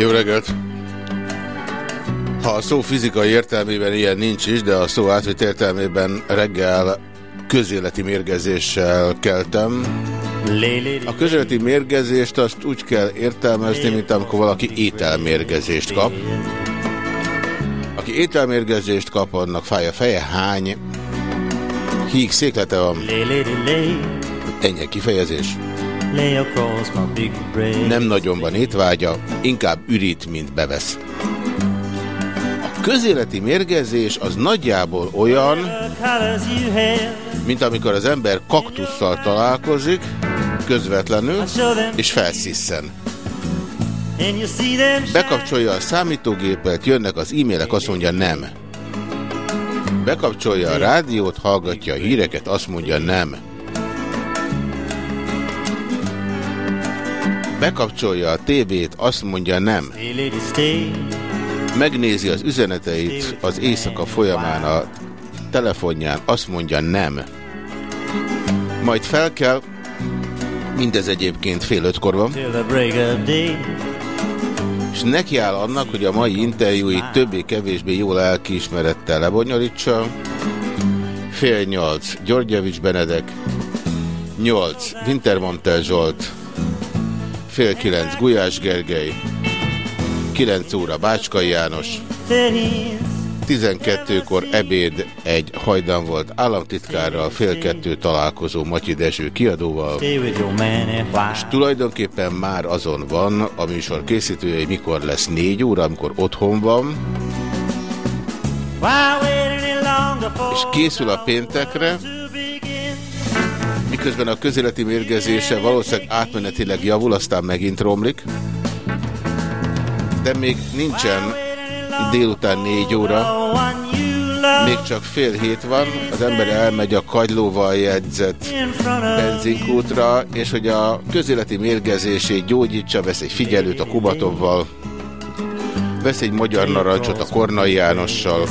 Jó reggelt! Ha a szó fizikai értelmében ilyen nincs is, de a szó átvitt értelmében reggel közéleti mérgezéssel keltem. A közéleti mérgezést azt úgy kell értelmezni, mint amikor valaki ételmérgezést kap. Aki ételmérgezést kap, annak fáj a feje, hány híg széklete van. Ennyi kifejezés. Nem nagyon van étvágya, inkább ürít, mint bevesz. A közéleti mérgezés az nagyjából olyan, mint amikor az ember kaktusszal találkozik, közvetlenül, és felsziszen. Bekapcsolja a számítógépet, jönnek az e-mailek, azt mondja nem. Bekapcsolja a rádiót, hallgatja a híreket, azt mondja nem. Bekapcsolja a tévét, azt mondja nem. Megnézi az üzeneteit az éjszaka folyamán a telefonján, azt mondja nem. Majd fel kell, mindez egyébként fél ötkor van, és nekiáll annak, hogy a mai interjúit többé-kevésbé jól lelkiismerettel lebonyolítsa. Fél nyolc, Györgyevics Benedek, nyolc, Wintermantel Zsolt, fél kilenc, Gulyás Gergely, kilenc óra, Bácskai János, 12-kor ebéd egy hajdan volt államtitkárral, fél kettő találkozó Matyi Dezső kiadóval, és tulajdonképpen már azon van a műsor készítője, hogy mikor lesz négy óra, amikor otthon van, és készül a péntekre, miközben a közéleti mérgezése valószínűleg átmenetileg javul, aztán megint romlik, de még nincsen délután négy óra, még csak fél hét van, az ember elmegy a kagylóval jegyzett benzinkútra, és hogy a közéleti mérgezését gyógyítsa, vesz egy figyelőt a Kubatovval, vesz egy magyar narancsot a Kornai Jánossal,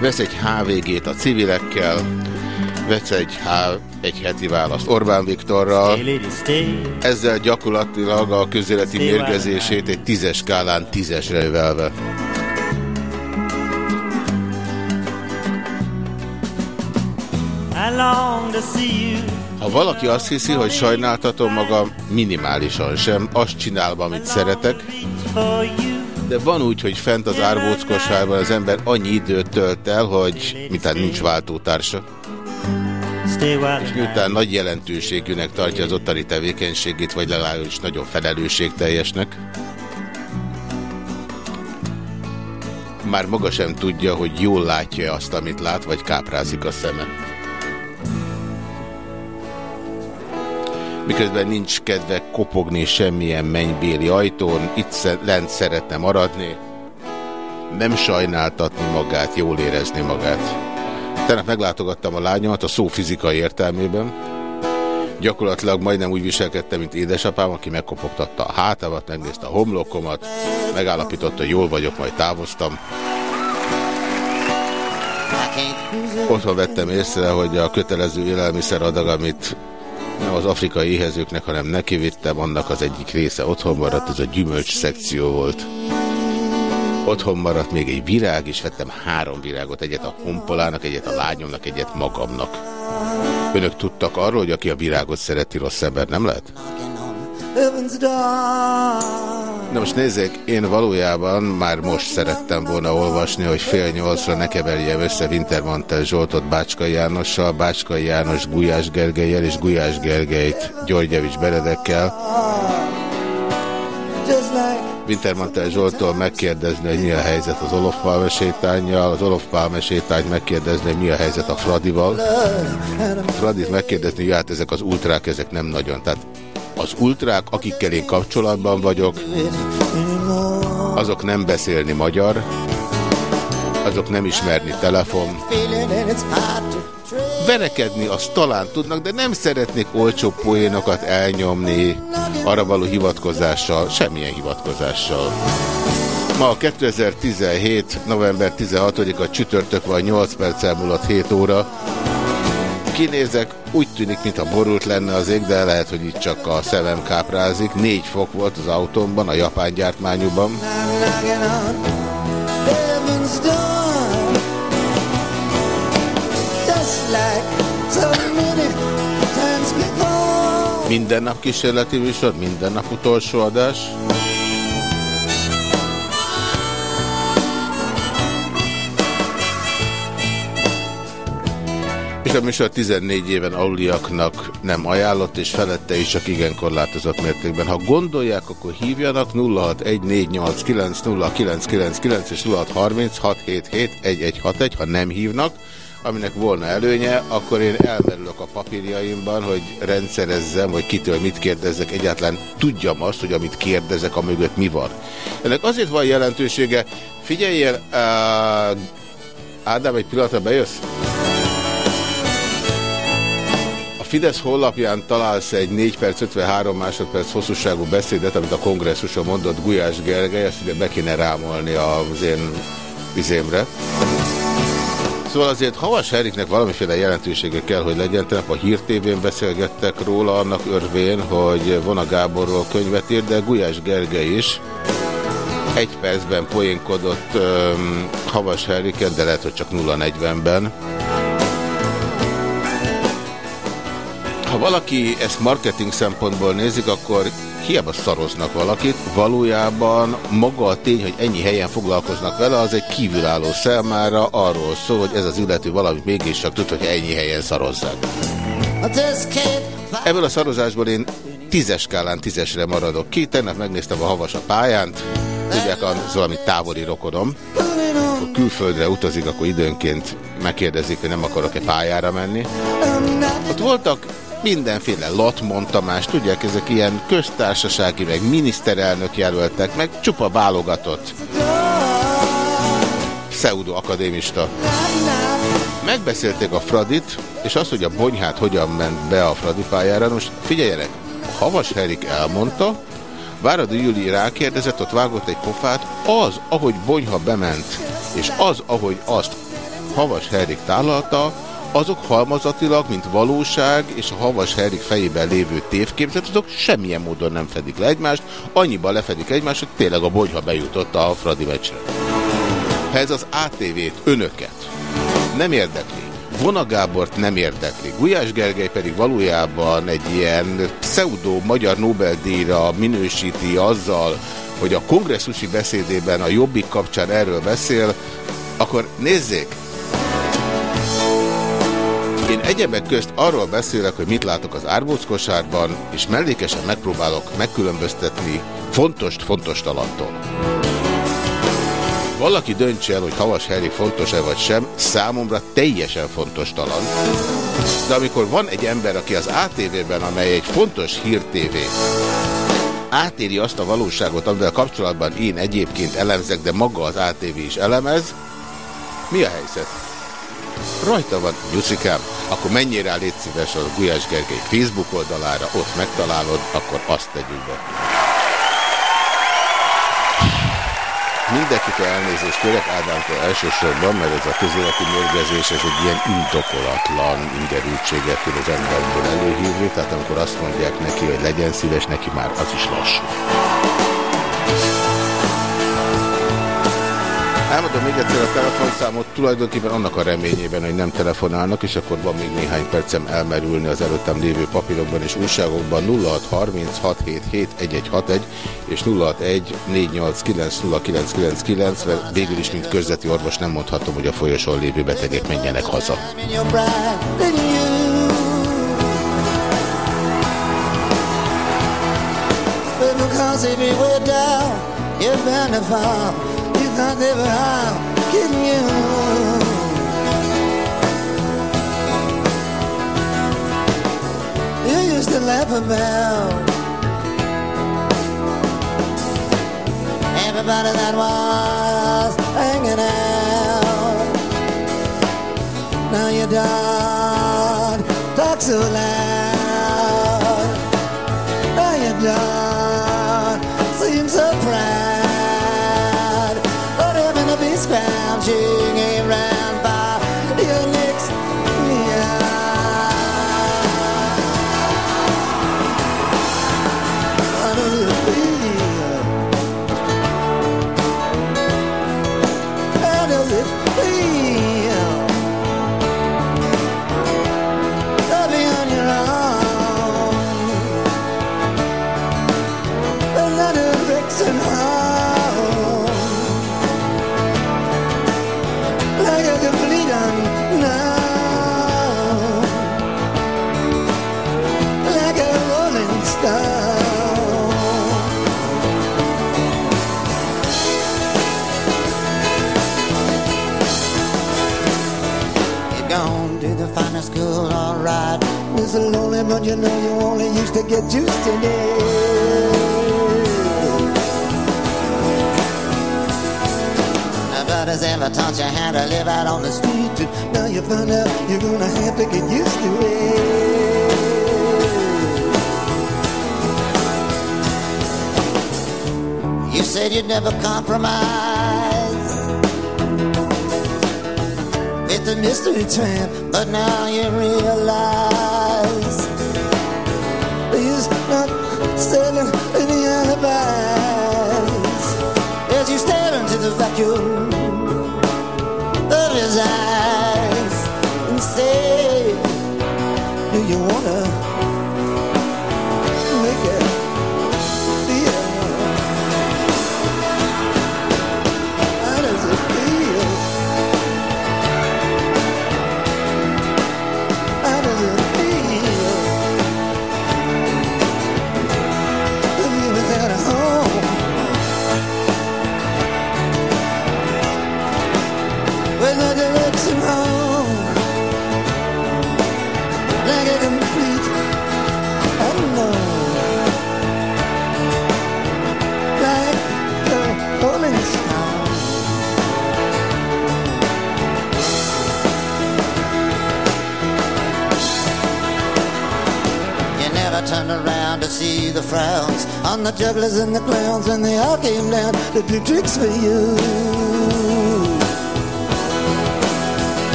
vesz egy HVG-t a civilekkel, vesz egy, H egy heti választ. Orbán Viktorral. Ezzel gyakorlatilag a közéleti mérgezését egy tízes skálán tízesre növelve. Ha valaki azt hiszi, hogy sajnáltatom magam, minimálisan sem, azt csinálom, amit szeretek, de van úgy, hogy fent az árbóckosárban az ember annyi időt tölt el, hogy mintán nincs váltótársa. És miután nagy jelentőségűnek tartja az ottani tevékenységét, vagy legalábbis nagyon felelősségteljesnek, már maga sem tudja, hogy jól látja azt, amit lát, vagy káprázik a szeme. Miközben nincs kedve kopogni semmilyen mennybéli ajtón, itt lent szeretne maradni, nem sajnáltatni magát, jól érezni magát. Tegnap meglátogattam a lányomat a szó fizikai értelmében. Gyakorlatilag majdnem úgy viselkedtem, mint édesapám, aki megkopogtatta a hátamat, megnézte a homlokomat, megállapította, hogy jól vagyok, majd távoztam. Otthon vettem észre, hogy a kötelező élelmiszeradag, amit nem az afrikai éhezőknek, hanem neki vittem, annak az egyik része otthon maradt, ez a gyümölcs szekció volt. Otthon maradt még egy virág, és vettem három virágot, egyet a kompolának, egyet a lányomnak, egyet magamnak. Önök tudtak arról, hogy aki a virágot szereti, rossz ember nem lehet? Na most nézzék, én valójában már most szerettem volna olvasni, hogy fél nyolcra ne keverjem össze Wintermantel Zsoltot Bácskai Jánossal, Bácskai János Gulyás Gergelyel és Gulyás Gergelyt Györgyevics Benedekkel. Wintermantel Zsoltól megkérdezni, hogy mi a helyzet az Olof Palme az Olof Palme megkérdezni, hogy mi a helyzet a Fradival. Fradit megkérdezni, hogy hát ezek az ultrák, ezek nem nagyon. Tehát Az ultrák, akikkel én kapcsolatban vagyok, azok nem beszélni magyar, azok nem ismerni telefon. Verekedni azt talán tudnak, de nem szeretnék olcsó poénokat elnyomni arra való hivatkozással, semmilyen hivatkozással. Ma 2017. november 16-a csütörtök van, 8 perc elmúlott 7 óra. Kinézek, úgy tűnik, mintha borult lenne az ég, de lehet, hogy itt csak a szemem káprázik. 4 fok volt az autómban, a japán gyártmányúban. Minden nap kísérleti műsor, minden nap utolsó adás. És a műsor 14 éven aluliaknak nem ajánlott, és felette is csak igen korlátozott mértékben. Ha gondolják, akkor hívjanak 0614890999 és 0636771161. Ha nem hívnak, aminek volna előnye, akkor én elmerülök a papírjaimban, hogy rendszerezzem, hogy kitől mit kérdezzek, egyáltalán tudjam azt, hogy amit kérdezek, a mögött mi van. Ennek azért van jelentősége, figyeljél, uh, Ádám, egy pillanatra bejössz? A Fidesz honlapján találsz egy 4 perc 53 másodperc hosszúságú beszédet, amit a kongresszuson mondott Gulyás Gergely, ezt ide be kéne rámolni az én vizémre. Szóval azért Havas Heriknek valamiféle jelentősége kell, hogy legyen. Tegnap a Hír TV-n beszélgettek róla, annak örvén, hogy Vona Gáborról könyvet ír, de Gulyás Gergely is egy percben poénkodott um, Havas Heriken, de lehet, hogy csak 0-40-ben. Ha valaki ezt marketing szempontból nézik, akkor hiába szaroznak valakit, valójában maga a tény, hogy ennyi helyen foglalkoznak vele, az egy kívülálló számára arról szól, hogy ez az illető valamit mégis csak tud, hogy ennyi helyen szarozzák. Ebből a szarozásból én tízes skálán tízesre maradok ki. Tegnap megnéztem a havas a pályánt, tudják, az valami távoli rokonom. Ha külföldre utazik, akkor időnként megkérdezik, hogy nem akarok-e pályára menni. Ott voltak mindenféle Latmon Tamás, tudják, ezek ilyen köztársasági, meg miniszterelnök jelöltek, meg csupa válogatott. Pseudo-akadémista. Megbeszélték a Fradit, és azt, hogy a Bonyhát hogyan ment be a Fradi pályára. Most figyeljenek, Havas Herik elmondta, Váradi Júli rákérdezett, ott vágott egy pofát, az, ahogy Bonyha bement, és az, ahogy azt Havas Herik tálalta, azok halmazatilag, mint valóság és a havas Herik fejében lévő tévképzet, azok semmilyen módon nem fedik le egymást, annyiban lefedik egymást, hogy tényleg a bonyha bejutott a Fradi meccsre. Ha ez az ATV-t, önöket nem érdekli, Vona Gábort nem érdekli, Gulyás Gergely pedig valójában egy ilyen pseudo magyar Nobel-díjra minősíti azzal, hogy a kongresszusi beszédében a Jobbik kapcsán erről beszél, akkor nézzék, én egyebek közt arról beszélek, hogy mit látok az árbóckosárban, és mellékesen megpróbálok megkülönböztetni fontost fontos talantól. Valaki döntse el, hogy Havas Heri fontos-e vagy sem, számomra teljesen fontos talant. De amikor van egy ember, aki az ATV-ben, amely egy fontos hírtévé, átéri azt a valóságot, amivel kapcsolatban én egyébként elemzek, de maga az ATV is elemez, mi a helyzet? Rajta van, Juszikám, akkor menjél rá, légy szíves a Gulyás Gergely Facebook oldalára, ott megtalálod, akkor azt tegyük be. Mindenkitől elnézést kérek, Ádámtól elsősorban, mert ez a közéleti mérgezés, ez egy ilyen indokolatlan ingerültséget tud az emberből előhívni, tehát amikor azt mondják neki, hogy legyen szíves, neki már az is lassú. Elmondom még egyszer a telefonszámot tulajdonképpen annak a reményében, hogy nem telefonálnak, és akkor van még néhány percem elmerülni az előttem lévő papírokban és újságokban 0636771161 és 0614890999, mert végül is, mint körzeti orvos nem mondhatom, hogy a folyosón lévő betegek menjenek haza. Because if you were did not never have getting you You used to laugh about Everybody that was hanging out. Now your dog talk so loud. Find out you're gonna have to get used to it. You said you'd never compromise with the mystery tramp, but now you realize he's not selling any alibis as you stare into the vacuum water. See the frowns on the jugglers and the clowns when they all came down to do tricks for you.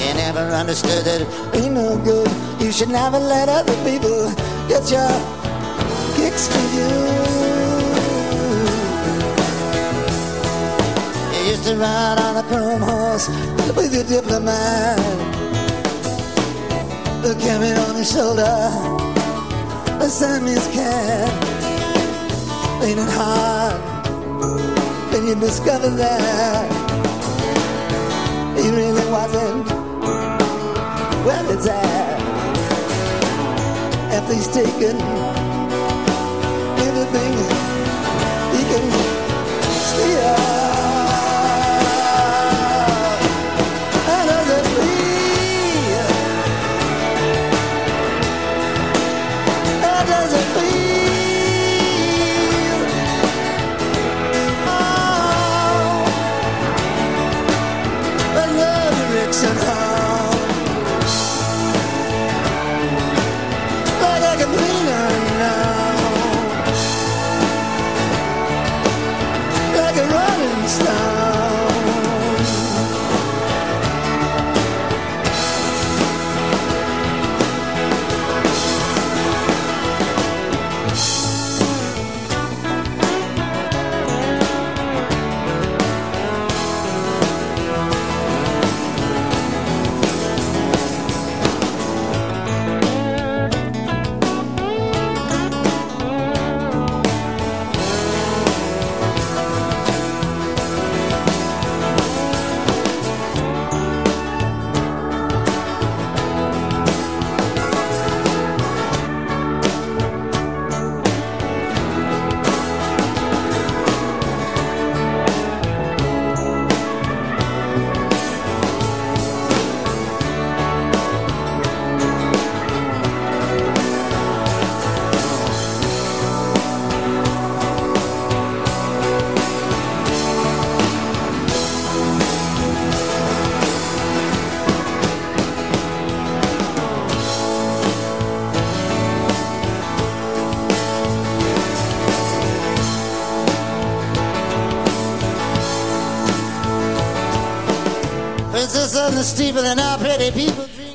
You never understood that it ain't no good. You should never let other people get your kicks for you. You used to ride on a chrome horse with your diplomat the carried on his shoulder a Siamese cat leaning hard then you discover that he really wasn't where it's at. After he's taken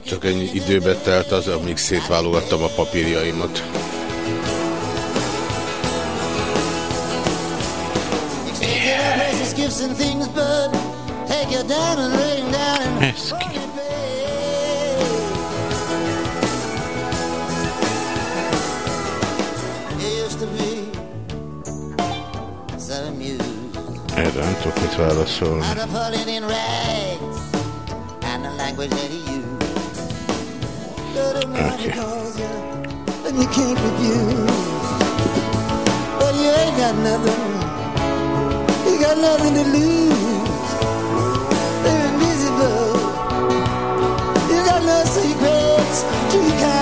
Csak ennyi időbe telt az, amíg szétválogattam a papírjaimat. Ez ki? Erre nem tudok mit válaszolni. Okay. And you can't refuse. But you ain't got nothing. You got nothing to lose. They're invisible. You got no secrets to kind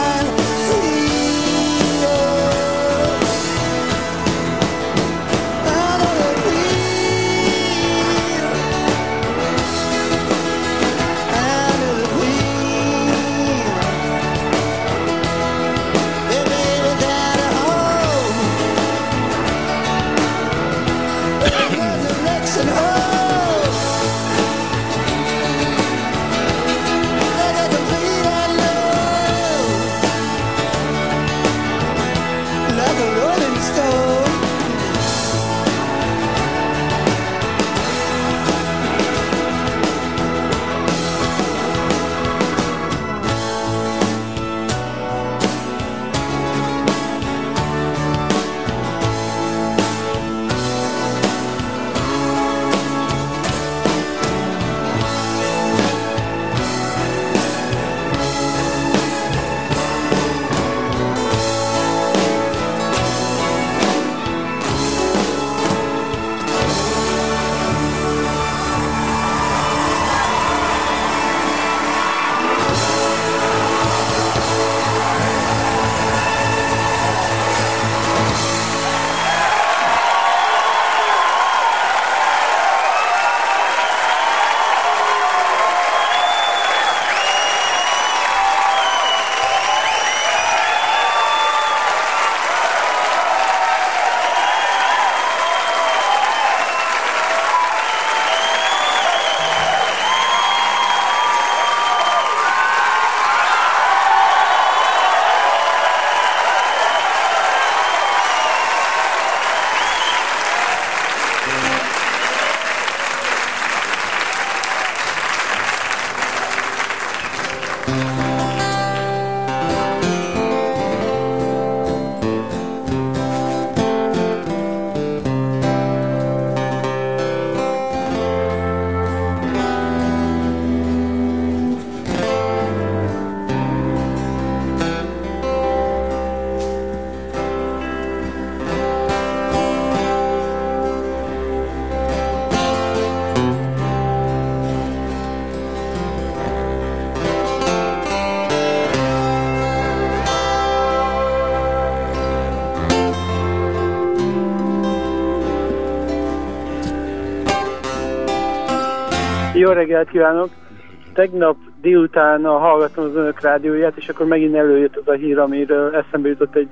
Jó reggelt kívánok! Tegnap délután hallgattam az önök rádióját, és akkor megint előjött az a hír, amiről eszembe jutott egy,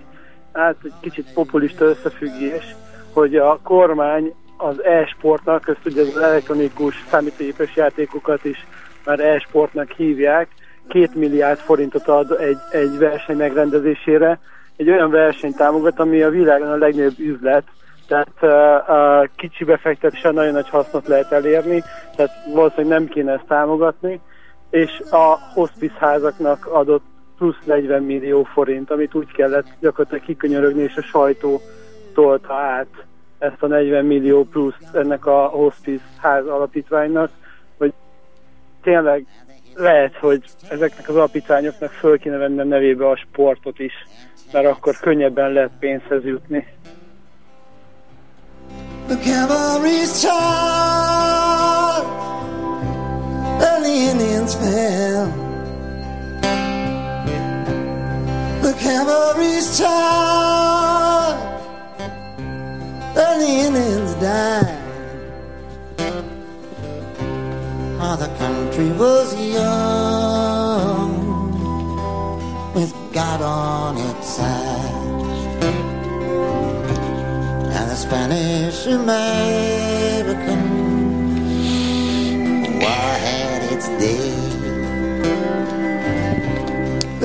hát egy kicsit populista összefüggés, hogy a kormány az e-sportnak, ezt ugye az elektronikus számítógépes játékokat is már e-sportnak hívják, két milliárd forintot ad egy, egy verseny megrendezésére, egy olyan verseny támogat, ami a világon a legnagyobb üzlet, tehát a kicsi befektetéssel nagyon nagy hasznot lehet elérni, tehát valószínűleg nem kéne ezt támogatni, és a hospice házaknak adott plusz 40 millió forint, amit úgy kellett gyakorlatilag kikönyörögni, és a sajtó tolta át ezt a 40 millió plusz ennek a hospice ház alapítványnak, hogy tényleg lehet, hogy ezeknek az alapítványoknak föl kéne venni a nevébe a sportot is, mert akkor könnyebben lehet pénzhez jutni. The cavalry's charge, and the Indians fell. The cavalry's charge, and the Indians died. Oh, the country was young, with God on its side. and the Spanish American war had its day.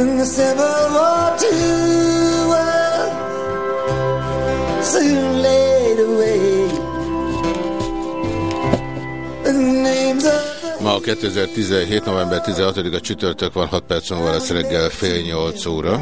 In the Civil War too, well, soon laid away. Ma a 2017. november 16-a csütörtök van, 6 perc múlva lesz reggel fél 8 óra.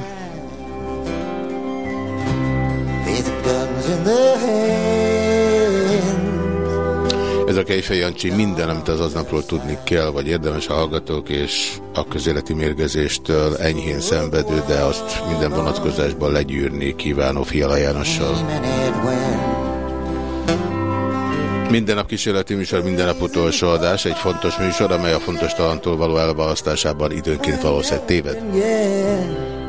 Ez a Kejfej Jancsi minden, amit az aznapról tudni kell, vagy érdemes a hallgatók és a közéleti mérgezéstől enyhén szenvedő, de azt minden vonatkozásban legyűrni kívánó Fiala Jánossal. Minden nap kísérleti műsor, minden nap utolsó adás, egy fontos műsor, amely a fontos talantól való elválasztásában időnként valószínűleg téved.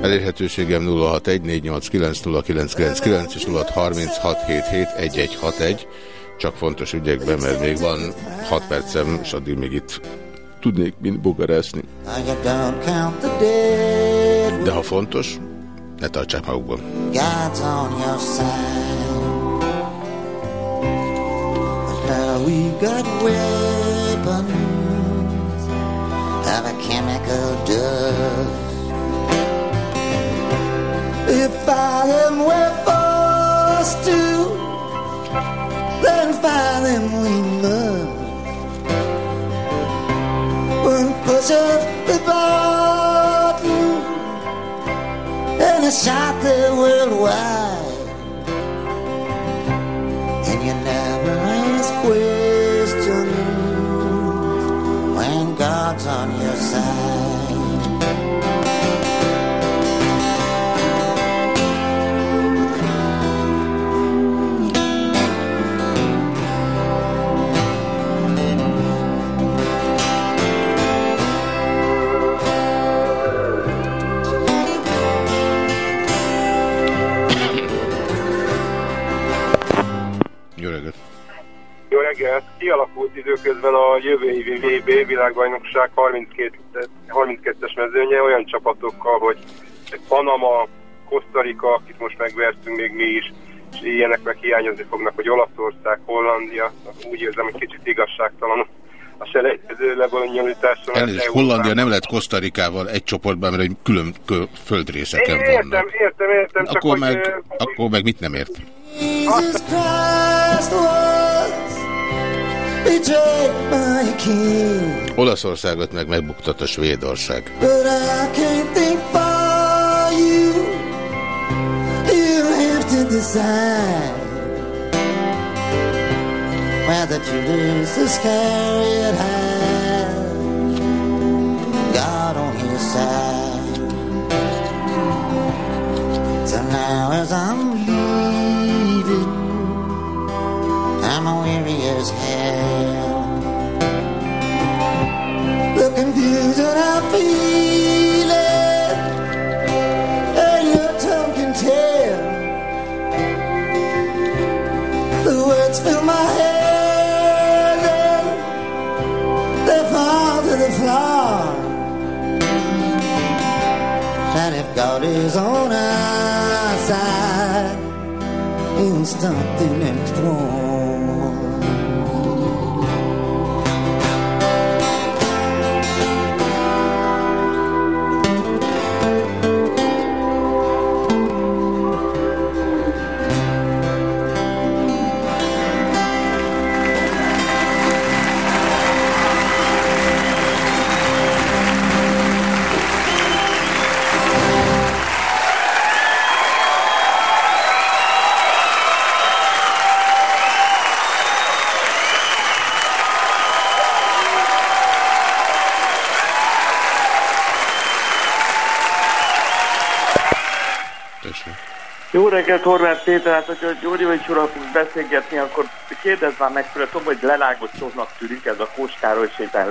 Elérhetőségem 0614890999 és 0636771161, csak fontos ügyekben, mert még van 6 percem, és addig még itt tudnék mind bogarászni. De ha fontos, ne tartsák magukban. We got weapons of a chemical dust. I am we're forced to, then find them we must. One push of the button, and a shot the worldwide. And you never ask questions when God's on your side. Jó reggelt! Kialakult időközben a jövő évi VB világbajnokság 32, 32-es mezőnye olyan csapatokkal, hogy Panama, Costa Rica, akit most megvertünk még mi is, és ilyenek meg hiányozni fognak, hogy Olaszország, Hollandia, úgy érzem, hogy kicsit igazságtalan a selejtező lebonyolításon. Elnézést, Hollandia nem lehet Kosztarikával egy csoportban, mert egy külön földrészeken Értem, vannak. értem, értem, csak Akkor hogy... meg, ö, akkor meg mit nem ért? Jesus Christ was betrayed by a king. Olaszországot meg megbuktatta Svédország. But I can't think for you. You have to decide whether to lose this carried high. God on his side. So now as I'm leaving, I'm weary as hell. The confusion I'm feeling, and your tongue can tell. The words fill my head, and they fall to the floor. That if God is on our side, in something extraordinary. Reggelt, Horváth Péter, hát hogyha Gyuri vagy Ural fog beszélgetni, akkor kérdezz már meg tőle, tudom, hogy lelágocsónak tűnik ez a Kóskároly sétán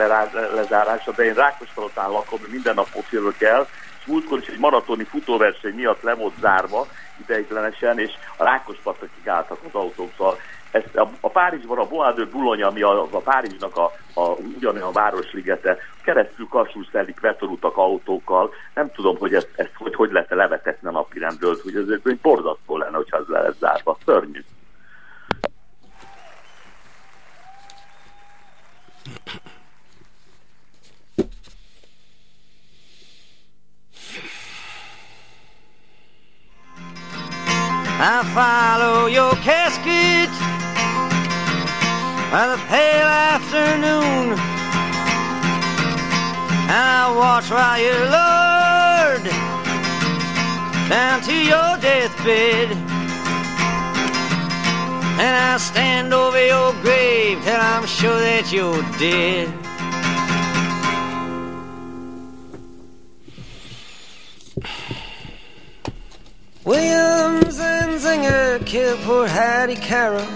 lezárása, de én Rákospalotán lakom, minden nap jövök el, és múltkor is egy maratoni futóverseny miatt le volt zárva ideiglenesen, és a Rákospatakig álltak az autók, ezt a, a Párizsban a Bois de Boulogne, ami a, a Párizsnak a, a, ugyanolyan a városligete, keresztül kassul szelik vetorutak autókkal. Nem tudom, hogy ezt, ezt hogy, hogy lehet levetetni a napirendről, hogy ez egy borzasztó lenne, hogyha ez le lesz zárva. Szörnyű. I follow your casket by the pale afternoon. I watch while you're down to your deathbed. And I stand over your grave till I'm sure that you're dead. Williams and Zinger killed poor Hattie Carroll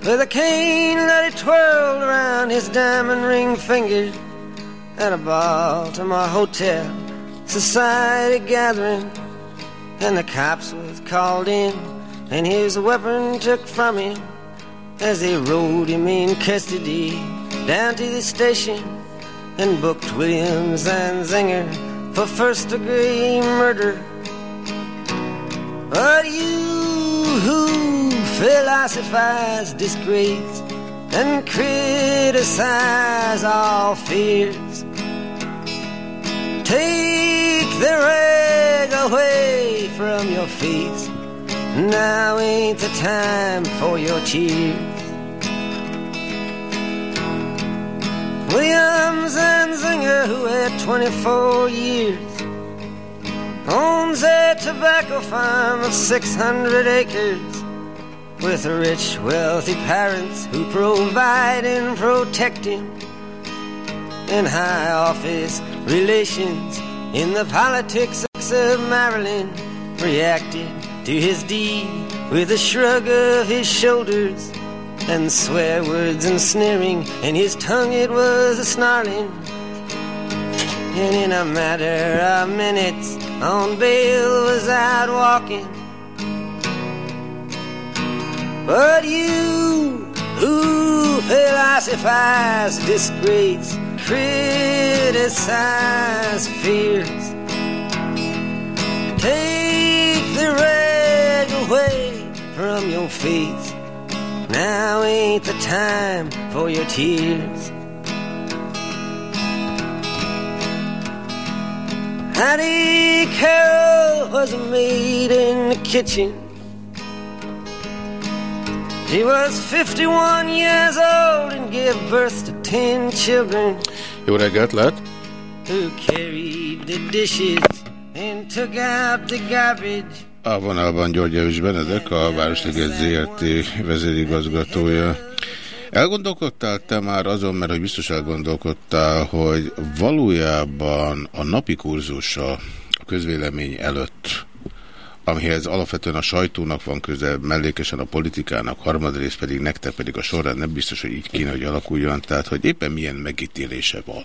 with a cane that he twirled around his diamond ring finger at a Baltimore hotel society gathering. And the cops was called in, and his weapon took from him as they rode him in custody down to the station and booked Williams and Zinger for first degree murder. But you who philosophize disgrace and criticize all fears, take the rag away from your face. Now ain't the time for your tears. Williams and Zinger, who had 24 years, owns a tobacco farm of 600 acres with rich, wealthy parents who provide and protect him. In high office relations in the politics of Maryland reacted to his deed with a shrug of his shoulders and swear words and sneering. And his tongue it was a snarling and in a matter of minutes on bail was out walking. But you who philosophize disgrace, criticize fears, take the rag away from your face. Now ain't the time for your tears. Hattie Carroll was a maid in the kitchen. She was 51 years old and gave birth to 10 children. Jó reggelt, lehet? Who carried the dishes and took out the garbage. A vonalban György Javis Benedek, a Városliget ZRT vezérigazgatója. Elgondolkodtál te már azon, mert hogy biztos elgondolkodtál, hogy valójában a napi kurzusa a közvélemény előtt, amihez alapvetően a sajtónak van köze, mellékesen a politikának, harmadrészt pedig nektek pedig a sorrend nem biztos, hogy így kéne, hogy alakuljon, tehát hogy éppen milyen megítélése van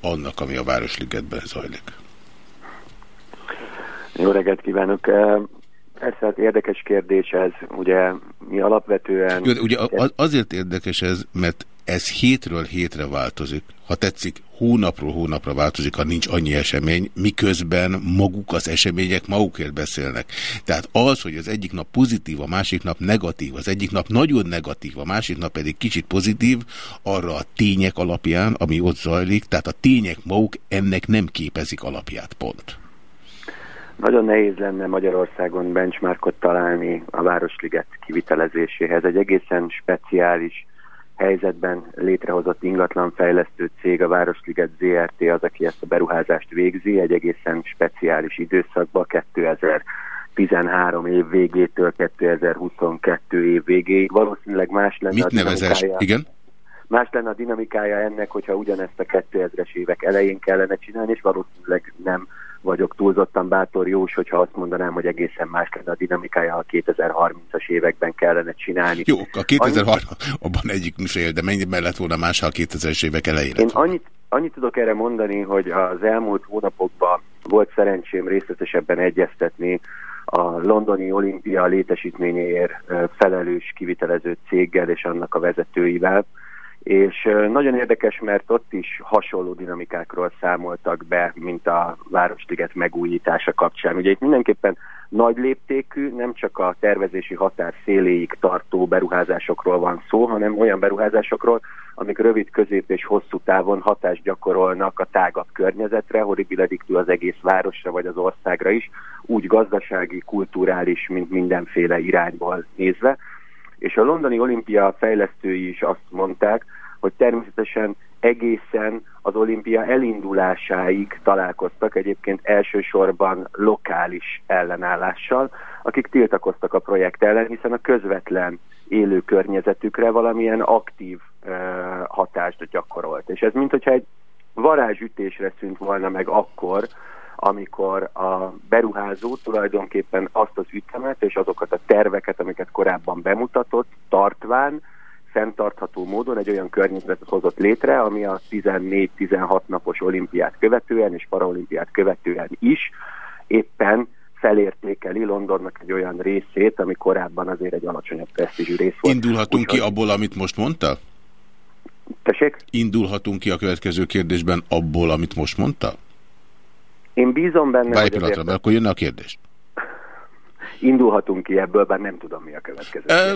annak, ami a Városligetben zajlik. Jó reggelt kívánok! Persze, hát érdekes kérdés ez, ugye mi alapvetően... Jó, ugye azért érdekes ez, mert ez hétről hétre változik. Ha tetszik, hónapról hónapra változik, ha nincs annyi esemény, miközben maguk az események magukért beszélnek. Tehát az, hogy az egyik nap pozitív, a másik nap negatív, az egyik nap nagyon negatív, a másik nap pedig kicsit pozitív, arra a tények alapján, ami ott zajlik, tehát a tények maguk ennek nem képezik alapját, pont. Nagyon nehéz lenne Magyarországon benchmarkot találni a Városliget kivitelezéséhez. Egy egészen speciális helyzetben létrehozott ingatlanfejlesztő cég, a Városliget ZRT az, aki ezt a beruházást végzi, egy egészen speciális időszakban 2013 év végétől 2022 év végéig. Valószínűleg más lenne Mit a nevezes? Igen? Más lenne a dinamikája ennek, hogyha ugyanezt a 2000-es évek elején kellene csinálni, és valószínűleg nem vagyok túlzottan bátor Jós, hogyha azt mondanám, hogy egészen más lenne a dinamikája, ha 2030-as években kellene csinálni. Jó, a 2030 abban egyik fél, de mennyi mellett volna más, ha a 2000-es évek elején Én annyit, annyit tudok erre mondani, hogy az elmúlt hónapokban volt szerencsém részletesebben egyeztetni a londoni olimpia létesítményéért felelős kivitelező céggel és annak a vezetőivel, és nagyon érdekes, mert ott is hasonló dinamikákról számoltak be, mint a Városliget megújítása kapcsán. Ugye itt mindenképpen nagy léptékű, nem csak a tervezési határ széléig tartó beruházásokról van szó, hanem olyan beruházásokról, amik rövid, közép és hosszú távon hatást gyakorolnak a tágabb környezetre, horribilediktől az egész városra vagy az országra is, úgy gazdasági, kulturális, mint mindenféle irányból nézve. És a londoni olimpia fejlesztői is azt mondták, hogy természetesen egészen az olimpia elindulásáig találkoztak egyébként elsősorban lokális ellenállással, akik tiltakoztak a projekt ellen, hiszen a közvetlen élő környezetükre valamilyen aktív uh, hatást gyakorolt. És ez mint hogyha egy varázsütésre szűnt volna meg akkor, amikor a beruházó tulajdonképpen azt az ütemet és azokat a terveket, amiket korábban bemutatott, tartván, fenntartható módon egy olyan környezetet hozott létre, ami a 14-16 napos olimpiát követően és paralimpiát követően is éppen felértékeli Londonnak egy olyan részét, ami korábban azért egy alacsonyabb presztízsű rész volt. Indulhatunk Úgy, ki abból, amit most mondtál? Tessék? Indulhatunk ki a következő kérdésben abból, amit most mondtál? Én bízom benne, Várj hogy pillanatra, azért... mert akkor jönne a kérdés indulhatunk ki ebből, bár nem tudom, mi a következő. E,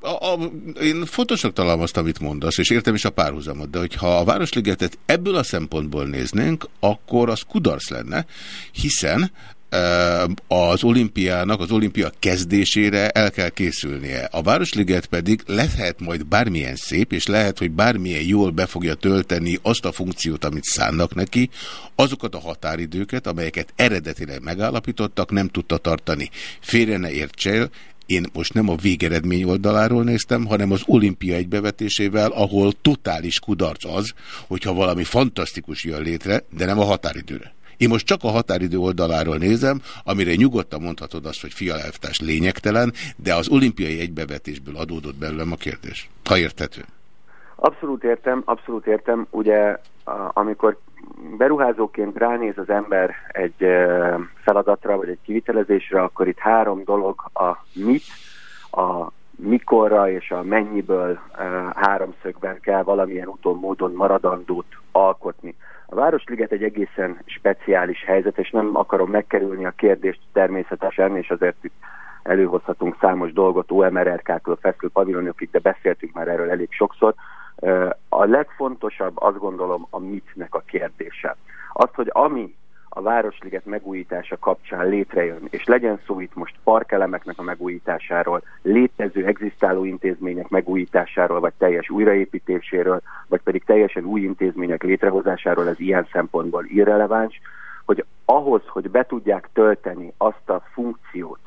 a, a, én fontosnak találom azt, amit mondasz, és értem is a párhuzamot, de hogyha a Városligetet ebből a szempontból néznénk, akkor az kudarc lenne, hiszen az olimpiának, az olimpia kezdésére el kell készülnie. A Városliget pedig lehet majd bármilyen szép, és lehet, hogy bármilyen jól be fogja tölteni azt a funkciót, amit szánnak neki, azokat a határidőket, amelyeket eredetileg megállapítottak, nem tudta tartani. Félre ne értsél, én most nem a végeredmény oldaláról néztem, hanem az olimpia egybevetésével, ahol totális kudarc az, hogyha valami fantasztikus jön létre, de nem a határidőre. Én most csak a határidő oldaláról nézem, amire nyugodtan mondhatod azt, hogy fialelvtárs lényegtelen, de az olimpiai egybevetésből adódott belőlem a kérdés. Ha érthető. Abszolút értem, abszolút értem. Ugye amikor beruházóként ránéz az ember egy feladatra, vagy egy kivitelezésre, akkor itt három dolog a mit, a mikorra és a mennyiből háromszögben kell valamilyen úton, módon maradandót alkotni. A Városliget egy egészen speciális helyzet, és nem akarom megkerülni a kérdést természetesen, és azért itt előhozhatunk számos dolgot OMRRK-től feszülő pavilonokig, de beszéltünk már erről elég sokszor. A legfontosabb azt gondolom a mitnek a kérdése. Azt, hogy ami a Városliget megújítása kapcsán létrejön, és legyen szó itt most parkelemeknek a megújításáról, létező, egzisztáló intézmények megújításáról, vagy teljes újraépítéséről, vagy pedig teljesen új intézmények létrehozásáról, ez ilyen szempontból irreleváns, hogy ahhoz, hogy be tudják tölteni azt a funkciót,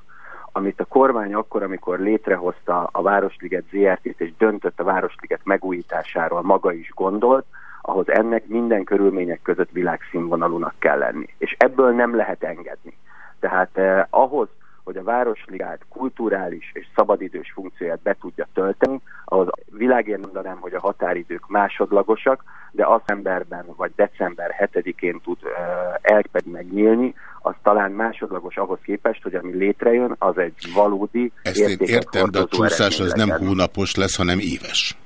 amit a kormány akkor, amikor létrehozta a Városliget ZRT-t és döntött a Városliget megújításáról, maga is gondolt, ahhoz ennek minden körülmények között világszínvonalúnak kell lenni. És ebből nem lehet engedni. Tehát eh, ahhoz, hogy a Városligát kulturális és szabadidős funkcióját be tudja tölteni, ahhoz világért mondanám, hogy a határidők másodlagosak, de az emberben vagy december 7-én tud uh, elpedi megnyílni, az talán másodlagos ahhoz képest, hogy ami létrejön, az egy valódi Ezt én értem, de a csúszás az nem hónapos lesz, hanem éves.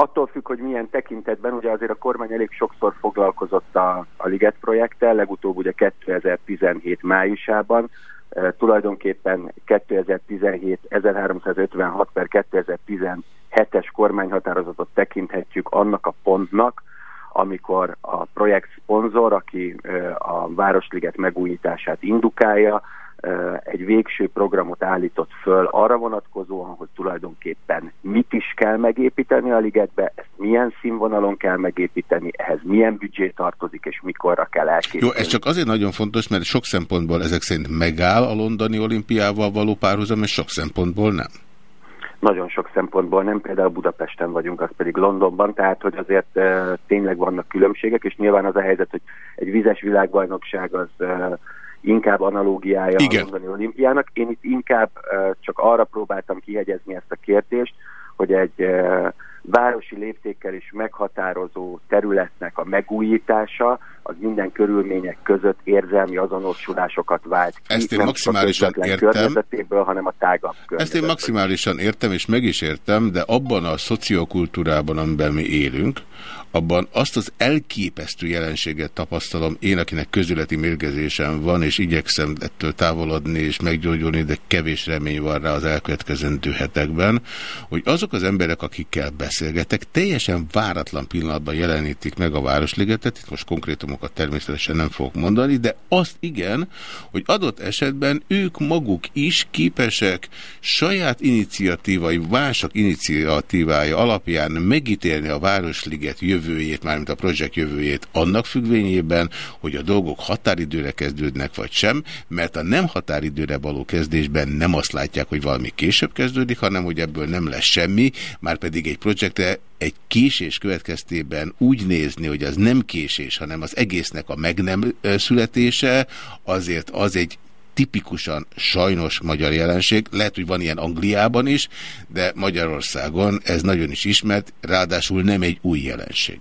Attól függ, hogy milyen tekintetben, ugye azért a kormány elég sokszor foglalkozott a, a Liget projekttel, legutóbb ugye 2017 májusában, e, tulajdonképpen 2017 1356 per 2017-es kormányhatározatot tekinthetjük annak a pontnak, amikor a projekt szponzor, aki a Városliget megújítását indukálja, egy végső programot állított föl arra vonatkozóan, hogy tulajdonképpen mit is kell megépíteni a ligetbe, ezt milyen színvonalon kell megépíteni, ehhez milyen büdzsé tartozik, és mikorra kell elkészíteni. Jó, ez csak azért nagyon fontos, mert sok szempontból ezek szerint megáll a londoni olimpiával való párhuzam, és sok szempontból nem. Nagyon sok szempontból nem, például Budapesten vagyunk, az pedig Londonban, tehát hogy azért e, tényleg vannak különbségek, és nyilván az a helyzet, hogy egy vizes világbajnokság az e, inkább analógiája Igen. a londoni olimpiának. Én itt inkább csak arra próbáltam kihegyezni ezt a kérdést, hogy egy városi léptékkel is meghatározó területnek a megújítása az minden körülmények között érzelmi azonosulásokat vált ki. Ezt én maximálisan értem. hanem a tágabb Ezt én maximálisan értem, és meg is értem, de abban a szociokultúrában, amiben mi élünk, abban azt az elképesztő jelenséget tapasztalom, én, akinek közületi mérgezésem van, és igyekszem ettől távolodni és meggyógyulni, de kevés remény van rá az elkövetkezendő hetekben, hogy azok az emberek, akikkel beszélgetek, teljesen váratlan pillanatban jelenítik meg a Városligetet, itt most konkrétumokat természetesen nem fogok mondani, de azt igen, hogy adott esetben ők maguk is képesek saját iniciatívai, mások iniciatívája alapján megítélni a Városliget jövő jövőjét, mármint a projekt jövőjét annak függvényében, hogy a dolgok határidőre kezdődnek vagy sem, mert a nem határidőre való kezdésben nem azt látják, hogy valami később kezdődik, hanem hogy ebből nem lesz semmi, már pedig egy projektre egy késés következtében úgy nézni, hogy az nem késés, hanem az egésznek a meg nem születése, azért az egy tipikusan sajnos magyar jelenség. Lehet, hogy van ilyen Angliában is, de Magyarországon ez nagyon is ismert, ráadásul nem egy új jelenség.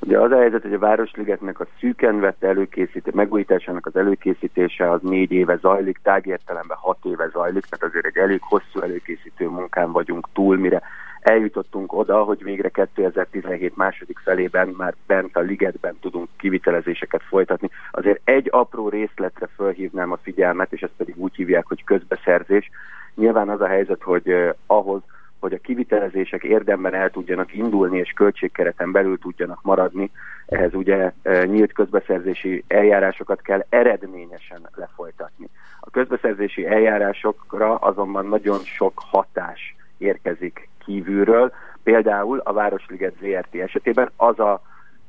Ugye az a helyzet, hogy a Városligetnek a szűken vett előkészítése, megújításának az előkészítése az négy éve zajlik, tágértelemben hat éve zajlik, tehát azért egy elég hosszú előkészítő munkán vagyunk túl, mire eljutottunk oda, hogy végre 2017 második felében már bent a ligetben tudunk kivitelezéseket folytatni. Azért egy apró részletre fölhívnám a figyelmet, és ezt pedig úgy hívják, hogy közbeszerzés. Nyilván az a helyzet, hogy ahhoz, hogy a kivitelezések érdemben el tudjanak indulni és költségkereten belül tudjanak maradni, ehhez ugye nyílt közbeszerzési eljárásokat kell eredményesen lefolytatni. A közbeszerzési eljárásokra azonban nagyon sok hatás érkezik kívülről. Például a Városliget ZRT esetében az a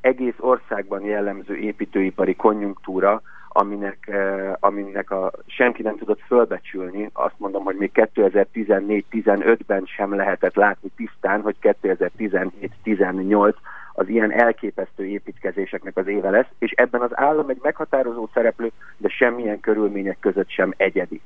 egész országban jellemző építőipari konjunktúra, aminek, eh, aminek a, senki nem tudott fölbecsülni. Azt mondom, hogy még 2014-15-ben sem lehetett látni tisztán, hogy 2017-18 az ilyen elképesztő építkezéseknek az éve lesz, és ebben az állam egy meghatározó szereplő, de semmilyen körülmények között sem egyedi.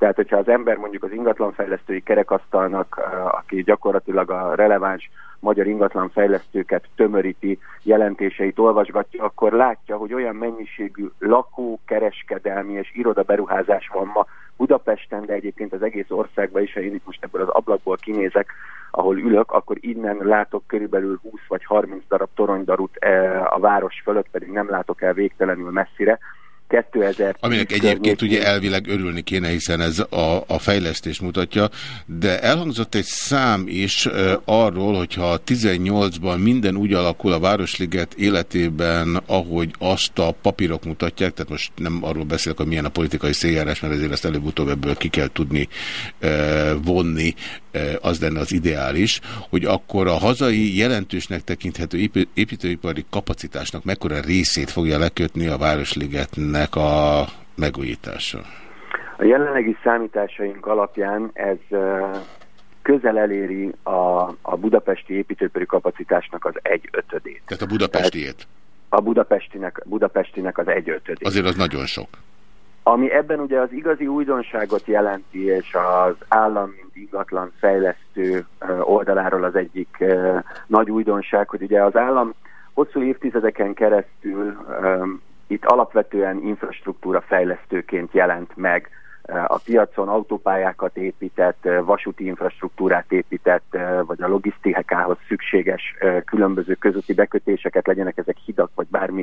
Tehát, hogyha az ember mondjuk az ingatlanfejlesztői kerekasztalnak, aki gyakorlatilag a releváns magyar ingatlanfejlesztőket tömöríti, jelentéseit olvasgatja, akkor látja, hogy olyan mennyiségű lakó, kereskedelmi és irodaberuházás van ma Budapesten, de egyébként az egész országban is, ha én itt most ebből az ablakból kinézek, ahol ülök, akkor innen látok körülbelül 20 vagy 30 darab toronydarut a város fölött, pedig nem látok el végtelenül messzire, 2000 Aminek egyébként ugye elvileg örülni kéne, hiszen ez a, a fejlesztés mutatja, de elhangzott egy szám is uh, arról, hogyha 18-ban minden úgy alakul a Városliget életében, ahogy azt a papírok mutatják, tehát most nem arról beszélek, hogy milyen a politikai széljárás, mert ezért ezt előbb-utóbb ebből ki kell tudni uh, vonni, az lenne az ideális, hogy akkor a hazai jelentősnek tekinthető építőipari kapacitásnak mekkora részét fogja lekötni a Városligetnek a megújítása? A jelenlegi számításaink alapján ez közel eléri a, a budapesti építőipari kapacitásnak az egy ötödét. Tehát a budapestiét? A budapestinek, budapestinek az egy ötödét. Azért az nagyon sok. Ami ebben ugye az igazi újdonságot jelenti, és az állam, mint ingatlan fejlesztő oldaláról az egyik nagy újdonság, hogy ugye az állam hosszú évtizedeken keresztül itt alapvetően infrastruktúra fejlesztőként jelent meg, a piacon autópályákat épített, vasúti infrastruktúrát épített, vagy a logisztikához szükséges különböző közötti bekötéseket, legyenek ezek hidak, vagy bármi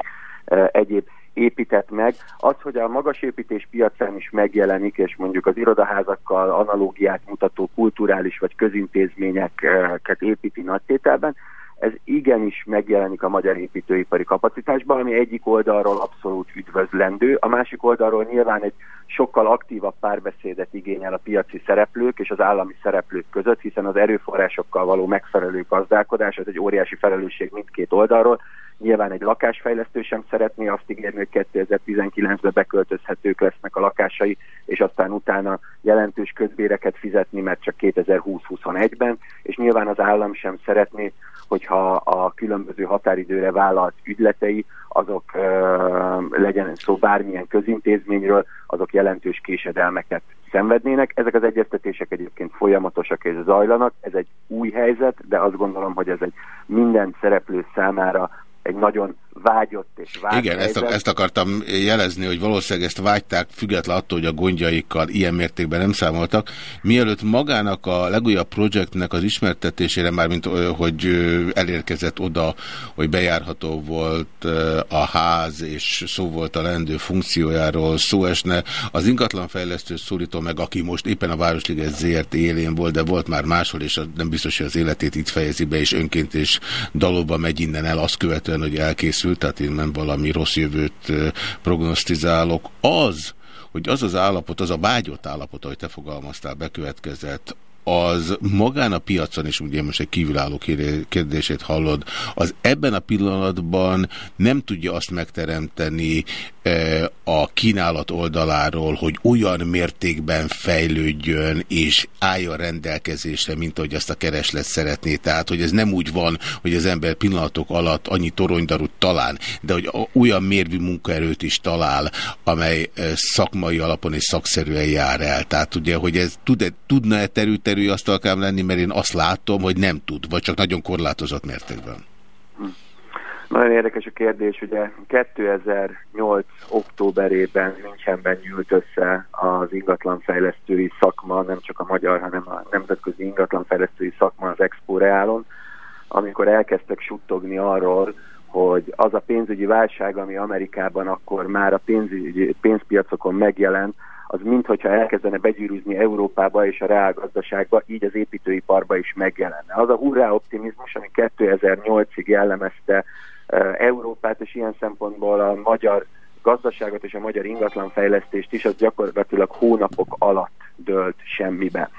egyéb épített meg. Az, hogy a magas építés piacán is megjelenik, és mondjuk az irodaházakkal analógiát mutató kulturális vagy közintézményeket építi nagytételben, ez igenis megjelenik a magyar építőipari kapacitásban, ami egyik oldalról abszolút üdvözlendő, a másik oldalról nyilván egy sokkal aktívabb párbeszédet igényel a piaci szereplők és az állami szereplők között, hiszen az erőforrásokkal való megfelelő gazdálkodás, ez egy óriási felelősség mindkét oldalról, Nyilván egy lakásfejlesztő sem szeretné azt ígérni, hogy 2019-ben beköltözhetők lesznek a lakásai, és aztán utána jelentős közbéreket fizetni, mert csak 2020-21-ben, és nyilván az állam sem szeretné, hogyha a különböző határidőre vállalt ügyletei, azok legyen szó bármilyen közintézményről, azok jelentős késedelmeket szenvednének. Ezek az egyeztetések egyébként folyamatosak és zajlanak, ez egy új helyzet, de azt gondolom, hogy ez egy minden szereplő számára egy nagyon vágyott és vágyott. Igen, ezt, ezt akartam jelezni, hogy valószínűleg ezt vágyták, független attól, hogy a gondjaikkal ilyen mértékben nem számoltak. Mielőtt magának a legújabb projektnek az ismertetésére, már mint hogy elérkezett oda, hogy bejárható volt a ház, és szó volt a lendő funkciójáról, szó esne, az ingatlanfejlesztő szólító meg, aki most éppen a Városliget ZRT élén volt, de volt már máshol, és nem biztos, hogy az életét itt fejezi be, és önként és dalóba megy innen el, azt követően, hogy elkészült, tehát én nem valami rossz jövőt prognosztizálok. Az, hogy az az állapot, az a vágyott állapot, ahogy te fogalmaztál, bekövetkezett, az magán a piacon is, ugye most egy kívülálló kérdését hallod, az ebben a pillanatban nem tudja azt megteremteni a kínálat oldaláról, hogy olyan mértékben fejlődjön és álljon rendelkezésre, mint ahogy azt a kereslet szeretné. Tehát, hogy ez nem úgy van, hogy az ember pillanatok alatt annyi toronydarut talán, de hogy olyan mérvű munkaerőt is talál, amely szakmai alapon és szakszerűen jár el. Tehát ugye, hogy ez tud-e, tudna-e terülterű asztalkám lenni, mert én azt látom, hogy nem tud, vagy csak nagyon korlátozott mértékben. Hm. Nagyon érdekes a kérdés, ugye 2008. októberében Münchenben nyújt össze az ingatlanfejlesztői szakma, nem csak a magyar, hanem a nemzetközi ingatlanfejlesztői szakma az Expo Reálon, amikor elkezdtek suttogni arról, hogy az a pénzügyi válság, ami Amerikában akkor már a pénzügyi, pénzpiacokon megjelent, az minthogyha elkezdene begyűrűzni Európába és a reálgazdaságba, így az építőiparba is megjelenne. Az a hurrá optimizmus, ami 2008-ig jellemezte Európát, és ilyen szempontból a magyar gazdaságot és a magyar ingatlanfejlesztést is, az gyakorlatilag hónapok alatt dölt semmibe.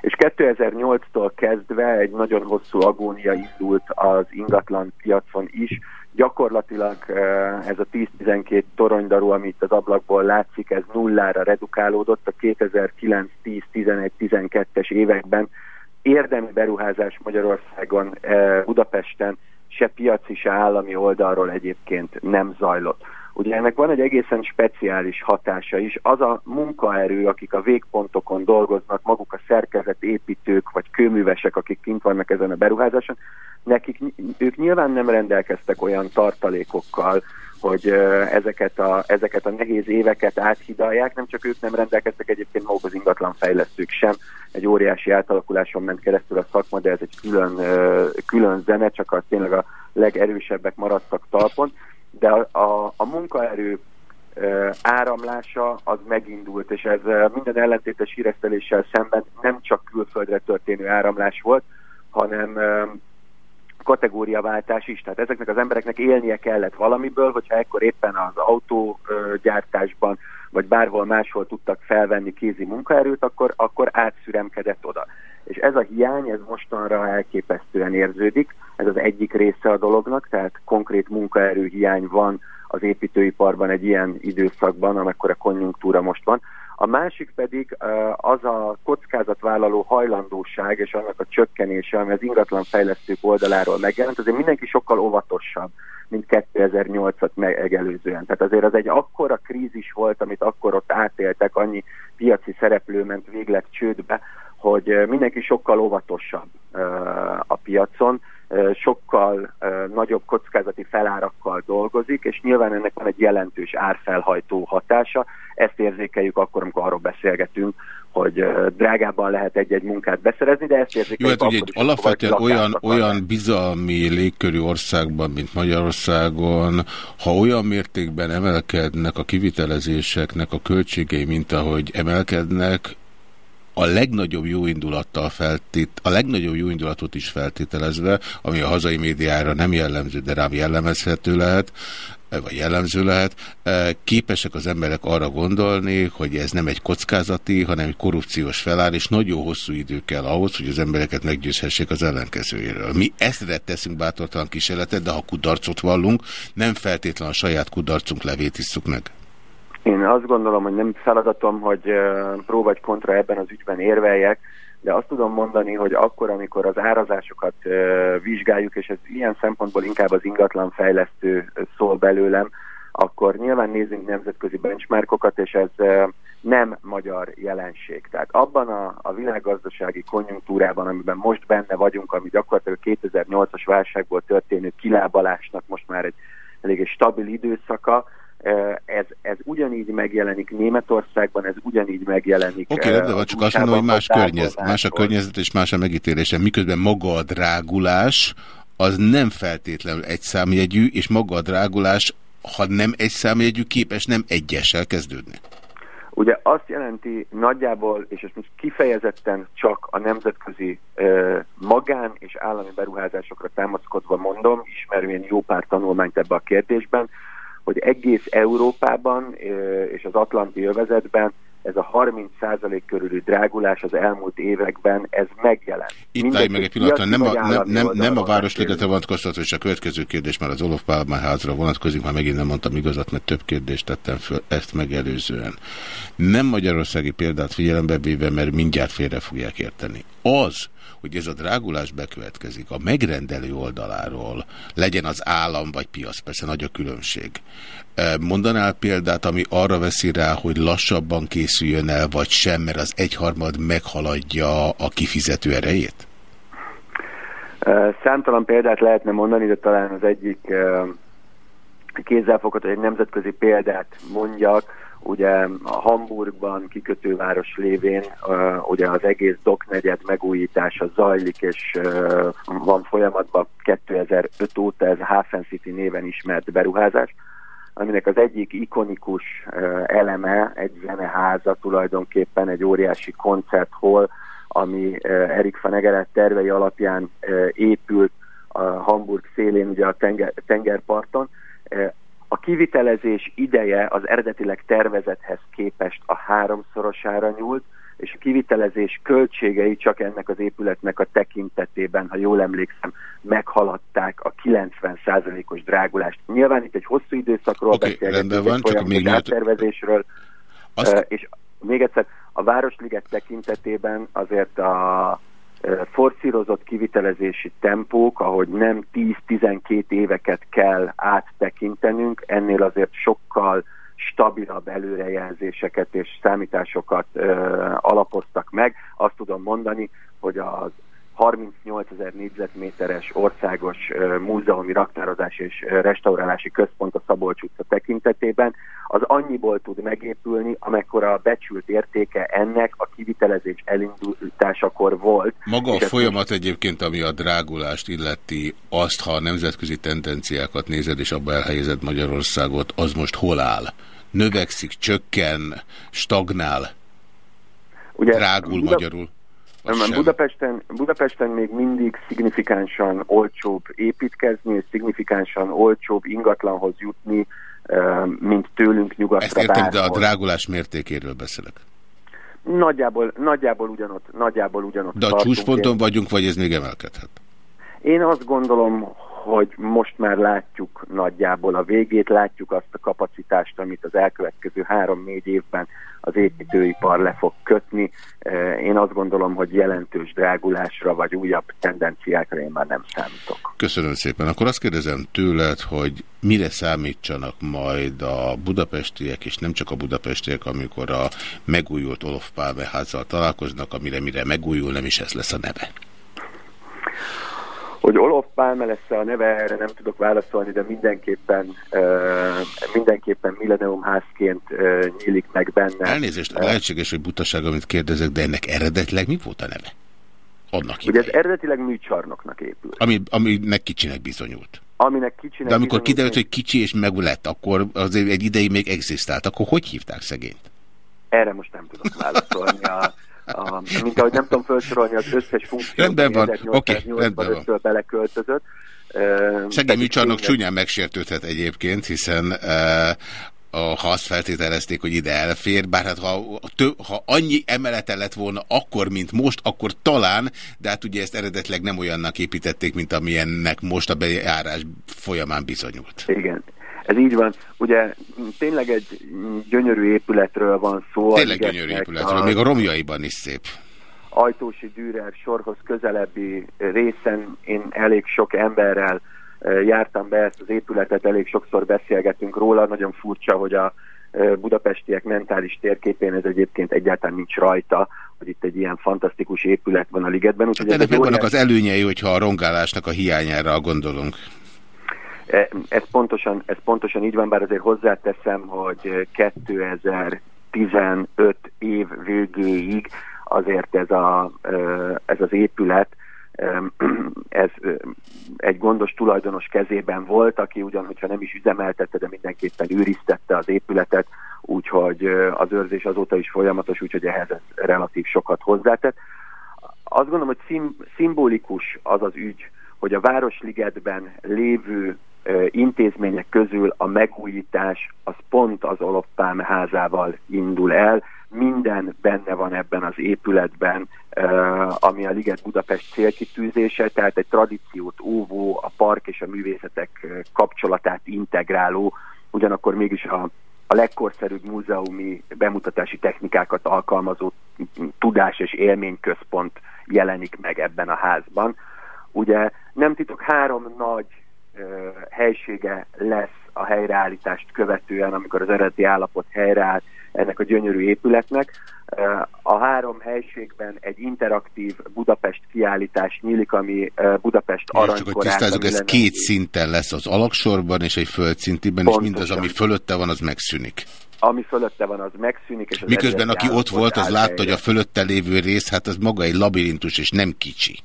És 2008-tól kezdve egy nagyon hosszú agónia indult az ingatlan piacon is, gyakorlatilag ez a 10-12 toronydarú, amit az ablakból látszik, ez nullára redukálódott a 2009-10-11-12-es években. Érdemi beruházás Magyarországon, Budapesten se piaci, se állami oldalról egyébként nem zajlott. Ugye ennek van egy egészen speciális hatása is. Az a munkaerő, akik a végpontokon dolgoznak, maguk a szerkezetépítők vagy kőművesek, akik kint vannak ezen a beruházáson, nekik, ők nyilván nem rendelkeztek olyan tartalékokkal, hogy ezeket a, ezeket a nehéz éveket áthidalják, nem csak ők nem rendelkeztek, egyébként maguk az ingatlanfejlesztők sem. Egy óriási átalakuláson ment keresztül a szakma, de ez egy külön, külön zene, csak a, tényleg a legerősebbek maradtak talpon de a, a, a munkaerő áramlása az megindult, és ez minden ellentétes híreszteléssel szemben nem csak külföldre történő áramlás volt, hanem kategóriaváltás is. Tehát ezeknek az embereknek élnie kellett valamiből, hogyha ekkor éppen az autógyártásban vagy bárhol máshol tudtak felvenni kézi munkaerőt, akkor, akkor átszüremkedett oda. És ez a hiány, ez mostanra elképesztően érződik, ez az egyik része a dolognak, tehát konkrét munkaerő hiány van az építőiparban egy ilyen időszakban, amekkor a konjunktúra most van. A másik pedig az a kockázatvállaló hajlandóság és annak a csökkenése, ami az ingatlanfejlesztők oldaláról megjelent, azért mindenki sokkal óvatosabb, mint 2008-at megelőzően. Tehát azért az egy akkora krízis volt, amit akkor ott átéltek, annyi piaci szereplő ment végleg csődbe, hogy mindenki sokkal óvatosabb a piacon, sokkal nagyobb kockázati felárakkal dolgozik, és nyilván ennek van egy jelentős árfelhajtó hatása. Ezt érzékeljük akkor, amikor arról beszélgetünk, hogy drágában lehet egy-egy munkát beszerezni, de ezt érzékeljük Jó, hát ugye egy alapvetően olyan, olyan bizalmi légkörű országban, mint Magyarországon, ha olyan mértékben emelkednek a kivitelezéseknek a költségei, mint ahogy emelkednek, a legnagyobb jóindulattal feltét, a legnagyobb jóindulatot is feltételezve, ami a hazai médiára nem jellemző, de rám jellemezhető lehet, vagy jellemző lehet, e, képesek az emberek arra gondolni, hogy ez nem egy kockázati, hanem egy korrupciós feláll, és nagyon hosszú idő kell ahhoz, hogy az embereket meggyőzhessék az ellenkezőjéről. Mi ezt teszünk bátortalan kísérletet, de ha kudarcot vallunk, nem feltétlenül a saját kudarcunk levét isszuk meg. Én azt gondolom, hogy nem feladatom, hogy pró vagy kontra ebben az ügyben érveljek, de azt tudom mondani, hogy akkor, amikor az árazásokat vizsgáljuk, és ez ilyen szempontból inkább az ingatlanfejlesztő szól belőlem, akkor nyilván nézzünk nemzetközi benchmarkokat, és ez nem magyar jelenség. Tehát abban a, a világgazdasági konjunktúrában, amiben most benne vagyunk, ami gyakorlatilag 2008-as válságból történő kilábalásnak most már egy elég stabil időszaka, ez, ez ugyanígy megjelenik Németországban, ez ugyanígy megjelenik. Oké, okay, de van, csak azt mondom, hogy más, környezet, más a környezet és más a megítélése. Miközben maga a drágulás, az nem feltétlenül egy számjegyű, és maga a drágulás, ha nem egy számjegyű, képes nem egyessel kezdődni. Ugye azt jelenti nagyjából, és ezt most kifejezetten csak a nemzetközi magán és állami beruházásokra támaszkodva mondom, ismervén jó pár tanulmányt ebbe a kérdésben, hogy egész Európában és az Atlanti övezetben ez a 30% körüli drágulás az elmúlt években, ez megjelent. Itt állj meg egy pillanatra, nem a, nem, nem, nem a Városligetre vonatkoztató, és a következő kérdés már az Olof Pálmán házra vonatkozik, már megint nem mondtam igazat, mert több kérdést tettem föl ezt megelőzően. Nem magyarországi példát figyelembe véve, mert mindjárt félre fogják érteni. Az, hogy ez a drágulás bekövetkezik a megrendelő oldaláról, legyen az állam vagy piac, persze nagy a különbség. Mondanál példát, ami arra veszi rá, hogy lassabban készüljön el, vagy sem, mert az egyharmad meghaladja a kifizető erejét? Számtalan példát lehetne mondani, de talán az egyik kézzelfogható, egy nemzetközi példát mondjak, Ugye a Hamburgban kikötőváros lévén uh, ugye az egész doknegyed megújítása zajlik, és uh, van folyamatban 2005 óta ez a Hafen City néven ismert beruházás, aminek az egyik ikonikus uh, eleme egy zeneháza, tulajdonképpen egy óriási koncerthol, ami Erik van Egeret tervei alapján épült a Hamburg szélén, ugye a tenger, tengerparton, a kivitelezés ideje az eredetileg tervezethez képest a háromszorosára nyúlt, és a kivitelezés költségei csak ennek az épületnek a tekintetében, ha jól emlékszem, meghaladták a 90%-os drágulást. Nyilván itt egy hosszú időszakról okay, beszélgetünk, van, csak még Azt... és még egyszer, a Városliget tekintetében azért a forszírozott kivitelezési tempók, ahogy nem 10-12 éveket kell áttekintenünk, ennél azért sokkal stabilabb előrejelzéseket és számításokat ö, alapoztak meg. Azt tudom mondani, hogy az 38 ezer négyzetméteres országos múzeumi raktározási és restaurálási központ a Szabolcs utca tekintetében, az annyiból tud megépülni, amekkora a becsült értéke ennek a kivitelezés elindításakor volt. Maga a folyamat egyébként, ami a drágulást illeti, azt, ha a nemzetközi tendenciákat nézed, és abba elhelyezed Magyarországot, az most hol áll? Növekszik, csökken, stagnál, Ugye, drágul magyarul? Nem, Budapesten, Budapesten még mindig szignifikánsan olcsóbb építkezni, és szignifikánsan olcsóbb ingatlanhoz jutni, mint tőlünk nyugatra. Ezt értem, bárhol. de a drágulás mértékéről beszélek. Nagyjából, nagyjából ugyanott, nagyjából ugyanott De a csúcsponton vagyunk, vagy ez még emelkedhet? Én azt gondolom, hogy most már látjuk nagyjából a végét, látjuk azt a kapacitást, amit az elkövetkező három-négy évben az építőipar le fog kötni. Én azt gondolom, hogy jelentős drágulásra vagy újabb tendenciákra én már nem számítok. Köszönöm szépen. Akkor azt kérdezem tőled, hogy mire számítsanak majd a budapestiek, és nem csak a budapestiek, amikor a megújult Olof Pálme házzal találkoznak, amire mire megújul, nem is ez lesz a neve. Hogy Olof Pálme lesz a neve, erre nem tudok válaszolni, de mindenképpen mindenképpen Millennium házként nyílik meg benne. Elnézést, lehetséges, hogy butaság, amit kérdezek, de ennek eredetileg mi volt a neve? Annak Ugye ez eredetileg műcsarnoknak épült. Ami, aminek kicsinek bizonyult. Aminek kicsinek De amikor kiderült, hogy kicsi és meg lett, akkor azért egy ideig még egzisztált, akkor hogy hívták szegényt? Erre most nem tudok válaszolni. A, a, mint ahogy nem tudom felsorolni az összes funkciót, rendben van, oké, okay, rendben van. beleköltözött. Szegény műcsarnok csúnyán megsértődhet egyébként, hiszen ha azt feltételezték, hogy ide elfér, bár hát ha, tő, ha annyi emelete lett volna akkor, mint most, akkor talán, de hát ugye ezt eredetleg nem olyannak építették, mint amilyennek most a bejárás folyamán bizonyult. Igen. Ez így van. Ugye tényleg egy gyönyörű épületről van szó. Tényleg gyönyörű épületről, a... még a romjaiban is szép. Ajtósi Dürer sorhoz közelebbi részen én elég sok emberrel eh, jártam be ezt az épületet, elég sokszor beszélgetünk róla. Nagyon furcsa, hogy a eh, budapestiek mentális térképén ez egyébként egyáltalán nincs rajta, hogy itt egy ilyen fantasztikus épület van a ligetben. hát ennek megvannak az előnyei, hogyha a rongálásnak a hiányára gondolunk. Ez pontosan, ez pontosan így van, bár azért hozzáteszem, hogy 2015 év végéig azért ez, a, ez az épület ez egy gondos tulajdonos kezében volt, aki ugyan, hogyha nem is üzemeltette, de mindenképpen őriztette az épületet, úgyhogy az őrzés azóta is folyamatos, úgyhogy ehhez ez relatív sokat hozzátett. Azt gondolom, hogy szim, szimbolikus az az ügy, hogy a Városligetben lévő intézmények közül a megújítás az pont az Olof Pálme házával indul el. Minden benne van ebben az épületben, ami a Liget Budapest célkitűzése, tehát egy tradíciót óvó, a park és a művészetek kapcsolatát integráló, ugyanakkor mégis a, a legkorszerűbb múzeumi bemutatási technikákat alkalmazó tudás- és élményközpont jelenik meg ebben a házban. Ugye nem titok, három nagy helysége lesz a helyreállítást követően, amikor az eredeti állapot helyreáll ennek a gyönyörű épületnek. A három helységben egy interaktív Budapest kiállítás nyílik, ami Budapest aranykorát. Csak hogy ez két szinten lesz az alaksorban és egy földszintiben, és mindaz, ami fölötte van, az megszűnik ami fölötte van, az megszűnik. És az Miközben aki ott volt, az látta, hogy a fölötte lévő rész, hát az maga egy labirintus, és nem kicsi.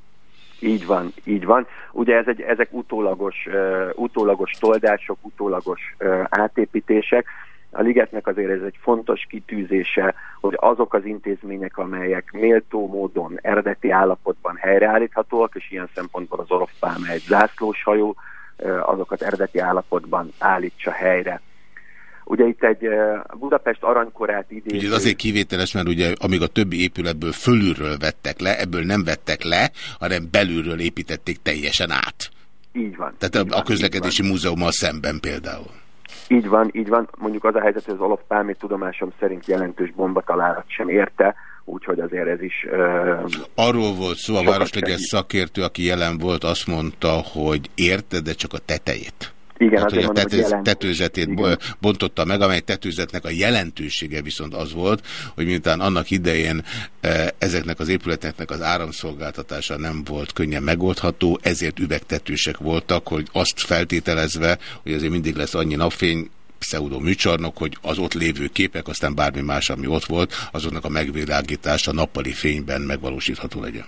Így van, így van. Ugye ez egy, ezek utólagos, uh, utólagos toldások, utólagos uh, átépítések. A ligetnek azért ez egy fontos kitűzése, hogy azok az intézmények, amelyek méltó módon, eredeti állapotban helyreállíthatóak, és ilyen szempontból az Pálma egy zászlóshajó, uh, azokat eredeti állapotban állítsa helyre. Ugye itt egy Budapest aranykorát idén. Ugye ez azért kivételes, mert ugye amíg a többi épületből fölülről vettek le, ebből nem vettek le, hanem belülről építették teljesen át. Így van. Tehát így a, van, közlekedési múzeummal szemben például. Így van, így van. Mondjuk az a helyzet, hogy az Pálmé tudomásom szerint jelentős bombatalálat sem érte, úgyhogy azért ez is... Uh, Arról volt szó, a Városleges szakértő, aki jelen volt, azt mondta, hogy érte, de csak a tetejét. Igen, hát, hogy a mondom, tetőz, tetőzetét Igen. bontotta meg, amely tetőzetnek a jelentősége viszont az volt, hogy miután annak idején e, ezeknek az épületeknek az áramszolgáltatása nem volt könnyen megoldható, ezért üvegtetősek voltak, hogy azt feltételezve, hogy azért mindig lesz annyi napfény, pseudo műcsarnok, hogy az ott lévő képek, aztán bármi más, ami ott volt, azoknak a megvilágítása nappali fényben megvalósítható legyen.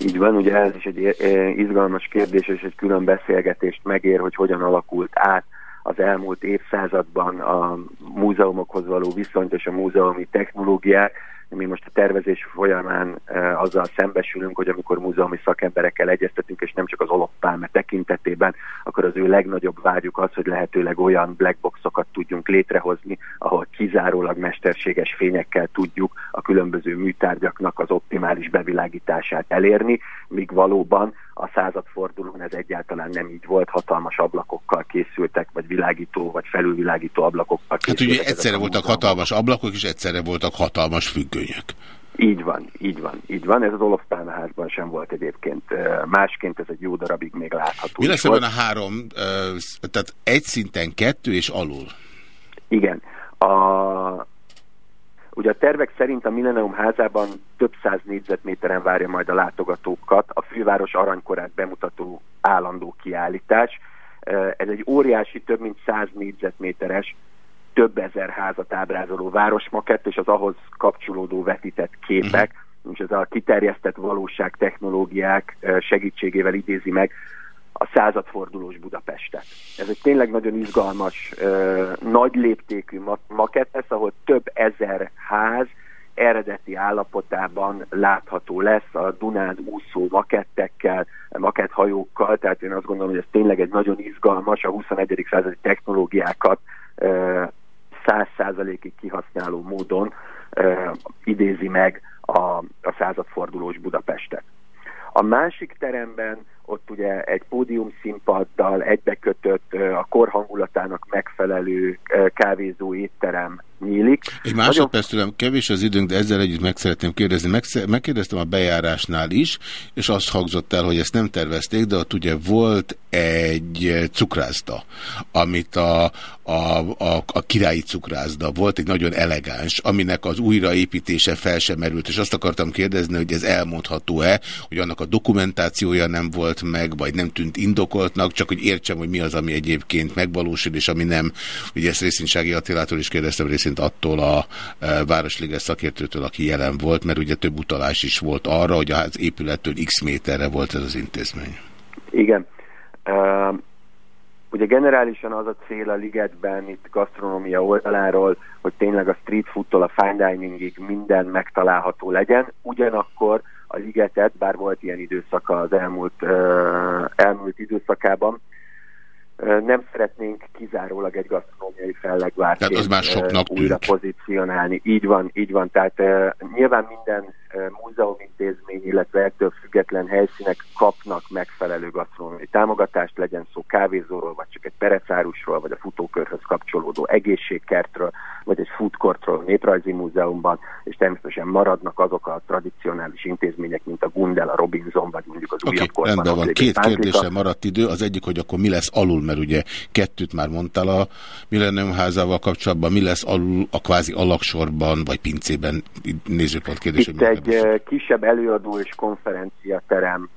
Így van, ugye ez is egy eh, izgalmas kérdés, és egy külön beszélgetést megér, hogy hogyan alakult át az elmúlt évszázadban a múzeumokhoz való viszonyt és a múzeumi technológiák, mi most a tervezés folyamán e, azzal szembesülünk, hogy amikor múzeumi szakemberekkel egyeztetünk, és nem csak az olopálme tekintetében, akkor az ő legnagyobb vágyuk az, hogy lehetőleg olyan blackboxokat tudjunk létrehozni, ahol kizárólag mesterséges fényekkel tudjuk a különböző műtárgyaknak az optimális bevilágítását elérni, míg valóban a századfordulón ez egyáltalán nem így volt, hatalmas ablakokkal készültek, vagy világító, vagy felülvilágító ablakokkal készültek. Hát ugye egyszerre voltak hatalmas ablakok, és egyszerre voltak hatalmas függönyök. Így van, így van, így van. Ez az Olof házban sem volt egyébként. Másként ez egy jó darabig még látható. Mi lesz ebben a három, tehát egy szinten kettő és alul? Igen. A, Ugye a tervek szerint a Millennium házában több száz négyzetméteren várja majd a látogatókat a főváros aranykorát bemutató állandó kiállítás. Ez egy óriási, több mint száz négyzetméteres, több ezer házat ábrázoló városmakett, és az ahhoz kapcsolódó vetített képek, mhm. és ez a kiterjesztett valóság technológiák segítségével idézi meg a századfordulós Budapestet. Ez egy tényleg nagyon izgalmas, nagy léptékű makett lesz, ahol több ezer ház eredeti állapotában látható lesz a Dunán úszó makettekkel, maketthajókkal, tehát én azt gondolom, hogy ez tényleg egy nagyon izgalmas, a 21. századi technológiákat száz százalékig kihasználó módon idézi meg a, a századfordulós Budapestet. A másik teremben ott ugye egy pódium színpaddal egybekötött a korhangulatának megfelelő kávézó étterem nyílik. Egy másodperc tőlem kevés az időnk, de ezzel együtt meg szeretném kérdezni. megkérdeztem a bejárásnál is, és azt hangzott el, hogy ezt nem tervezték, de ott ugye volt egy cukrászda, amit a, a, a, a királyi cukrászda volt, egy nagyon elegáns, aminek az újraépítése fel sem merült, és azt akartam kérdezni, hogy ez elmondható-e, hogy annak a dokumentációja nem volt meg, vagy nem tűnt indokoltnak, csak hogy értsem, hogy mi az, ami egyébként megvalósul, és ami nem. Ugye ezt részintsági Attilától is kérdeztem, részint attól a e, Városliges szakértőtől, aki jelen volt, mert ugye több utalás is volt arra, hogy az épülettől x méterre volt ez az intézmény. Igen. Ugye generálisan az a cél a ligetben, itt gasztronómia oldaláról, hogy tényleg a street foodtól a fine diningig minden megtalálható legyen, ugyanakkor a ligetet, bár volt ilyen időszaka az elmúlt, uh, elmúlt időszakában, nem szeretnénk kizárólag egy gasztronómiai fellegvárként az már soknak újra tűnt. pozícionálni. Így van, így van. Tehát nyilván minden uh, múzeumintézmény, illetve ettől független helyszínek kapnak megfelelő gasztronómiai támogatást, legyen szó kávézóról, vagy csak egy perecárusról, vagy a futókörhöz kapcsolódó egészségkertről, vagy egy foodcourtról a Néprajzi Múzeumban, és természetesen maradnak azok a tradicionális intézmények, mint a Gundel, a Robinson, vagy mondjuk az okay, újabb korban. rendben van. Két kérdése maradt idő. Az egyik, hogy akkor mi lesz alul mert ugye kettőt már mondtál a Millennium házával kapcsolatban, mi lesz alul a kvázi alaksorban, vagy pincében nézőpont kérdés. Itt egy is. kisebb előadó és konferenciaterem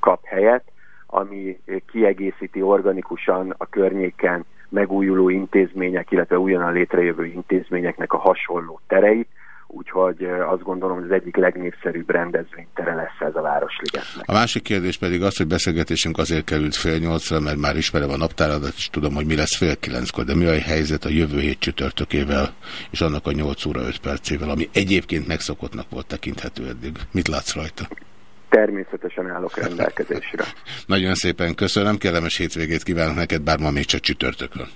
kap helyet, ami kiegészíti organikusan a környéken megújuló intézmények, illetve újonnan létrejövő intézményeknek a hasonló tereit, úgyhogy azt gondolom, hogy az egyik legnépszerűbb rendezvénytere lesz ez a Városligetnek. A másik kérdés pedig az, hogy beszélgetésünk azért került fél nyolcra, mert már ismerem a naptáradat, és tudom, hogy mi lesz fél kilenckor, de mi a helyzet a jövő hét csütörtökével, és annak a 8 óra 5 percével, ami egyébként megszokottnak volt tekinthető eddig. Mit látsz rajta? Természetesen állok rendelkezésre. Nagyon szépen köszönöm, kellemes hétvégét kívánok neked, bár ma még csak csütörtökön.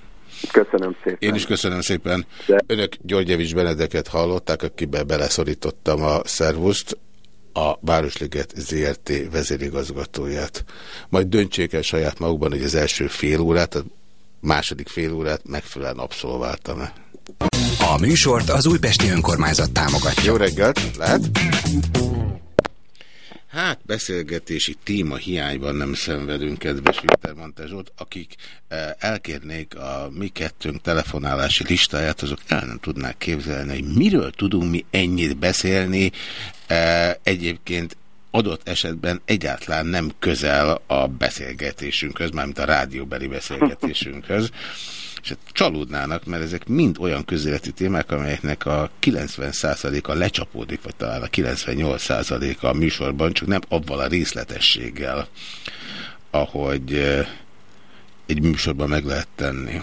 Köszönöm szépen. Én is köszönöm szépen. De... Önök Györgyevics Benedeket hallották, akibe beleszorítottam a szervuszt, a Városliget ZRT vezérigazgatóját. Majd döntsék el saját magukban, hogy az első fél órát, a második fél órát megfelelően abszolváltam-e. A műsort az Újpesti Önkormányzat támogatja. Jó reggelt, lehet? Hát beszélgetési téma hiányban nem szenvedünk, kedves Viktor Montezsót, akik eh, elkérnék a mi kettőnk telefonálási listáját, azok el nem tudnák képzelni, hogy miről tudunk mi ennyit beszélni. Eh, egyébként adott esetben egyáltalán nem közel a beszélgetésünkhöz, mármint a rádióbeli beszélgetésünkhöz és csalódnának, mert ezek mind olyan közéleti témák, amelyeknek a 90%-a lecsapódik, vagy talán a 98%-a a műsorban, csak nem abban a részletességgel, ahogy eh, egy műsorban meg lehet tenni.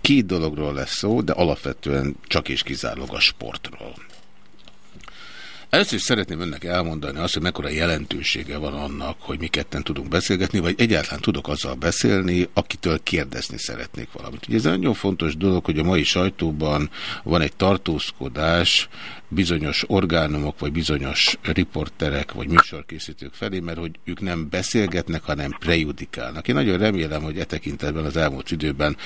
Két dologról lesz szó, de alapvetően csak és kizárólag a sportról. Először is szeretném önnek elmondani azt, hogy mekkora jelentősége van annak, hogy mi ketten tudunk beszélgetni, vagy egyáltalán tudok azzal beszélni, akitől kérdezni szeretnék valamit. Ugye ez egy nagyon fontos dolog, hogy a mai sajtóban van egy tartózkodás bizonyos orgánumok, vagy bizonyos riporterek, vagy műsorkészítők felé, mert hogy ők nem beszélgetnek, hanem prejudikálnak. Én nagyon remélem, hogy e tekintetben az elmúlt időben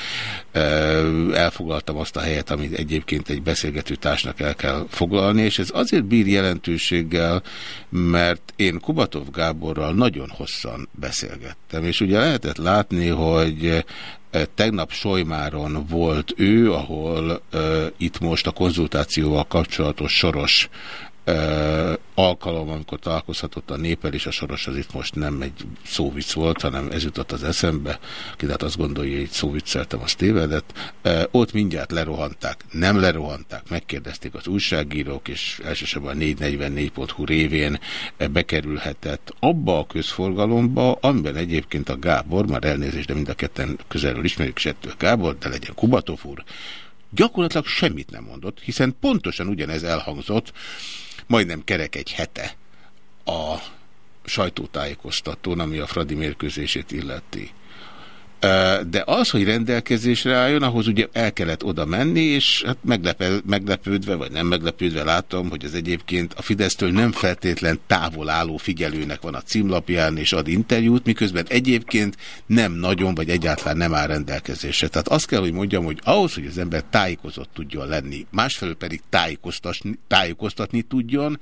elfoglaltam azt a helyet, amit egyébként egy beszélgető társnak el kell foglalni, és ez azért bír jelentőséggel, mert én Kubatov Gáborral nagyon hosszan beszélgettem, és ugye lehetett látni, hogy Tegnap Solymáron volt ő, ahol uh, itt most a konzultációval kapcsolatos soros alkalom, amikor találkozhatott a népel, és a soros az itt most nem egy szóvic volt, hanem ez jutott az eszembe, ki tehát azt gondolja, hogy szóvicceltem, az tévedett. Ott mindjárt lerohanták, nem lerohanták, megkérdezték az újságírók, és elsősorban 444.hu révén bekerülhetett abba a közforgalomba, amiben egyébként a Gábor, már elnézést, de mind a ketten közelről ismerjük, és ettől Gábor, de legyen Kubatov úr, gyakorlatilag semmit nem mondott, hiszen pontosan ugyanez elhangzott, majdnem kerek egy hete a sajtótájékoztatón, ami a Fradi mérkőzését illeti. De az, hogy rendelkezésre álljon, ahhoz ugye el kellett oda menni, és hát meglepő, meglepődve, vagy nem meglepődve látom, hogy az egyébként a Fidesztől nem feltétlen távol álló figyelőnek van a címlapján, és ad interjút, miközben egyébként nem nagyon, vagy egyáltalán nem áll rendelkezésre. Tehát azt kell, hogy mondjam, hogy ahhoz, hogy az ember tájékozott tudjon lenni, másfelől pedig tájékoztatni, tájékoztatni tudjon,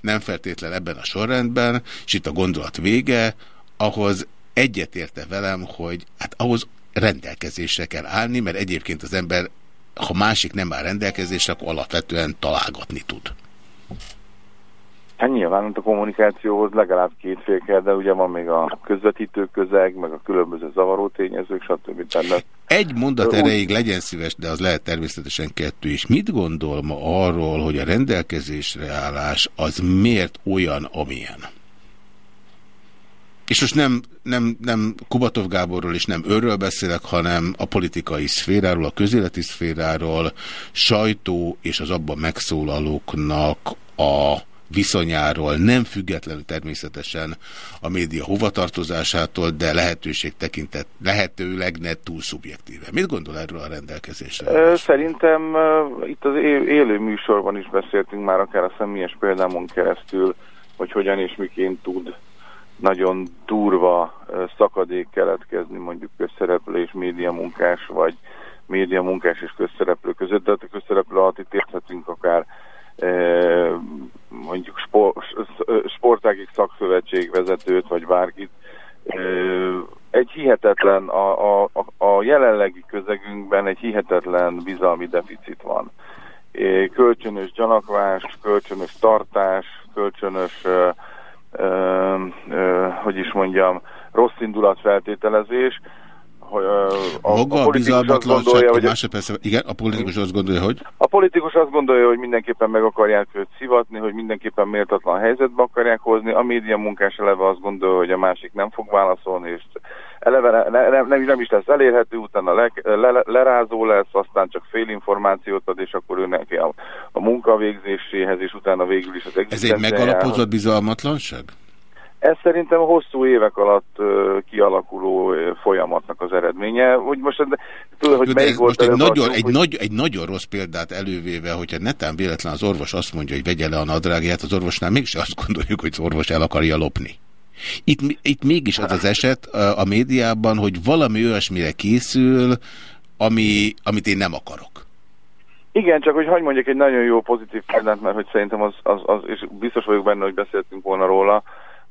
nem feltétlen ebben a sorrendben, és itt a gondolat vége, ahhoz egyetérte velem, hogy hát ahhoz rendelkezésre kell állni, mert egyébként az ember, ha másik nem áll rendelkezésre, akkor alapvetően találgatni tud. Hát nyilván a kommunikációhoz legalább két fél kell, de ugye van még a közvetítő közeg, meg a különböző zavaró tényezők, stb. Tehát Egy mondat erejéig legyen szíves, de az lehet természetesen kettő is. Mit gondol ma arról, hogy a rendelkezésre állás az miért olyan, amilyen? És most nem, nem, nem Kubatov Gáborról és nem őről beszélek, hanem a politikai szféráról, a közéleti szféráról, sajtó és az abban megszólalóknak a viszonyáról, nem függetlenül természetesen a média hovatartozásától, de lehetőség tekintett, lehetőleg ne túl szubjektíve. Mit gondol erről a rendelkezésre? Szerintem itt az élő műsorban is beszéltünk már akár a személyes példámon keresztül, hogy hogyan és miként tud nagyon durva szakadék keletkezni mondjuk közszereplő és médiamunkás, vagy médiamunkás és közszereplő között, de a közszereplő alatt itt érthetünk akár mondjuk sportágik szakszövetség vezetőt, vagy bárkit. Egy hihetetlen, a, a, a jelenlegi közegünkben egy hihetetlen bizalmi deficit van. Kölcsönös gyanakvás, kölcsönös tartás, kölcsönös hogy is mondjam, rossz indulat feltételezés, hogy a, Maga a, a bizalmatlanság, gondolja, hogy másodperc, igen, a politikus azt gondolja, hogy? A politikus azt gondolja, hogy mindenképpen meg akarják őt szivatni, hogy mindenképpen méltatlan helyzetbe akarják hozni, a média munkás eleve azt gondolja, hogy a másik nem fog válaszolni, és eleve ne, nem, nem, nem is lesz elérhető, utána le, le, lerázó lesz, aztán csak fél információt ad, és akkor ő neki a, a munkavégzéséhez, és utána végül is az Ez egy megalapozott bizalmatlanság? Ez szerintem a hosszú évek alatt uh, kialakuló folyamatnak az eredménye. Úgy most, tudod, hogy melyik volt most egy nagyon, egy, hogy... nagy, egy nagyon rossz példát elővéve, hogyha netán véletlen az orvos azt mondja, hogy vegye le a nadrágját, az orvosnál mégse azt gondoljuk, hogy az orvos el akarja lopni. Itt, itt mégis az az eset a, a médiában, hogy valami olyasmire készül, ami, amit én nem akarok. Igen, csak hogy hagyd mondjak egy nagyon jó pozitív példát, mert hogy szerintem az, az, az, és biztos vagyok benne, hogy beszéltünk volna róla,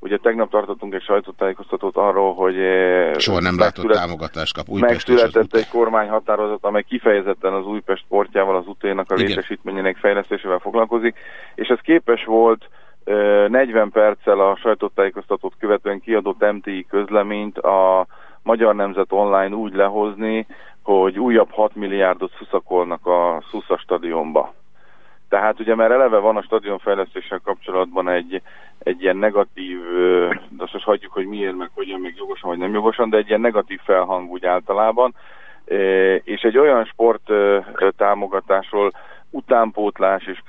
Ugye tegnap tartottunk egy sajtótájékoztatót arról, hogy eh, soha nem látott támogatást kap Újpest Megszületett egy kormányhatározat, amely kifejezetten az Újpest sportjával, az uténak a létesítményének fejlesztésével foglalkozik, és ez képes volt 40 eh, perccel a sajtótájékoztatót követően kiadott MTI közleményt a Magyar Nemzet Online úgy lehozni, hogy újabb 6 milliárdot szuszakolnak a Szusza stadionba. Tehát ugye már eleve van a stadionfejlesztéssel kapcsolatban egy, egy ilyen negatív, de azt most hagyjuk, hogy miért, meg hogyan, meg jogosan vagy nem jogosan, de egy ilyen negatív felhang úgy általában, és egy olyan sport támogatásról, utánpótlás és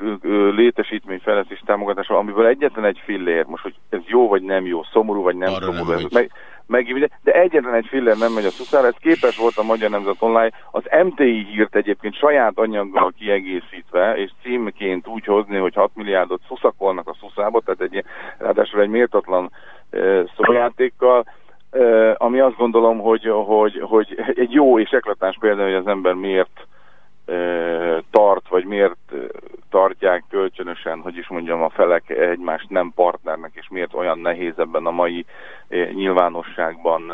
létesítményfejlesztés támogatásról, amiből egyetlen egy fillér, most hogy ez jó vagy nem jó, szomorú vagy nem Arra szomorú, nem ez meg, meg, de egyetlen egy fillér nem megy a szuszára, ez képes volt a Magyar Nemzet Online az MTI hírt egyébként saját anyaggal kiegészítve, és címként úgy hozni, hogy 6 milliárdot szuszakolnak a szuszába, tehát egy, ráadásul egy méltatlan e, szójátékkal, e, ami azt gondolom, hogy, hogy, hogy egy jó és eklatáns példa, hogy az ember miért tart, vagy miért tartják kölcsönösen, hogy is mondjam, a felek egymást nem partnernek, és miért olyan nehéz ebben a mai nyilvánosságban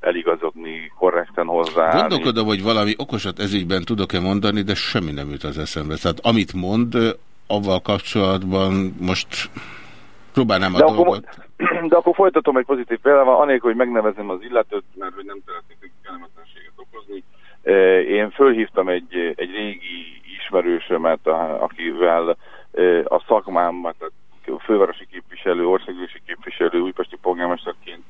eligazodni, korrekten hozzá. Gondolkodom, hogy valami okosat ezügyben tudok-e mondani, de semmi nem jut az eszembe. Tehát amit mond, avval kapcsolatban most próbálnám a de dolgot. Akkor, de akkor folytatom egy pozitív példával, anélkül, hogy megnevezem az illetőt, mert hogy nem szeretnék kellemetlenséget okozni. Én fölhívtam egy, egy régi ismerősömet, akivel a szakmámban, tehát fővárosi képviselő, országgyűlési képviselő, újpesti polgármesterként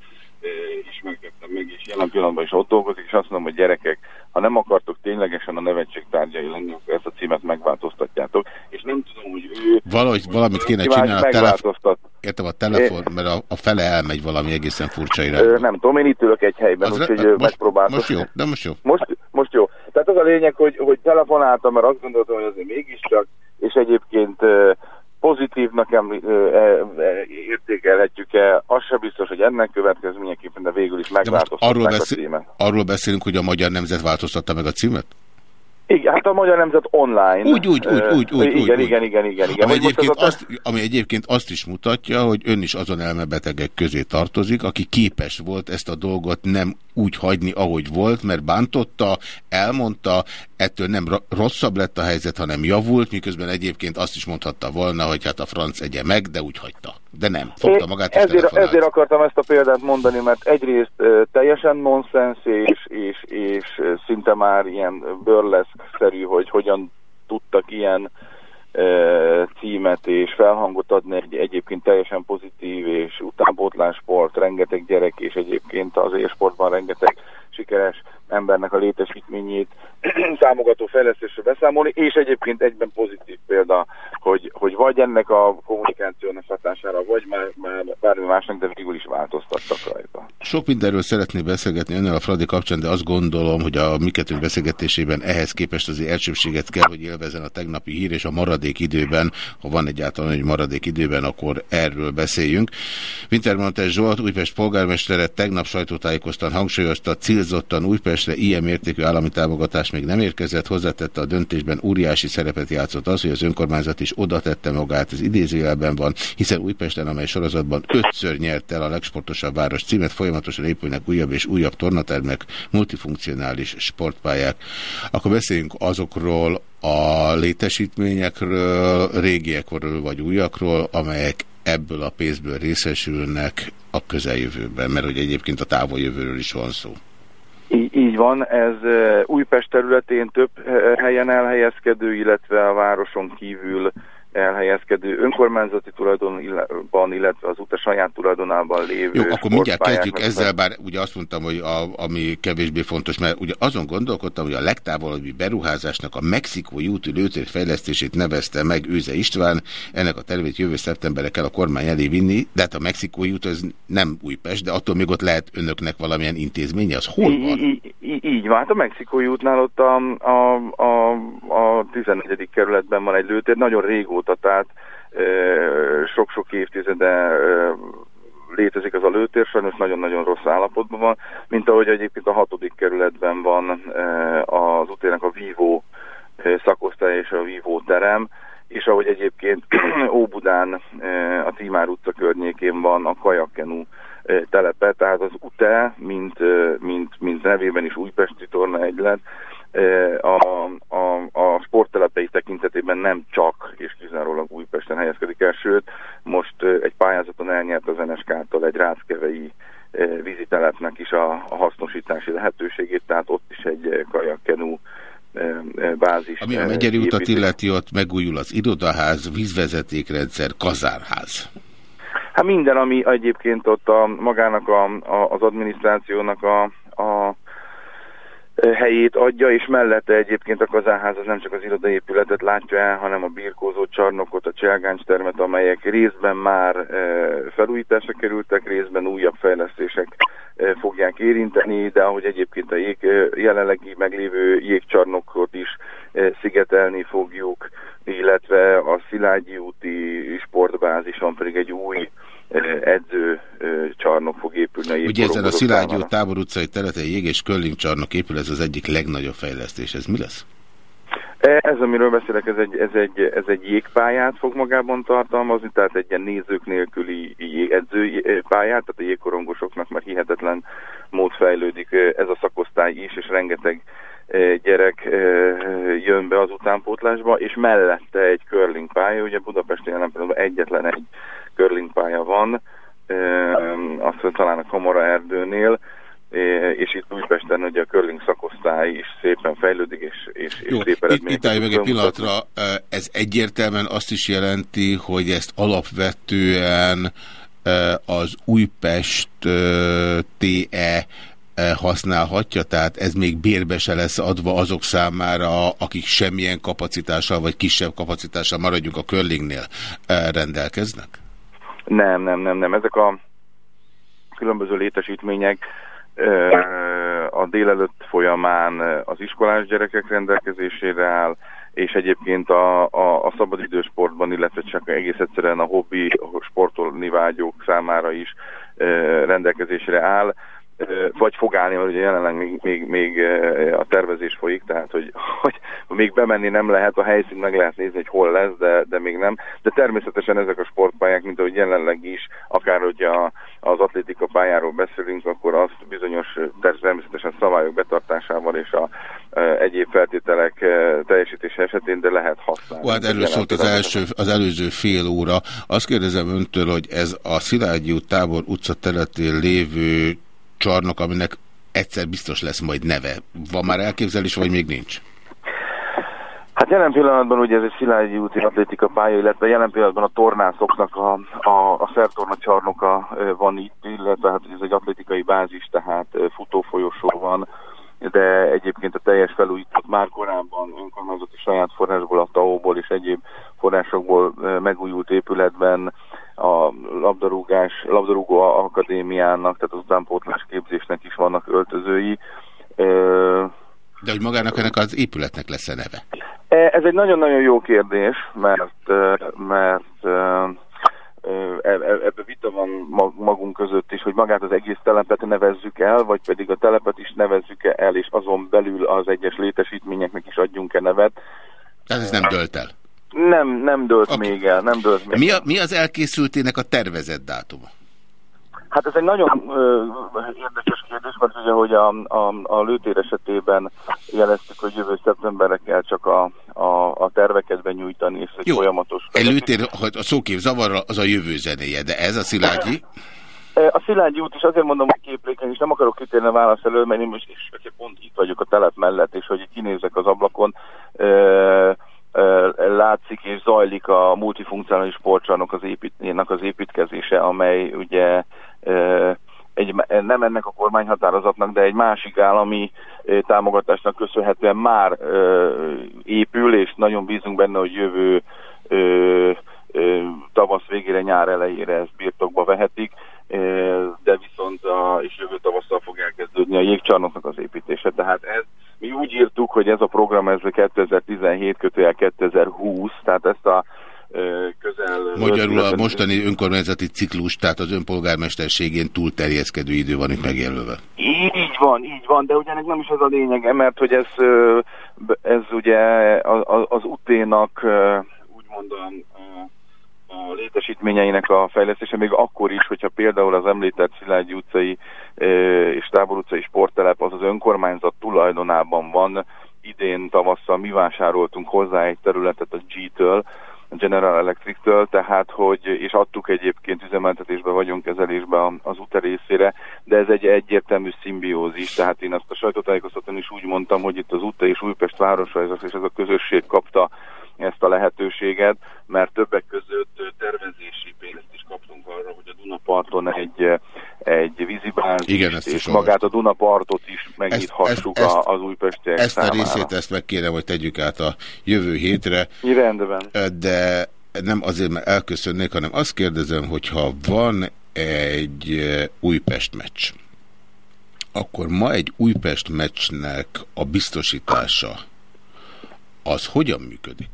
ismerkedtem meg, és jelen pillanatban is ott dolgozik, és azt mondom, hogy gyerekek, ha nem akartok ténylegesen a nevetség tárgyai lenni, ezt a címet megváltoztatjátok, és nem tudom, hogy ő... Valahogy valamit kéne csinálni. Megváltoztat. Értem a telefon, mert a, a fele elmegy valami egészen furcsa irányba. Nem tudom, én itt ülök egy helyben, úgyhogy megpróbáltam. Most jó, de most jó. Most, most jó. Tehát az a lényeg, hogy, hogy telefonáltam, mert azt gondoltam, hogy azért mégiscsak, és egyébként pozitívnak e, e, értékelhetjük-e, az sem biztos, hogy ennek következményeképpen, de végül is megváltoztatták arról a címet. Arról beszélünk, hogy a Magyar Nemzet változtatta meg a címet? Igen, hát a Magyar Nemzet online. Úgy, úgy, úgy, úgy, úgy. Igen, úgy, igen, igen, igen, igen. Ami egyébként, az azt, ami egyébként azt is mutatja, hogy ön is azon elmebetegek közé tartozik, aki képes volt ezt a dolgot nem úgy hagyni, ahogy volt, mert bántotta, elmondta, ettől nem rosszabb lett a helyzet, hanem javult, miközben egyébként azt is mondhatta volna, hogy hát a franc egye meg, de úgy hagyta. De nem, fogta magát és ezért, ezért akartam ezt a példát mondani, mert egyrészt teljesen nonsens és, és, és szinte már ilyen burleszk-szerű, hogy hogyan tudtak ilyen címet és felhangot adni egy egyébként teljesen pozitív és utánpótlássport, rengeteg gyerek és egyébként az élsportban rengeteg sikeres embernek a létesítményét támogató fejlesztésre beszámolni, és egyébként egyben pozitív példa, hogy, hogy vagy ennek a kommunikációnak hatására, vagy már, már bármi másnak, de végül is változtattak rajta. Sok mindenről szeretnék beszélgetni önnel a Fradi kapcsán, de azt gondolom, hogy a mi beszélgetésében ehhez képest azért elsőbséget kell, hogy élvezen a tegnapi hír, és a maradék időben, ha van egyáltalán egy maradék időben, akkor erről beszéljünk. Wintermantes Zsolt, Újpest polgármestere tegnap sajtótájékoztan hangsúlyozta, célzottan Újpestre ilyen mértékű állami támogatás még nem érkezett, hozzátette a döntésben óriási szerepet játszott az, hogy az önkormányzat is oda tette magát, az idézőjelben van, hiszen Újpesten, amely sorozatban ötször nyert el a legsportosabb város címet, folyamatosan épülnek újabb és újabb tornatermek, multifunkcionális sportpályák. Akkor beszéljünk azokról a létesítményekről, régiekről vagy újakról, amelyek ebből a pénzből részesülnek a közeljövőben, mert hogy egyébként a távoljövőről is van szó. Így, így van, ez Újpest területén több helyen elhelyezkedő, illetve a városon kívül elhelyezkedő önkormányzati tulajdonban, illetve az utas saját tulajdonában lévő Jó, akkor mindjárt kezdjük ezzel, bár ugye azt mondtam, hogy a, ami kevésbé fontos, mert ugye azon gondolkodtam, hogy a legtávolabbi beruházásnak a Mexikói úti lőtér fejlesztését nevezte meg Őze István, ennek a tervét jövő szeptemberre kell a kormány elé vinni, de hát a Mexikói út az nem Újpest, de attól még ott lehet önöknek valamilyen intézménye, az hol van? Így, így, így van, hát a Mexikói útnál ott a, a, a, a 14. kerületben van egy lőtér, nagyon régóta óta, tehát sok-sok évtizede létezik az a lőtér, sajnos nagyon-nagyon rossz állapotban van, mint ahogy egyébként a hatodik kerületben van az utének a Vivo szakosztály és a Vivo terem, és ahogy egyébként Óbudán a Tímár utca környékén van a Kajakkenu telepe, tehát az UTE, mint, mint, mint nevében is Újpesti Torna Egylet, a, a, a sporttelepei tekintetében nem csak és kizárólag Újpesten helyezkedik el, sőt, most egy pályázaton elnyert az NSK-tól egy ráckevei vízitelepnek is a, a hasznosítási lehetőségét, tehát ott is egy kajakkenú bázis. Ami a megyeri utat illeti, ott megújul az irodaház, vízvezetékrendszer, kazárház. Hát minden, ami egyébként ott a, magának a, a, az adminisztrációnak a, a helyét adja, és mellette egyébként a kazánház az nem csak az irodaépületet látja el, hanem a birkózó csarnokot, a cselgáncstermet, amelyek részben már felújításra kerültek, részben újabb fejlesztések fogják érinteni, de ahogy egyébként a jég, jelenlegi meglévő jégcsarnokot is szigetelni fogjuk, illetve a Szilágyi úti sportbázison pedig egy új edző csarnok fog épülni. Ugye ezen a Szilágyi tábor utcai területen jég és kölling csarnok épül, ez az egyik legnagyobb fejlesztés. Ez mi lesz? Ez, amiről beszélek, ez egy, ez, egy, ez egy jégpályát fog magában tartalmazni, tehát egy ilyen nézők nélküli edzőpályát, tehát a jégkorongosoknak már hihetetlen mód fejlődik ez a szakosztály is, és rengeteg gyerek jön be az utánpótlásba, és mellette egy curling pálya, ugye Budapesten jelen pillanatban egyetlen egy curling pálya van, azt talán a Komora erdőnél, és itt Újpesten ugye a curling szakosztály is szépen fejlődik, és, és, és Jó, szép itt, itt állj meg egy pillanatra, ez egyértelműen azt is jelenti, hogy ezt alapvetően az Újpest TE használhatja, tehát ez még bérbe se lesz adva azok számára, akik semmilyen kapacitással vagy kisebb kapacitással, maradjunk a curlingnél, rendelkeznek? Nem, nem, nem, nem. Ezek a különböző létesítmények a délelőtt folyamán az iskolás gyerekek rendelkezésére áll, és egyébként a, a, a szabadidősportban, illetve csak egész egyszerűen a hobbi sportolni vágyók számára is rendelkezésre áll vagy fog állni, mert ugye jelenleg még, még, még a tervezés folyik, tehát hogy, hogy még bemenni nem lehet, a helyszín meg lehet nézni, hogy hol lesz, de, de még nem. De természetesen ezek a sportpályák, mint ahogy jelenleg is, akár hogy a, az atlétika pályáról beszélünk, akkor azt bizonyos természetesen szabályok betartásával és a, a egyéb feltételek teljesítése esetén, de lehet használni. Hát erről szólt az, első, az előző fél óra. Azt kérdezem öntől, hogy ez a Szilágyi tábor utca területén lévő csarnok, aminek egyszer biztos lesz majd neve. Van már elképzelés, vagy még nincs? Hát jelen pillanatban ugye ez egy Szilágyi úti atlétika pálya, illetve jelen pillanatban a tornászoknak a, a, a szertorna csarnoka van itt, illetve hát ez egy atlétikai bázis, tehát futófolyosó van, de egyébként a teljes felújított már korábban önkormányzati saját forrásból, a TAO-ból és egyéb forrásokból megújult épületben a labdarúgás, labdarúgó akadémiának, tehát az utánpótlás képzésnek is vannak öltözői. De hogy magának ennek az épületnek lesz-e neve? E, ez egy nagyon-nagyon jó kérdés, mert, mert ebbe vita van magunk között is, hogy magát az egész telepet nevezzük el, vagy pedig a telepet is nevezzük -e el, és azon belül az egyes létesítményeknek is adjunk-e nevet. Tehát ez nem dölt el? Nem, nem dölt okay. még el, nem dölt még mi, a, mi az elkészültének a tervezett dátuma? Hát ez egy nagyon ö, érdekes kérdés, mert ugye, hogy a, a, a lőtér esetében jeleztük, hogy jövő szeptemberre kell csak a, a, a terveket benyújtani, és egy Jó. folyamatos... Egy lőtér, a szókép zavarra, az a jövő zenéje, de ez a Szilágyi? A Szilágyi út is azért mondom, hogy képlékeny, és nem akarok kitérni a válasz elől, mert én most is pont itt vagyok a telep mellett, és hogy kinézek az ablakon, ö, látszik és zajlik a multifunkcionális sportcsarnok az, épít, az építkezése, amely ugye egy, nem ennek a kormányhatározatnak, de egy másik állami támogatásnak köszönhetően már épül, és nagyon bízunk benne, hogy jövő tavasz végére, nyár elejére ezt birtokba vehetik, de viszont a, és jövő tavasszal fog elkezdődni a jégcsarnoknak az építése. Tehát ez, mi úgy írtuk, hogy ez a program ez 2017 kötőjel 2020, tehát ezt a közel... Magyarul a mostani önkormányzati ciklus, tehát az önpolgármesterségén túl terjeszkedő idő van itt megjelölve. Így van, így van, de ugyanek nem is ez a lényeg, mert hogy ez, ez ugye az uténak úgymond a, a létesítményeinek a fejlesztése, még akkor is, hogyha például az említett Szilágyi utcai és Tábor utcai sporttelep az az önkormányzat tulajdonában van, idén tavasszal mi vásároltunk hozzá egy területet a G-től, General Electric-től, tehát hogy, és adtuk egyébként üzemeltetésbe vagyunk kezelésbe az UTE részére, de ez egy egyértelmű szimbiózis, tehát én azt a sajtótájékoztatón is úgy mondtam, hogy itt az UTE és Újpest városa és ez a közösség kapta ezt a lehetőséget, mert többek között tervezési pénzt is kaptunk arra, hogy a Dunaparton egy, egy vízibázis, Igen, és, és magát a Dunapartot is megnyithassuk ezt, ezt, az újpestiek Ezt számára. a részét ezt meg kéne, hogy tegyük át a jövő hétre. Rendben. De nem azért, mert elköszönnék, hanem azt kérdezem, hogyha van egy Újpest meccs, akkor ma egy Újpest meccsnek a biztosítása az hogyan működik?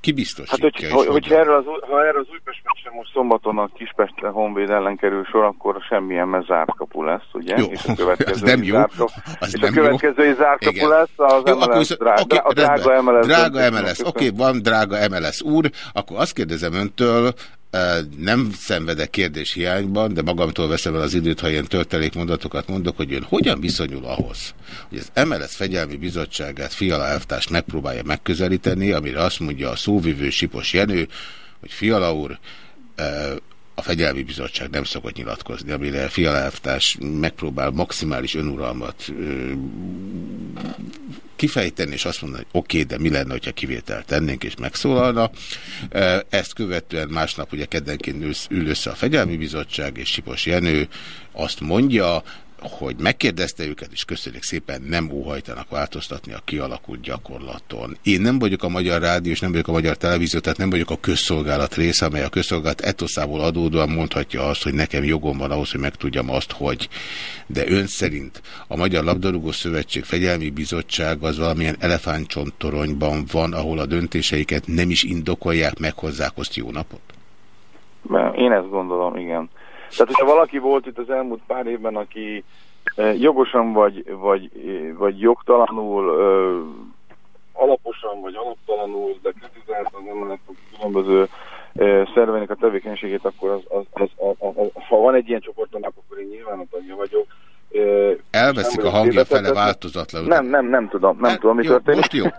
Ki biztosítja? Hát, hogy, hogy, hogy erről az, ha erre az Újpest meccsre most szombaton a Kispestre Honvéd ellen kerül sor, akkor semmilyen, mert zárt kapu lesz, ugye? Jó, és a következő nem jó. Zárkap, az és nem a következő jó. zárt kapu lesz, az jó, MLS, viszont, drá, okay, a drága MLS. Drága MLS, oké, okay, van drága MLS úr, akkor azt kérdezem öntől, nem szenvedek kérdés hiányban, de magamtól veszem el az időt, ha ilyen mondatokat mondok, hogy ön hogyan viszonyul ahhoz, hogy az MLS Fegyelmi Bizottságát Fiala elvtárs megpróbálja megközelíteni, amire azt mondja a szóvivő Sipos Jenő, hogy Fiala úr, a Fegyelmi Bizottság nem szokott nyilatkozni, amire Fiala elvtárs megpróbál maximális önuralmat kifejteni, és azt mondani, hogy oké, okay, de mi lenne, hogyha kivételt tennénk, és megszólalna. Ezt követően másnap ugye keddenként ül össze a Fegyelmi Bizottság, és Sipos Jenő azt mondja, hogy megkérdezte őket, és köszönjük szépen, nem óhajtanak változtatni a kialakult gyakorlaton. Én nem vagyok a Magyar Rádió, és nem vagyok a Magyar Televízió, tehát nem vagyok a közszolgálat része, amely a közszolgálat etoszából adódóan mondhatja azt, hogy nekem jogom van ahhoz, hogy megtudjam azt, hogy. De ön szerint a Magyar Labdarúgó Szövetség Fegyelmi Bizottság az valamilyen elefántcsontoronyban van, ahol a döntéseiket nem is indokolják, meghozzák azt jó napot? Én ezt gondolom, igen. Tehát, hogyha valaki volt itt az elmúlt pár évben, aki jogosan vagy, vagy, vagy jogtalanul, alaposan vagy alaptalanul, de kritizálta az emellett a különböző szervenek a tevékenységét, akkor az, az, az, az, az, ha van egy ilyen csoporton, akkor én nyilván a tagja vagyok. Elveszik a hangja fele változatlan. Nem, nem, nem tudom, nem tudom, mi jó, történik. Most jó.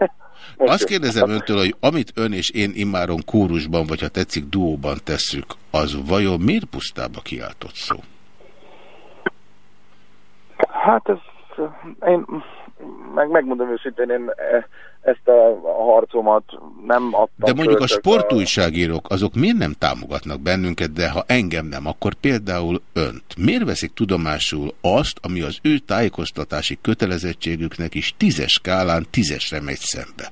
Most Azt kérdezem öntől, hogy amit ön és én immáron kórusban, vagy ha tetszik duóban tesszük, az vajon miért pusztába kiáltott szó? Hát ez, én meg, megmondom őszintén, én ezt a, harcomat nem adtam. De mondjuk a sportújságírók, azok miért nem támogatnak bennünket, de ha engem nem, akkor például önt. Miért veszik tudomásul azt, ami az ő tájékoztatási kötelezettségüknek is tízes skálán tízesre megy szembe?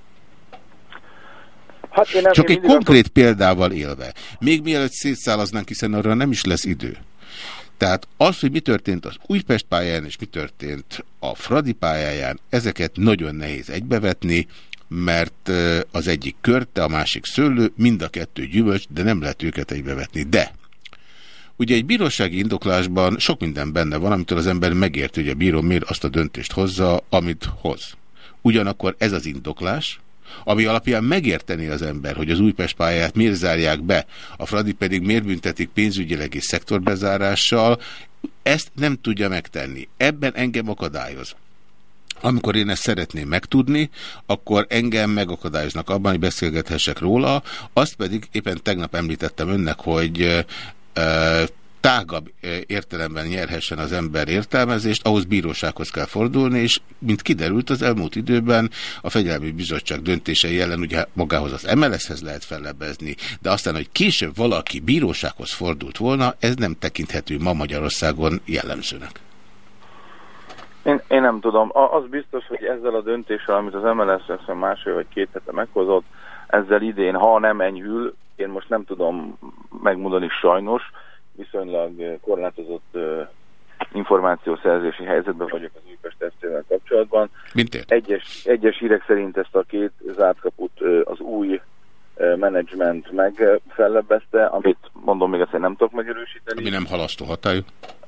Hát én nem, Csak én egy konkrét a... példával élve. Még mielőtt szétszálaznánk, hiszen arra nem is lesz idő. Tehát az, hogy mi történt az Újpest pályán, és mi történt a Fradi pályáján, ezeket nagyon nehéz egybevetni, mert az egyik körte, a másik szőlő, mind a kettő gyümölcs, de nem lehet őket egybevetni. De Ugye egy bírósági indoklásban sok minden benne van, amitől az ember megérti, hogy a bíró miért azt a döntést hozza, amit hoz. Ugyanakkor ez az indoklás, ami alapján megérteni az ember, hogy az Újpest pályát miért zárják be, a Fradi pedig miért büntetik pénzügyileg és szektorbezárással, ezt nem tudja megtenni. Ebben engem akadályoz. Amikor én ezt szeretném megtudni, akkor engem megakadályoznak abban, hogy beszélgethessek róla, azt pedig éppen tegnap említettem önnek, hogy tágabb értelemben nyerhessen az ember értelmezést, ahhoz bírósághoz kell fordulni, és mint kiderült az elmúlt időben a Fegyelmi Bizottság döntései ellen ugye magához az MLS-hez lehet fellebbezni, de aztán, hogy később valaki bírósághoz fordult volna, ez nem tekinthető ma Magyarországon jellemzőnek. Én, én nem tudom. Az biztos, hogy ezzel a döntéssel, amit az MLS másfél vagy két hete meghozott, ezzel idén, ha nem enyhül, én most nem tudom megmondani sajnos, viszonylag korlátozott információszerzési helyzetben vagyok az Újpest FC-vel kapcsolatban. Mint egyes, egyes hírek szerint ezt a két zárt kaput az új menedzsment megfellebbezte, amit mondom még ezt nem tudok megerősíteni. Ami nem halasztó hatályú?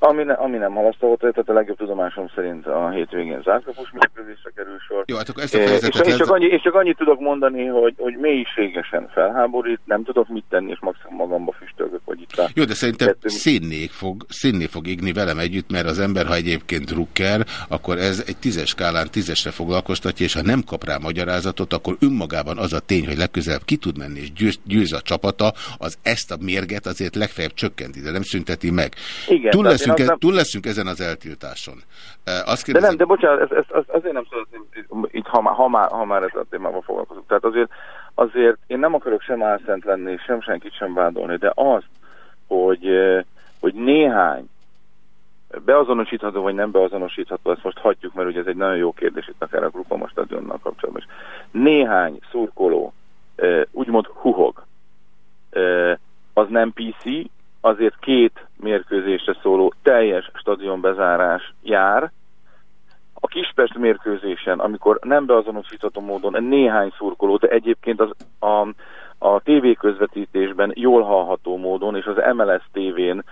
Ami, ne, ami nem halasztó tehát a legjobb tudomásom szerint a hétvégén zárkapus mérkőzésre kerül sor. Jó, hát akkor ezt a és, és, csak annyi, és csak annyit tudok mondani, hogy, hogy mélységesen felháborít, nem tudok mit tenni, és maximum magamba füstölgök, hogy itt. Jó, de szerintem kettő... színnék fog, színnék fog igni velem együtt, mert az ember, ha egyébként drukker, akkor ez egy tízes skálán tízesre foglalkoztatja, és ha nem kap rá magyarázatot, akkor önmagában az a tény, hogy legközelebb ki tud menni és győz, győz a csapata, az ezt a mérget azért legfeljebb csökkenti, de nem szünteti meg. Igen, túl, leszünk, e, túl leszünk ezen az eltiltáson. Azt kérdezem... De nem, de bocsánat, ezt, ezt, azért nem szeretném, így, ha, már, ha, már, ha már ezzel a témával foglalkozunk. Tehát azért, azért én nem akarok sem álszent lenni, sem senkit sem vádolni, de azt, hogy, hogy néhány beazonosítható vagy nem beazonosítható, ezt most hagyjuk, mert ugye ez egy nagyon jó kérdés itt akár a Grupa most stadionnal kapcsolatban is. Néhány szurkoló úgymond huhog. Az nem PC, azért két mérkőzésre szóló teljes stadionbezárás jár. A Kispest mérkőzésen, amikor nem beazonosítható módon néhány szurkoló, de egyébként az, a, a TV közvetítésben jól hallható módon, és az MLS TV-n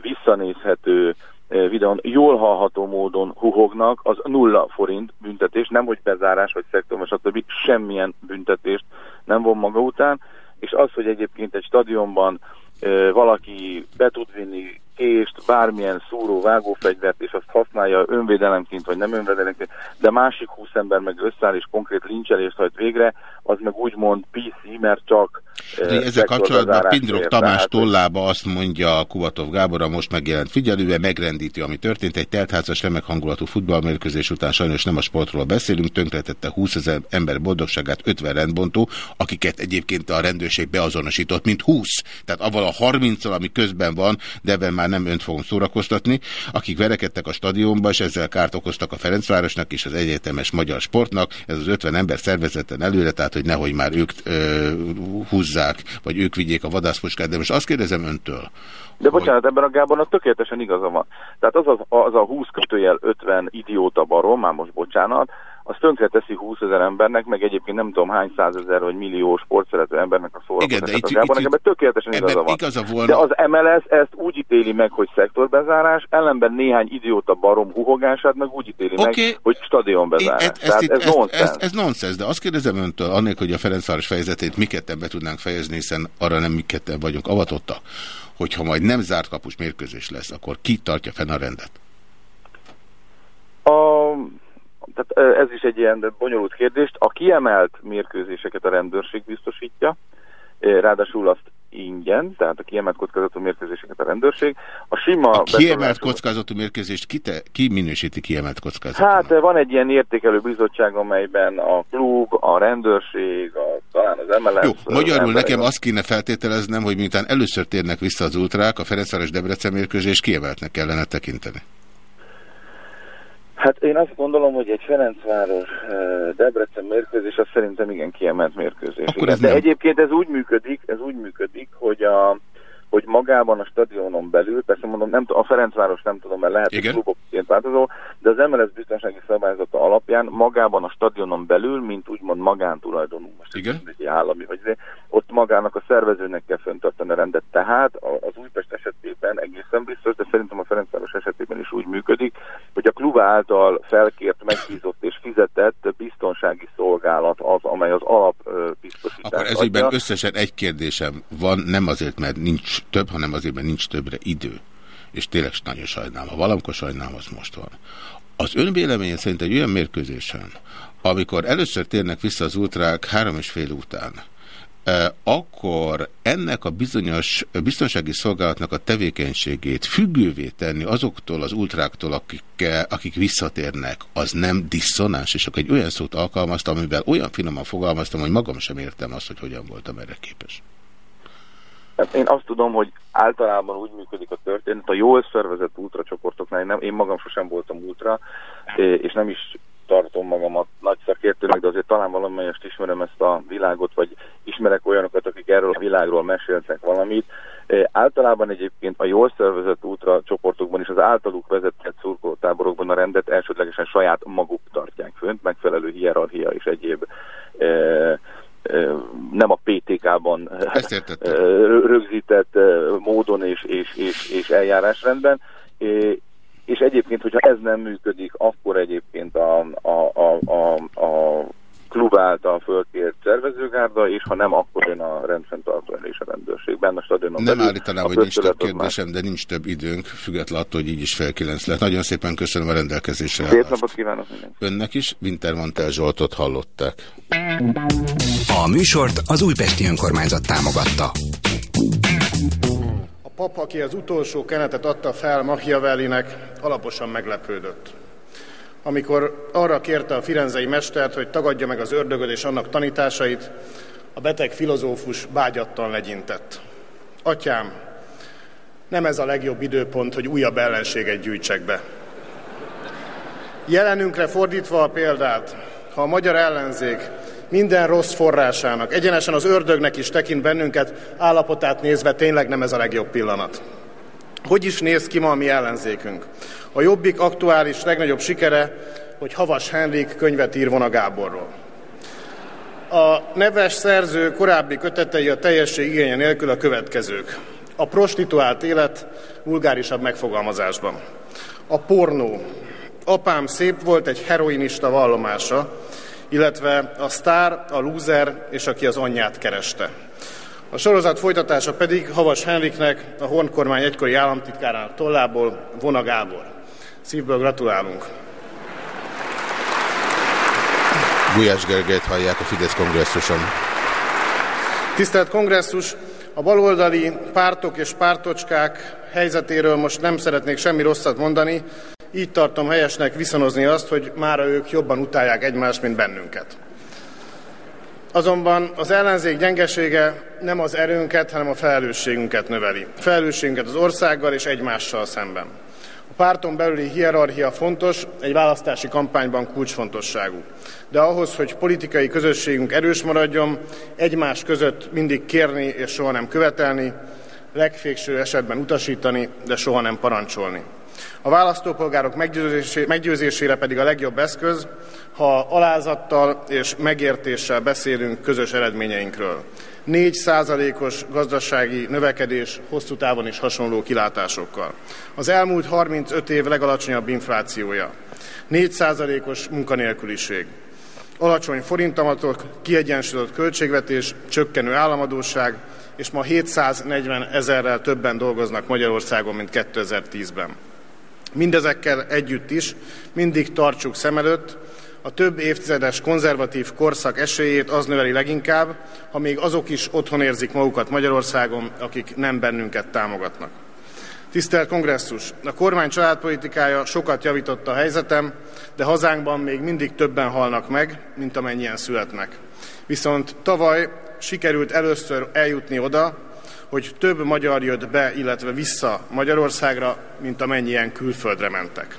visszanézhető videón jól hallható módon huhognak, az nulla forint büntetés, nem hogy bezárás vagy szektor, stb. semmilyen büntetést nem von maga után, és az, hogy egyébként egy stadionban valaki be tud vinni kést, bármilyen szúró, vágófegyvert, és azt használja önvédelemként, vagy nem önvédelemként, de másik húsz ember meg összeáll, és konkrét lincselést hajt végre, az meg úgymond PC, mert csak... De ezzel kapcsolatban Pindrok Tamás tehát, tollába azt mondja Kubatov Gábor, a most megjelent figyelőbe, megrendíti, ami történt. Egy teltházas remek hangulatú futballmérkőzés után sajnos nem a sportról beszélünk, tönkretette 20 ezer ember boldogságát 50 rendbontó, akiket egyébként a rendőrség beazonosított, mint 20. Tehát avval a 30 ami közben van, de ebben már már nem önt fogom szórakoztatni, akik verekedtek a stadionba, és ezzel kárt okoztak a Ferencvárosnak és az egyetemes magyar sportnak. Ez az 50 ember szervezetten előre, tehát hogy nehogy már ők ö, húzzák, vagy ők vigyék a vadászpuskát. De most azt kérdezem öntől, de bocsánat, ebben a Gában a tökéletesen igaza van. Tehát az, az, az a 20 kötőjel 50 idióta barom, már most bocsánat, az tönkre teszi 20 ezer embernek, meg egyébként nem tudom hány százezer vagy millió sportszerető embernek a szórakozását. Itt, tökéletesen igaza van. Igaza volna. De az MLS ezt úgy ítéli meg, hogy szektorbezárás, ellenben néhány idióta barom huhogását meg úgy ítéli okay. meg, hogy stadionbezárás. Ez, ez, ez, nonsens. Ez, ez nonsens, de azt kérdezem öntől, annélkül, hogy a Ferencváros fejezetét mi ketten be tudnánk fejezni, hiszen arra nem mi ketten vagyunk avatotta hogyha majd nem zárt kapus mérkőzés lesz, akkor ki tartja fenn a rendet? A, tehát ez is egy ilyen bonyolult kérdést. A kiemelt mérkőzéseket a rendőrség biztosítja, ráadásul azt ingyen, tehát a kiemelt kockázatú mérkőzéseket a rendőrség. A sima... A kiemelt kockázatú mérkőzést ki, te, ki minősíti kiemelt kockázatú? Hát van egy ilyen értékelő bizottság, amelyben a klub, a rendőrség, a, talán az MLS... Jó, magyarul nekem azt kéne feltételeznem, hogy miután először térnek vissza az ultrák, a Ferencváros Debrecen mérkőzés kiemeltnek kellene tekinteni. Hát én azt gondolom, hogy egy Ferencváros Debrecen mérkőzés, az szerintem igen kiemelt mérkőzés. Akkor ez De nem... egyébként ez úgy működik, ez úgy működik, hogy a hogy magában a stadionon belül, persze mondom, nem, a Ferencváros nem tudom, mert lehet, hogy klubokként változó, de az MLS biztonsági szabályzata alapján magában a stadionon belül, mint úgymond magántulajdonú, most Igen? egy állami, vagy ott magának a szervezőnek kell föntartani a rendet. Tehát az Újpest esetében egészen biztos, de szerintem a Ferencváros esetében is úgy működik, hogy a klub által felkért, megbízott és fizetett biztonsági szolgálat az, amely az alap biztosítás. Akkor ezügyben összesen egy kérdésem van, nem azért, mert nincs több, hanem azért, mert nincs többre idő. És tényleg nagyon sajnálom. Ha valamikor sajnálom, az most van. Az ön véleménye szerint egy olyan mérkőzésen, amikor először térnek vissza az ultrák három és fél után, akkor ennek a bizonyos biztonsági szolgálatnak a tevékenységét függővé tenni azoktól az ultráktól, akik, akik visszatérnek, az nem diszonás, és akkor egy olyan szót alkalmaztam, amivel olyan finoman fogalmaztam, hogy magam sem értem azt, hogy hogyan voltam erre képes. Én azt tudom, hogy általában úgy működik a történet, a jól szervezett ultracsoportoknál, nem, én magam sosem voltam ultra, és nem is tartom magamat nagy szakértőnek, de azért talán valamelyest ismerem ezt a világot, vagy ismerek olyanokat, akik erről a világról meséltek valamit. Általában egyébként a jól szervezett útra csoportokban és az általuk vezetett szurkolótáborokban a rendet elsődlegesen saját maguk tartják fönt, megfelelő hierarchia és egyéb nem a PTK-ban rögzített módon és, és, és, és eljárásrendben. És egyébként, hogyha ez nem működik, akkor egyébként a, a, a, a, a klub által fölkért szervezőgárda, és ha nem, akkor jön a rendfenntartó és a rendőrség. Benne a stadionon Nem belül, állítanám, hogy nincs több kérdésem, de nincs több időnk, független attól, hogy így is fel 9 lett. Nagyon szépen köszönöm a rendelkezésre. Szép napot kívánok mindenki. Önnek is, Wintermantel Zsoltot hallották. A műsort az Újpesti Önkormányzat támogatta. A pap, aki az utolsó kenetet adta fel Machiavellinek, alaposan meglepődött amikor arra kérte a firenzei mestert, hogy tagadja meg az ördögöt és annak tanításait, a beteg filozófus bágyattan legyintett. Atyám, nem ez a legjobb időpont, hogy újabb ellenséget gyűjtsek be. Jelenünkre fordítva a példát, ha a magyar ellenzék minden rossz forrásának, egyenesen az ördögnek is tekint bennünket, állapotát nézve tényleg nem ez a legjobb pillanat. Hogy is néz ki ma a mi ellenzékünk? A Jobbik aktuális legnagyobb sikere, hogy Havas Henrik könyvet ír Vona Gáborról. A neves szerző korábbi kötetei a teljesség igénye nélkül a következők. A prostituált élet vulgárisabb megfogalmazásban. A pornó. Apám szép volt egy heroinista vallomása, illetve a sztár, a lúzer és aki az anyját kereste. A sorozat folytatása pedig Havas Henriknek, a Hornkormány egykori államtitkárának tollából Vona Gábor. Szívből gratulálunk! Gulyás Gergelyt hallják a Fidesz kongresszuson. Tisztelt kongresszus, a baloldali pártok és pártocskák helyzetéről most nem szeretnék semmi rosszat mondani, így tartom helyesnek viszonozni azt, hogy mára ők jobban utálják egymást, mint bennünket. Azonban az ellenzék gyengesége nem az erőnket, hanem a felelősségünket növeli. Felelősségünket az országgal és egymással szemben. A párton belüli hierarchia fontos, egy választási kampányban kulcsfontosságú. De ahhoz, hogy politikai közösségünk erős maradjon, egymás között mindig kérni és soha nem követelni, legfékső esetben utasítani, de soha nem parancsolni. A választópolgárok meggyőzésére pedig a legjobb eszköz, ha alázattal és megértéssel beszélünk közös eredményeinkről. 4 százalékos gazdasági növekedés hosszú távon is hasonló kilátásokkal. Az elmúlt 35 év legalacsonyabb inflációja. 4 százalékos munkanélküliség. Alacsony forintamatok, kiegyensúlyozott költségvetés, csökkenő államadóság, és ma 740 ezerrel többen dolgoznak Magyarországon, mint 2010-ben. Mindezekkel együtt is mindig tartsuk szem előtt, a több évtizedes konzervatív korszak esélyét az növeli leginkább, ha még azok is otthon érzik magukat Magyarországon, akik nem bennünket támogatnak. Tisztelt kongresszus! A kormány családpolitikája sokat javította a helyzetem, de hazánkban még mindig többen halnak meg, mint amennyien születnek. Viszont tavaly sikerült először eljutni oda, hogy több magyar jött be, illetve vissza Magyarországra, mint amennyien külföldre mentek.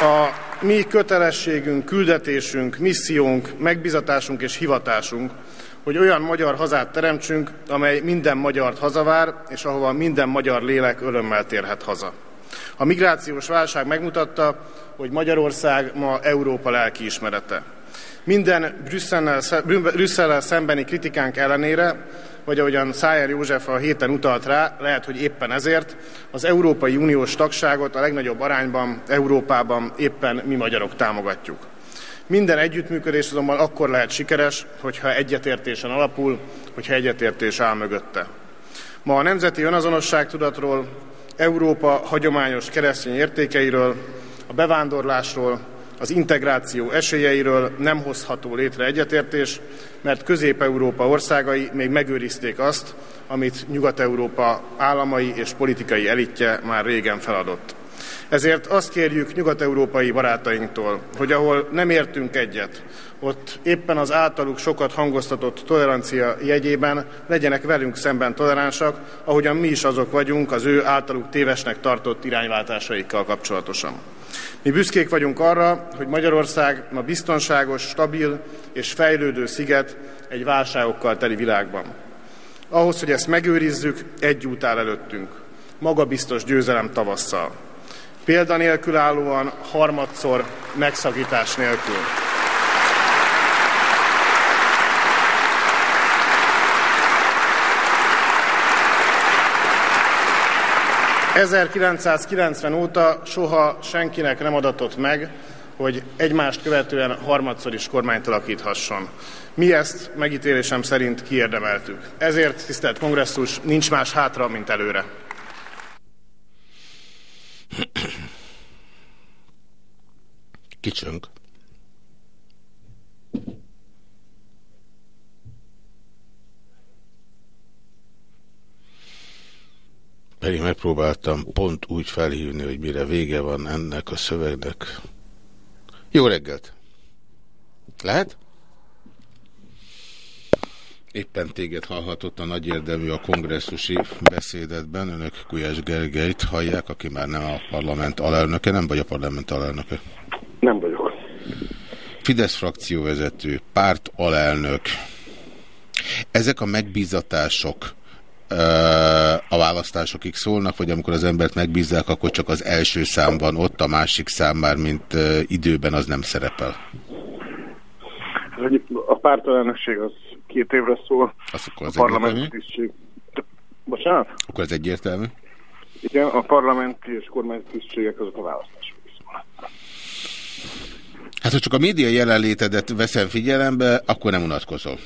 A mi kötelességünk, küldetésünk, missziónk, megbizatásunk és hivatásunk, hogy olyan magyar hazát teremtsünk, amely minden magyart hazavár, és ahova minden magyar lélek örömmel térhet haza. A migrációs válság megmutatta, hogy Magyarország ma Európa lelkiismerete. Minden Brüsszellel szembeni kritikánk ellenére, vagy ahogyan Szájer József a héten utalt rá, lehet, hogy éppen ezért az Európai Uniós tagságot a legnagyobb arányban Európában éppen mi magyarok támogatjuk. Minden együttműködés azonban akkor lehet sikeres, hogyha egyetértésen alapul, hogyha egyetértés áll mögötte. Ma a nemzeti önazonosság tudatról, Európa hagyományos keresztény értékeiről, a bevándorlásról, az integráció esélyeiről nem hozható létre egyetértés, mert Közép-Európa országai még megőrizték azt, amit Nyugat-Európa államai és politikai elitje már régen feladott. Ezért azt kérjük nyugat-európai barátainktól, hogy ahol nem értünk egyet, ott éppen az általuk sokat hangoztatott tolerancia jegyében legyenek velünk szemben toleránsak, ahogyan mi is azok vagyunk az ő általuk tévesnek tartott irányváltásaikkal kapcsolatosan. Mi büszkék vagyunk arra, hogy Magyarország ma biztonságos, stabil és fejlődő sziget egy válságokkal teli világban. Ahhoz, hogy ezt megőrizzük, egy út áll előttünk. Magabiztos győzelem tavasszal. Példa nélkül állóan, harmadszor megszakítás nélkül. 1990 óta soha senkinek nem adatott meg, hogy egymást követően harmadszor is kormányt alakíthasson. Mi ezt megítélésem szerint kiérdemeltük. Ezért, tisztelt kongresszus, nincs más hátra, mint előre. Kicsönk. Pedig megpróbáltam pont úgy felhívni, hogy mire vége van ennek a szövegnek. Jó reggelt! Lehet? Éppen téged hallhatott a nagy érdemű a kongresszusi beszédetben. Önök Gulyás Gergelyt hallják, aki már nem a parlament alelnöke, nem vagy a parlament alelnöke? Nem vagyok. Fidesz frakcióvezető, párt alelnök. Ezek a megbízatások a választásokig szólnak, vagy amikor az embert megbízzák, akkor csak az első szám van ott, a másik szám már, mint időben az nem szerepel. A pártelnökség az két évre szól. Az akkor az a parlamenti tisztség. Bocsánat? Akkor ez egyértelmű? Igen, a parlamenti és kormányzati tisztségek azok a választások szólnak. Hát, ha csak a média jelenlétedet veszem figyelembe, akkor nem unatkozol.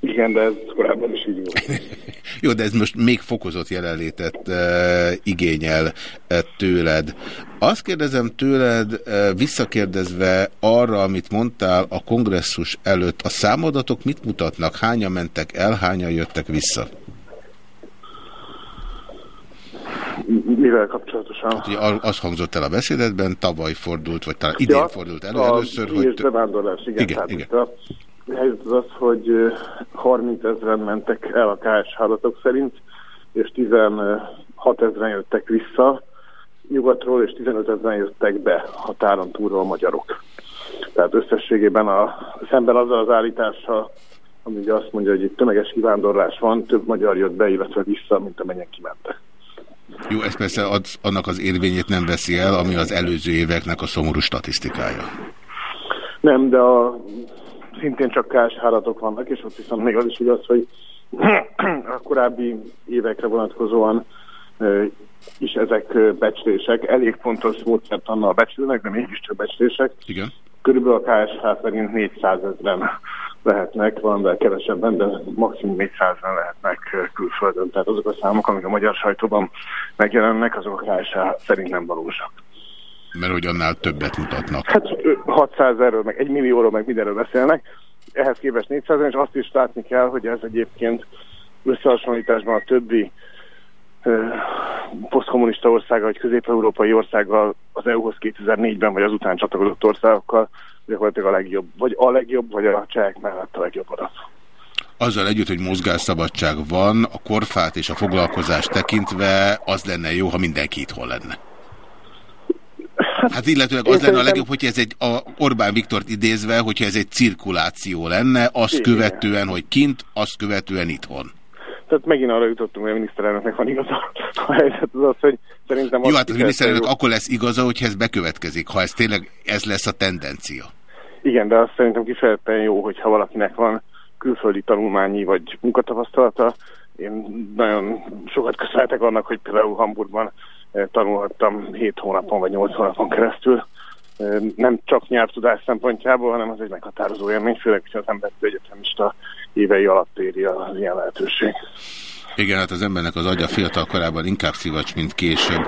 Igen, de ez korábban is így volt. Jó, de ez most még fokozott jelenlétet e, igényel e, tőled. Azt kérdezem tőled, e, visszakérdezve arra, amit mondtál a kongresszus előtt, a számadatok mit mutatnak? Hányan mentek el, hányan jöttek vissza? mivel kapcsolatosan? Hát, az hangzott el a beszédetben, tavaly fordult, vagy talán idén ja, fordult elő először, hogy... Bevándorlás, igen. igen, igen. A helyzet az az, hogy 30 ezeren mentek el a KSH adatok szerint, és 16 ezeren jöttek vissza nyugatról, és 15 ezeren jöttek be határon túlról a magyarok. Tehát összességében a, szemben azzal az állítással, ami ugye azt mondja, hogy itt tömeges kivándorlás van, több magyar jött be, illetve vissza, mint amennyien kimentek. Jó, ez persze ad, annak az érvényét nem veszi el, ami az előző éveknek a szomorú statisztikája. Nem, de a, szintén csak KSH háratok vannak, és ott viszont még az is igaz, hogy a korábbi évekre vonatkozóan is ezek becslések. Elég pontos módszert annal becslőnek, de mégiscsak becslések. Igen. Körülbelül a KSH szerint 400 ezeren lehetnek, valamivel kevesebben, de maximum 400 lehetnek külföldön. Tehát azok a számok, amik a magyar sajtóban megjelennek, azok a KSH szerint nem valósak. Mert hogy annál többet mutatnak. Hát 600 erről, meg 1 millióról, meg mindenről beszélnek. Ehhez képest 400 és azt is látni kell, hogy ez egyébként összehasonlításban a többi posztkommunista országa, vagy közép-európai országgal az EU-hoz 2004-ben, vagy azután csatlakozott országokkal gyakorlatilag a legjobb, vagy a legjobb, vagy a csehek mellett a legjobb adat. Azzal együtt, hogy mozgásszabadság van, a korfát és a foglalkozást tekintve az lenne jó, ha mindenki itthon lenne. Hát illetőleg az lenne a legjobb, hogyha ez egy a Orbán Viktort idézve, hogyha ez egy cirkuláció lenne, azt követően, hogy kint, azt követően itthon. Tehát megint arra jutottunk, hogy a miniszterelnöknek van igaza. A helyzet az az, hogy szerintem... Jó, hát a miniszterelnök akkor lesz igaza, hogyha ez bekövetkezik, ha ez tényleg ez lesz a tendencia. Igen, de azt szerintem kifejezetten jó, hogyha valakinek van külföldi tanulmányi vagy munkatapasztalata. Én nagyon sokat köszönhetek annak, hogy például Hamburgban tanulhattam 7 hónapon vagy 8 hónapon keresztül. Nem csak nyelvtudás szempontjából, hanem az egy meghatározó élmény, főleg, hogyha az ember egyetemista évei alatt éri az ilyen lehetőség. Igen, hát az embernek az agya fiatal korában inkább szivacs, mint később.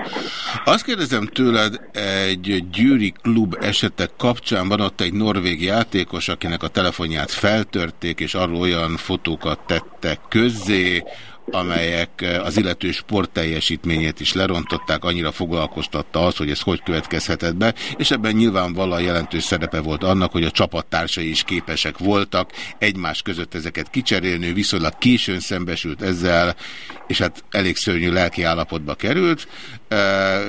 Azt kérdezem tőled, egy gyűri klub esetek kapcsán van ott egy norvég játékos, akinek a telefonját feltörték, és arról olyan fotókat tettek közzé, amelyek eh, az illető sportteljesítményét is lerontották, annyira foglalkoztatta az, hogy ez hogy következhetett be, és ebben nyilvánvalóan jelentős szerepe volt annak, hogy a csapattársai is képesek voltak egymás között ezeket kicserélni, viszonylag későn szembesült ezzel, és hát elég szörnyű lelki állapotba került. Eh,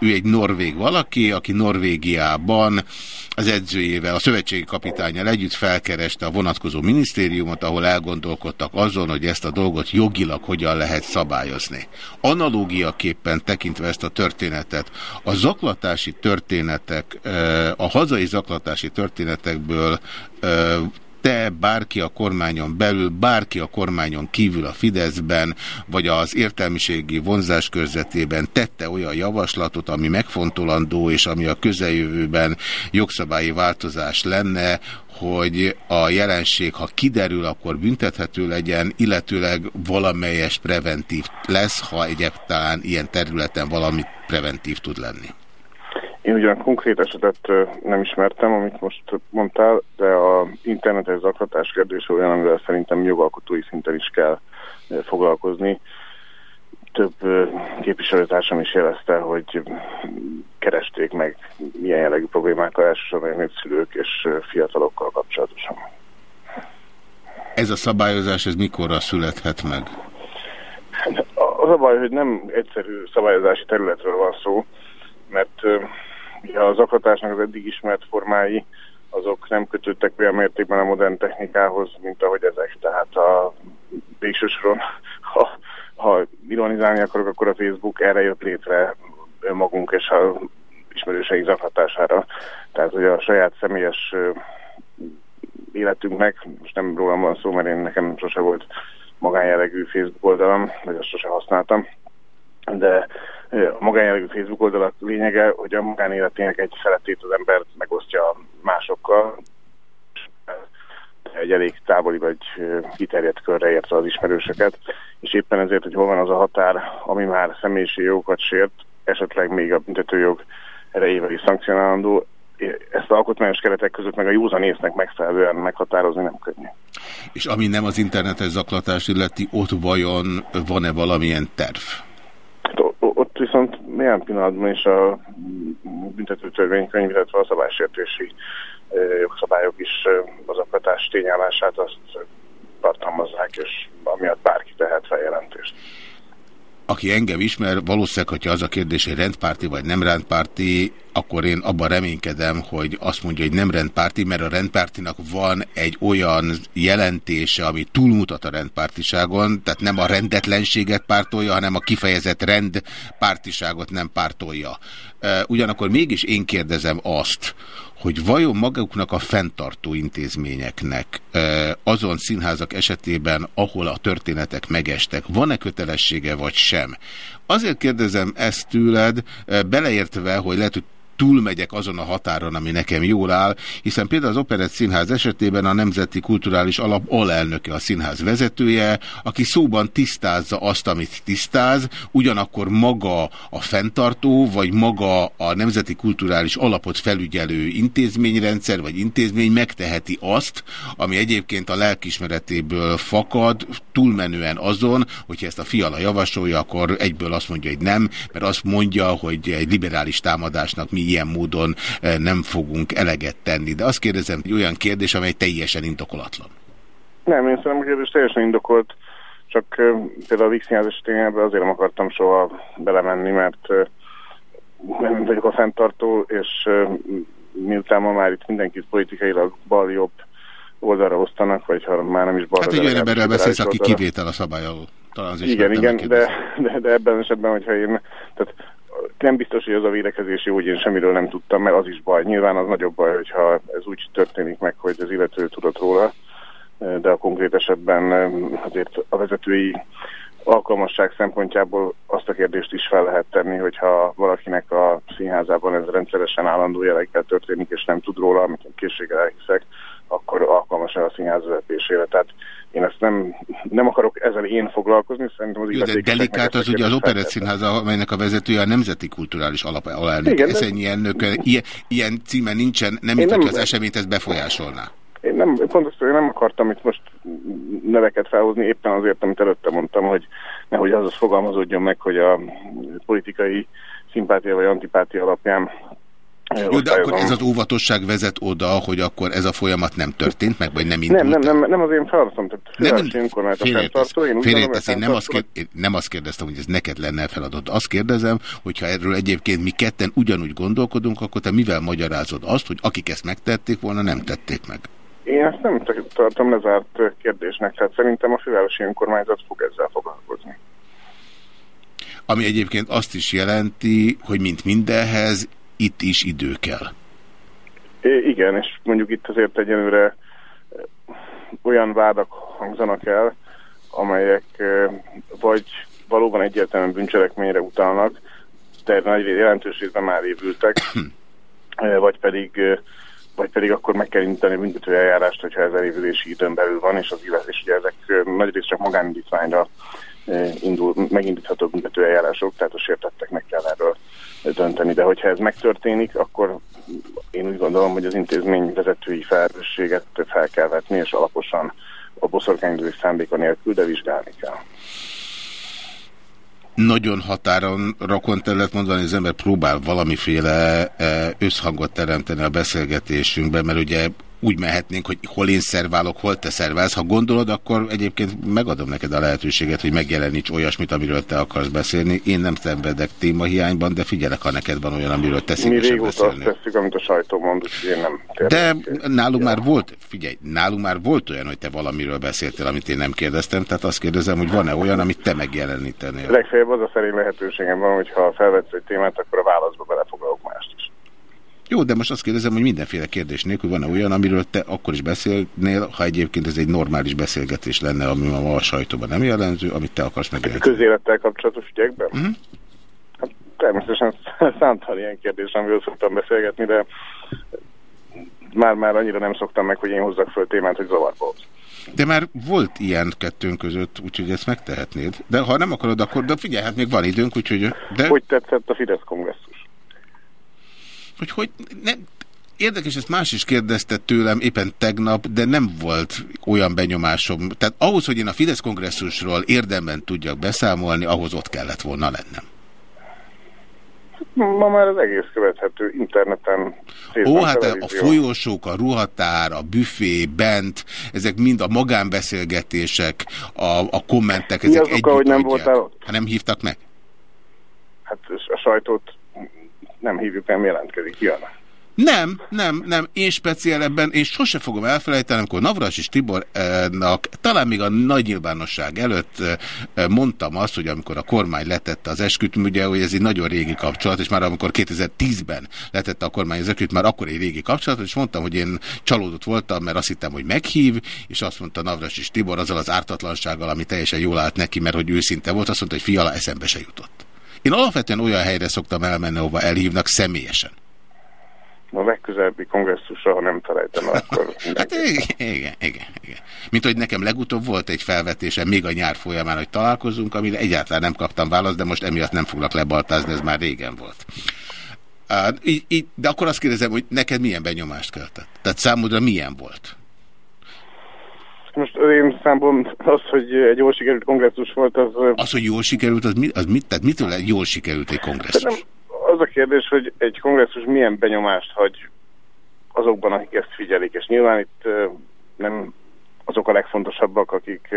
ő egy norvég valaki, aki Norvégiában az edzőjével, a szövetségi kapitányjal együtt felkereste a vonatkozó minisztériumot, ahol elgondolkodtak azon, hogy ezt a dolgot jogilag hogyan lehet szabályozni. Analógiaképpen tekintve ezt a történetet, a zaklatási történetek, a hazai zaklatási történetekből te, bárki a kormányon belül, bárki a kormányon kívül a Fideszben, vagy az értelmiségi vonzás körzetében tette olyan javaslatot, ami megfontolandó, és ami a közeljövőben jogszabályi változás lenne, hogy a jelenség, ha kiderül, akkor büntethető legyen, illetőleg valamelyes preventív lesz, ha egyáltalán ilyen területen valamit preventív tud lenni. Én ugyan konkrét esetet nem ismertem, amit most mondtál, de a internetes zaklatás kérdés olyan, amivel szerintem jogalkotói szinten is kell foglalkozni. Több képviselőtársam is jelezte, hogy keresték meg milyen jellegű problémákkal elsősorban nőszülők és fiatalokkal kapcsolatosan. Ez a szabályozás, ez mikorra születhet meg? Az a baj, hogy nem egyszerű szabályozási területről van szó, mert Ugye az aklatásnak az eddig ismert formái, azok nem kötődtek olyan mértékben a modern technikához, mint ahogy ezek. Tehát a végső soron, ha, ha ironizálni akarok, akkor a Facebook erre jött létre magunk és a ismerőseink zaklatására. Tehát, hogy a saját személyes életünknek, most nem rólam van szó, mert én nekem sose volt magánjellegű Facebook oldalam, vagy azt sose használtam, de a magánjellegű Facebook oldalak lényege, hogy a magánéletének egy szeletét az ember megosztja másokkal, egy elég távoli vagy kiterjedt körre érte az ismerősöket, és éppen ezért, hogy hol van az a határ, ami már személyiségi jogokat sért, esetleg még a büntetőjog erejével is szankcionálandó, ezt alkotmányos keretek között meg a józan észnek megfelelően meghatározni nem könnyű. És ami nem az internetes zaklatás illeti, ott vajon van-e valamilyen terv? Milyen pillanatban is a büntető törvénykönyv, illetve a szabálysértési jogszabályok is az akatás tényállását azt tartalmazzák, és amiatt bárki tehet feljelentést aki engem ismer, valószínűleg, hogyha az a kérdés, hogy rendpárti vagy nem rendpárti, akkor én abban reménykedem, hogy azt mondja, hogy nem rendpárti, mert a rendpártinak van egy olyan jelentése, ami túlmutat a rendpártiságon, tehát nem a rendetlenséget pártolja, hanem a kifejezett rendpártiságot nem pártolja. Ugyanakkor mégis én kérdezem azt, hogy vajon maguknak a fenntartó intézményeknek azon színházak esetében, ahol a történetek megestek, van-e kötelessége vagy sem? Azért kérdezem ezt tőled, beleértve, hogy lehet, hogy túlmegyek azon a határon, ami nekem jól áll, hiszen például az Operett Színház esetében a Nemzeti Kulturális Alap alelnöke a színház vezetője, aki szóban tisztázza azt, amit tisztáz, ugyanakkor maga a fenntartó, vagy maga a Nemzeti Kulturális Alapot felügyelő intézményrendszer, vagy intézmény megteheti azt, ami egyébként a lelkismeretéből fakad, túlmenően azon, hogyha ezt a fiala javasolja, akkor egyből azt mondja, hogy nem, mert azt mondja, hogy egy liberális támadásnak mi ilyen módon eh, nem fogunk eleget tenni. De azt kérdezem, hogy olyan kérdés, amely teljesen indokolatlan. Nem, én szerintem a kérdés teljesen indokolt, csak uh, például a Vixnyáz esetében azért nem akartam soha belemenni, mert uh, nem vagyok a fenntartó, és miután ma már itt mindenkit politikailag bal-jobb oldalra osztanak, vagy ha már nem is balra. Hát egy olyan emberrel beszélsz, aki kivétel a szabály alól. Talán az igen, igen, de, de, de ebben esetben, hogyha én, tehát nem biztos, hogy az a védekezés jó, hogy én semmiről nem tudtam, mert az is baj. Nyilván az nagyobb baj, hogyha ez úgy történik meg, hogy az illető tudott róla, de a konkrét esetben azért a vezetői alkalmasság szempontjából azt a kérdést is fel lehet tenni, hogyha valakinek a színházában ez rendszeresen állandó jelekkel történik, és nem tud róla, amit én készséggel elhiszek, akkor alkalmas a színház vezetésére. Tehát én ezt nem, nem akarok ezzel én foglalkozni, szerintem az Jó, de delikát az ugye az Operett Színház, amelynek a vezetője a Nemzeti Kulturális Alap alelnök. Ez ennyi elnök, ilyen, ilyen címe nincsen, nem hogy az eseményt ezt befolyásolná. Én nem, pontosan én nem akartam itt most neveket felhozni, éppen azért, amit előtte mondtam, hogy nehogy az az fogalmazódjon meg, hogy a politikai szimpátia vagy antipátia alapján jó, de akkor ez az óvatosság vezet oda, hogy akkor ez a folyamat nem történt meg, vagy nem indult? Nem, nem, nem, nem az én feladatom, tehát nem, én, félretesz, én nem azt, kérd, én nem azt kérdeztem, hogy ez neked lenne feladat. Azt kérdezem, hogyha erről egyébként mi ketten ugyanúgy gondolkodunk, akkor te mivel magyarázod azt, hogy akik ezt megtették volna, nem tették meg? Én ezt nem tartom lezárt kérdésnek, tehát szerintem a fővárosi önkormányzat fog ezzel foglalkozni. Ami egyébként azt is jelenti, hogy mint mindenhez, itt is idő kell. É, igen, és mondjuk itt azért egyenlőre olyan vádak hangzanak el, amelyek vagy valóban egyértelműen bűncselekményre utalnak, de nagy jelentős részben már évültek, vagy pedig, vagy pedig akkor meg kell indítani a büntető eljárást, hogyha ez elévülési időn belül van, és az illetés, ugye ezek nagyrészt csak magánindítványra indul, megindítható büntető eljárások, tehát a sértetteknek kell erről dönteni, de hogyha ez megtörténik, akkor én úgy gondolom, hogy az intézmény vezetői felelősséget fel kell vetni, és alaposan a boszorkányzői szándéka nélkül, de vizsgálni kell. Nagyon határon rakon terület mondani, az ember próbál valamiféle összhangot teremteni a beszélgetésünkben, mert ugye úgy mehetnénk, hogy hol én szerválok, hol te szerválsz. Ha gondolod, akkor egyébként megadom neked a lehetőséget, hogy megjeleníts olyasmit, amiről te akarsz beszélni. Én nem szenvedek témahiányban, de figyelek, ha neked van olyan, amiről te Mi régóta azt tesszük, amit a sajtó mond, hogy én nem De nálunk már volt, figyelj, nálunk már volt olyan, hogy te valamiről beszéltél, amit én nem kérdeztem, tehát azt kérdezem, hogy van-e olyan, amit te megjelenítenél. Legfeljebb az a szerint lehetőségem van, hogy ha felvetsz egy témát, akkor a válaszba belefoglalok mást. Jó, de most azt kérdezem, hogy mindenféle kérdés nélkül van-e olyan, amiről te akkor is beszélnél, ha egyébként ez egy normális beszélgetés lenne, ami ma a sajtóban nem jellemző, amit te akarsz megjelenteni. Közélettel kapcsolatos ügyekben? Uh mhm. -huh. hát, természetesen számtalan ilyen kérdés, amiről szoktam beszélgetni, de már-már annyira nem szoktam meg, hogy én hozzak föl témát, hogy zavarba de már volt ilyen kettőnk között, úgyhogy ezt megtehetnéd. De ha nem akarod, akkor de figyelj, hát még van időnk, úgyhogy... De... Hogy tetszett a Fidesz kongresszus? Hogy hogy nem, Érdekes, ezt más is kérdezte tőlem éppen tegnap, de nem volt olyan benyomásom. Tehát ahhoz, hogy én a Fidesz kongresszusról érdemben tudjak beszámolni, ahhoz ott kellett volna lennem. Ma már az egész követhető interneten. Ó, hát a folyósók, a ruhatár, a büfé, bent, ezek mind a magánbeszélgetések, a, a kommentek, ezek Mi az oka, hogy nem voltál ott? Hát nem hívtak meg? Hát a sajtót nem hívjuk, nem jelentkezik, jön. Nem, nem, nem. Én speciál ebben, és sose fogom elfelejteni, amikor Navras és Tibornak talán még a nagy nyilvánosság előtt eh, mondtam azt, hogy amikor a kormány letette az esküt, ugye, hogy ez egy nagyon régi kapcsolat, és már amikor 2010-ben letette a kormány az esküt, már akkor egy régi kapcsolat, és mondtam, hogy én csalódott voltam, mert azt hittem, hogy meghív, és azt mondta Navras és Tibor azzal az ártatlansággal, ami teljesen jól állt neki, mert hogy őszinte volt, azt mondta, hogy fiala eszembe se jutott. Én alapvetően olyan helyre szoktam elmenni, ahova elhívnak személyesen a legközelebbi kongresszusra, ha nem találtam akkor... hát igen, igen, igen, igen. Mint hogy nekem legutóbb volt egy felvetésem még a nyár folyamán, hogy találkozunk, amire egyáltalán nem kaptam választ, de most emiatt nem foglak lebaltázni, ez már régen volt. Uh, így, így, de akkor azt kérdezem, hogy neked milyen benyomást keltett? Tehát számodra milyen volt? Most én számomra az, hogy egy jól sikerült kongresszus volt, az... Az, hogy jól sikerült, az, mi, az mit? Tehát mitől jól sikerült egy kongresszus? Nem, az a kérdés, hogy egy kongresszus milyen benyomást hagy azokban, akik ezt figyelik, és nyilván itt nem azok a legfontosabbak, akik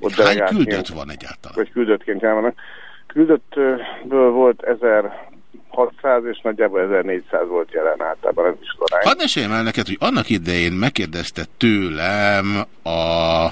ott Hány küldött van egyáltalán? Vagy küldöttként elmennek. Küldöttből volt 1600 és nagyjából 1400 volt jelen általában, az arány. Hadd neked, hogy annak idején megkérdezte tőlem a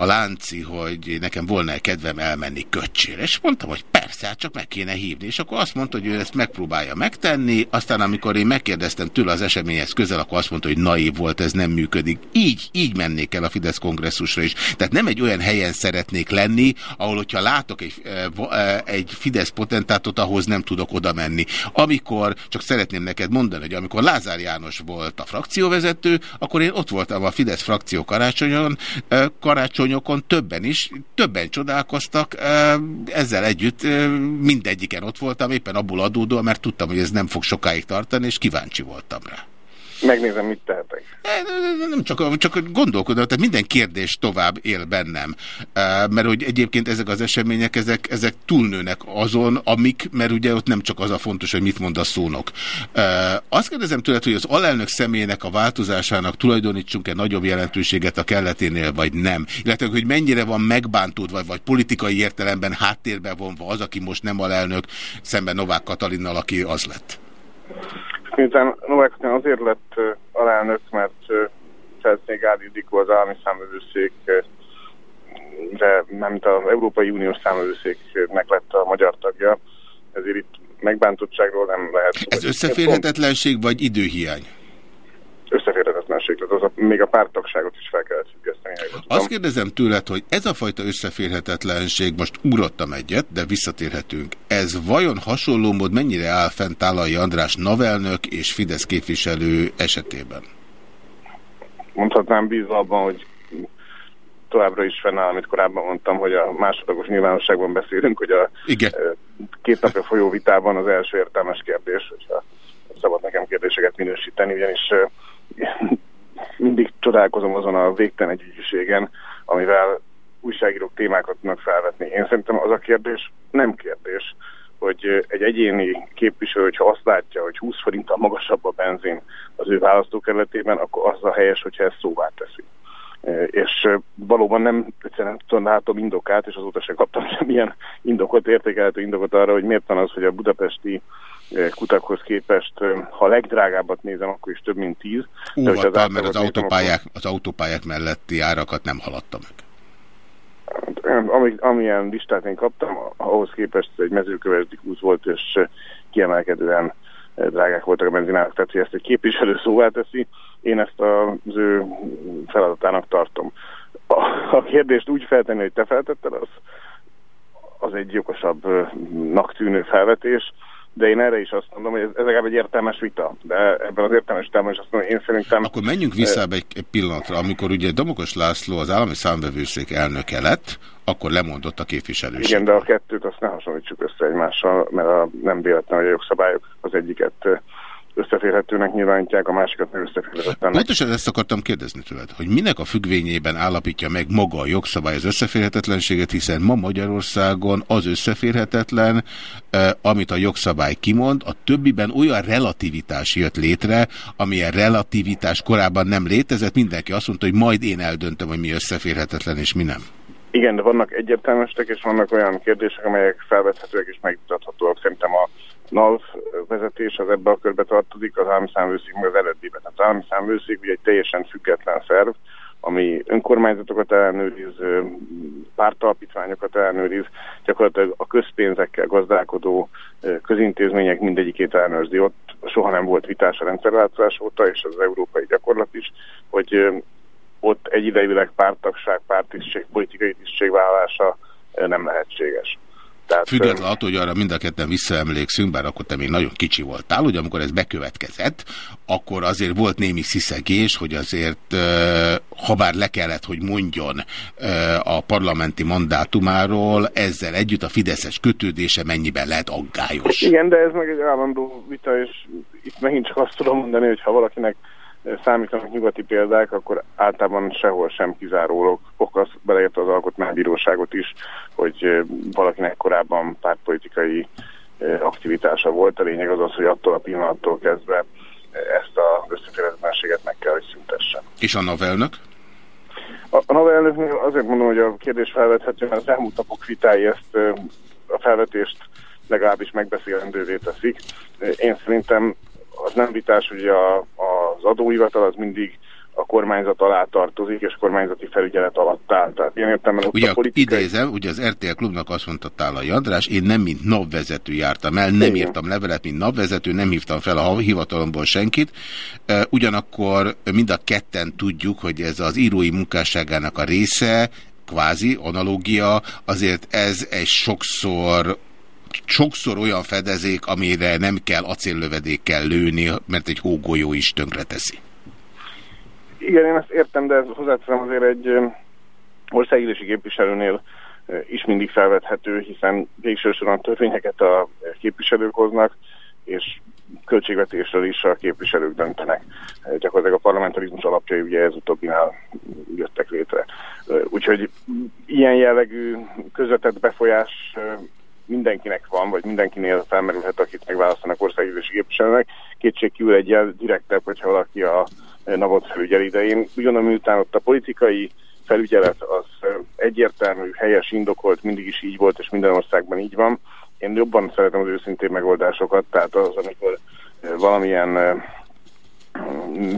a Lánci, hogy nekem volna -e kedvem elmenni köcsére. És mondtam, hogy persze, hát csak meg kéne hívni. És akkor azt mondta, hogy ő ezt megpróbálja megtenni. Aztán, amikor én megkérdeztem tőle az eseményhez közel, akkor azt mondta, hogy naív volt, ez nem működik. Így, így mennék el a Fidesz kongresszusra is. Tehát nem egy olyan helyen szeretnék lenni, ahol, hogyha látok egy, eh, eh, egy Fidesz potentátot, ahhoz nem tudok oda menni. Amikor, csak szeretném neked mondani, hogy amikor Lázár János volt a frakcióvezető, akkor én ott voltam a Fidesz frakció karácsonyon, eh, karácsony toronyokon többen is, többen csodálkoztak, ezzel együtt mindegyiken ott voltam, éppen abból adódóan, mert tudtam, hogy ez nem fog sokáig tartani, és kíváncsi voltam rá. Megnézem, mit tehetek. Nem csak, csak gondolkodom, tehát minden kérdés tovább él bennem. Mert hogy egyébként ezek az események, ezek, ezek túlnőnek azon, amik, mert ugye ott nem csak az a fontos, hogy mit mond a szónok. Azt kérdezem tőled, hogy az alelnök személynek a változásának tulajdonítsunk-e nagyobb jelentőséget a kelleténél, vagy nem? Illetve, hogy mennyire van megbántódva, vagy politikai értelemben háttérbe vonva az, aki most nem alelnök, szemben Novák Katalinnal, aki az lett. Miután Novák azért lett alelnök, mert Felszíné Gádi Dikó az állami számövőszék, de nem az Európai Uniós számövőszéknek lett a magyar tagja, ezért itt megbántottságról nem lehet. Ez összeférhetetlenség vagy időhiány? összeférhetetlenség, tehát az a, még a pártagságot is fel kellett függeszteni. Azt kérdezem tőled, hogy ez a fajta összeférhetetlenség, most ugrottam egyet, de visszatérhetünk. Ez vajon hasonló mód mennyire áll fent Tálai András navelnök és Fidesz képviselő esetében? Mondhatnám bízva abban, hogy továbbra is fennáll, amit korábban mondtam, hogy a másodlagos nyilvánosságban beszélünk, hogy a Igen. két napja folyó vitában az első értelmes kérdés, hogyha szabad nekem kérdéseket minősíteni, ugyanis mindig csodálkozom azon a végtelen együgyűségen, amivel újságírók témákat tudnak felvetni. Én szerintem az a kérdés nem kérdés, hogy egy egyéni képviselő, hogyha azt látja, hogy 20 forinttal magasabb a benzin az ő választókerületében, akkor az a helyes, hogyha ezt szóvá teszi. És valóban nem egyszerűen tudom, látom indokát, és azóta sem kaptam semmilyen indokot, értékelhető indokot arra, hogy miért van az, hogy a budapesti kutakhoz képest, ha a legdrágábbat nézem, akkor is több mint 10. Óvattal, mert az autópályák, az autópályák melletti árakat nem haladta meg. Ami, amilyen listát én kaptam, ahhoz képest egy mezőköves út volt, és kiemelkedően drágák voltak a benzinárak, tehát hogy ezt egy képviselő szóvá teszi, én ezt az ő feladatának tartom. A, a kérdést úgy feltenni, hogy te feltetted, az, az egy jogosabbnak tűnő felvetés, de én erre is azt mondom, hogy ez, ez legalább egy értelmes vita, de ebben az értelmes vitában is azt mondom, én szerintem... Akkor menjünk vissza egy, egy pillanatra, amikor ugye Domokos László az állami számvevőszék elnöke lett, akkor lemondott a képviselőség. Igen, de a kettőt azt ne hasonlítsuk össze egymással, mert a, nem véletlen, hogy a jogszabályok az egyiket összeférhetőnek nyilvánítják, a másikat meg összeférhetetlennek. Pontosan ezt akartam kérdezni tőled, hogy minek a függvényében állapítja meg maga a jogszabály az összeférhetetlenséget, hiszen ma Magyarországon az összeférhetetlen, amit a jogszabály kimond, a többiben olyan relativitás jött létre, amilyen relativitás korábban nem létezett, mindenki azt mondta, hogy majd én eldöntöm, hogy mi összeférhetetlen és mi nem. Igen, de vannak egyértelműstek, és vannak olyan kérdések, amelyek felvethetőek és megmutathatóak. Szerintem a NAV vezetés az ebbe a körbe tartozik, az állami számvőszék meg az eredetibe. Tehát az állami számvőszék ugye egy teljesen független szerv, ami önkormányzatokat ellenőriz, pártalapítványokat ellenőriz, gyakorlatilag a közpénzekkel gazdálkodó közintézmények mindegyikét ellenőrzi. Ott soha nem volt vitás a rendszerváltozás óta, és az európai gyakorlat is, hogy ott egyidejűleg pártagság, pártisztség, politikai tisztségvállalása nem lehetséges. Tehát, Független attól, hogy arra mind a ketten visszaemlékszünk, bár akkor te még nagyon kicsi voltál, hogy amikor ez bekövetkezett, akkor azért volt némi sziszegés, hogy azért, ha bár le kellett, hogy mondjon a parlamenti mandátumáról, ezzel együtt a Fideszes kötődése mennyiben lehet aggályos. Igen, de ez meg egy állandó vita, és itt megint csak azt tudom mondani, hogy ha valakinek számítanak nyugati példák, akkor általában sehol sem kizárólag okasz, beleértve az alkotmánybíróságot is, hogy valakinek korábban pártpolitikai aktivitása volt. A lényeg az az, hogy attól a pillanattól kezdve ezt a összeférhetetlenséget meg kell, hogy szüntessen. És a novelnök? A, a novelnöknél azért mondom, hogy a kérdés felvethető, mert az elmúlt napok vitái ezt a felvetést legalábbis megbeszélendővé teszik. Én szerintem az nem vitás, hogy a, az adóhivatal az mindig a kormányzat alá tartozik, és kormányzati felügyelet alatt áll. Tehát én értem, ugye, a politikai... idézem, ugye az RTL klubnak azt mondta Tála András, én nem mint napvezető jártam el, nem Igen. írtam levelet, mint napvezető, nem hívtam fel a hivatalomból senkit. Ugyanakkor mind a ketten tudjuk, hogy ez az írói munkásságának a része, kvázi analógia, azért ez egy sokszor sokszor olyan fedezék, amire nem kell acéllövedékkel lőni, mert egy hógolyó is tönkreteszi. Igen, én ezt értem, de hozzáteszem azért egy országgyűlési képviselőnél is mindig felvethető, hiszen végsősorban törvényeket a képviselők hoznak, és költségvetésről is a képviselők döntenek. Gyakorlatilag a parlamentarizmus alapjai ugye ez utóbbinál jöttek létre. Úgyhogy ilyen jellegű közvetett befolyás mindenkinek van, vagy mindenkinél felmerülhet, akit megválasztanak országgyűlési képviselőnek. Kétség kívül egy ilyen direktebb, hogyha valaki a NAVOT felügyel idején. Ugyanúgy miután ott a politikai felügyelet az egyértelmű, helyes, indokolt, mindig is így volt, és minden országban így van. Én jobban szeretem az őszintén megoldásokat, tehát az, amikor valamilyen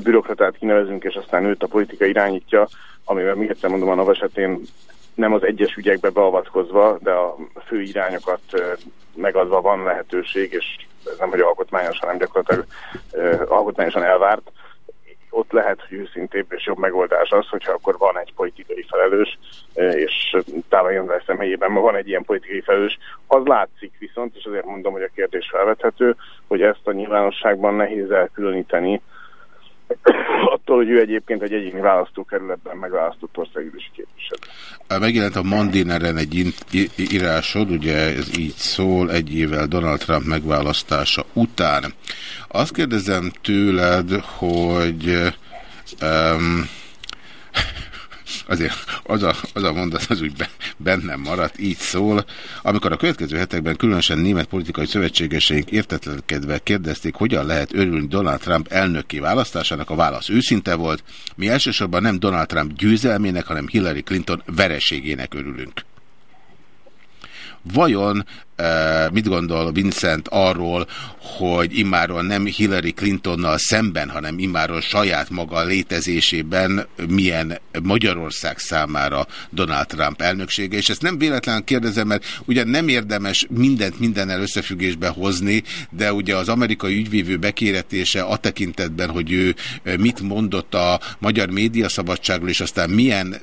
bürokratát kinevezünk, és aztán őt a politika irányítja, amivel még egyszer mondom, a NAV esetén nem az egyes ügyekbe beavatkozva, de a fő irányokat megadva van lehetőség, és ez nem, hogy alkotmányos, hanem gyakorlatilag alkotmányosan elvárt. Ott lehet, hogy őszintébb és jobb megoldás az, hogyha akkor van egy politikai felelős, és Táva Jönzel személyében van egy ilyen politikai felelős. Az látszik viszont, és azért mondom, hogy a kérdés felvethető, hogy ezt a nyilvánosságban nehéz elkülöníteni attól, hogy ő egyébként egy egyéni választókerületben megválasztott országgyűlési képviselő. Megjelent a Mandineren egy írásod, ugye ez így szól, egy évvel Donald Trump megválasztása után. Azt kérdezem tőled, hogy um, azért az a, az a mondat az úgy bennem maradt, így szól. Amikor a következő hetekben különösen német politikai szövetségeseink értetlenkedve kérdezték, hogyan lehet örülni Donald Trump elnöki választásának, a válasz őszinte volt. Mi elsősorban nem Donald Trump győzelmének, hanem Hillary Clinton vereségének örülünk. Vajon mit gondol Vincent arról, hogy immáron nem Hillary Clintonnal szemben, hanem immáron saját maga létezésében milyen Magyarország számára Donald Trump elnöksége, és ezt nem véletlenül kérdezem, mert ugyan nem érdemes mindent mindennel összefüggésbe hozni, de ugye az amerikai ügyvívő bekéretése a tekintetben, hogy ő mit mondott a magyar médiaszabadságról, és aztán milyen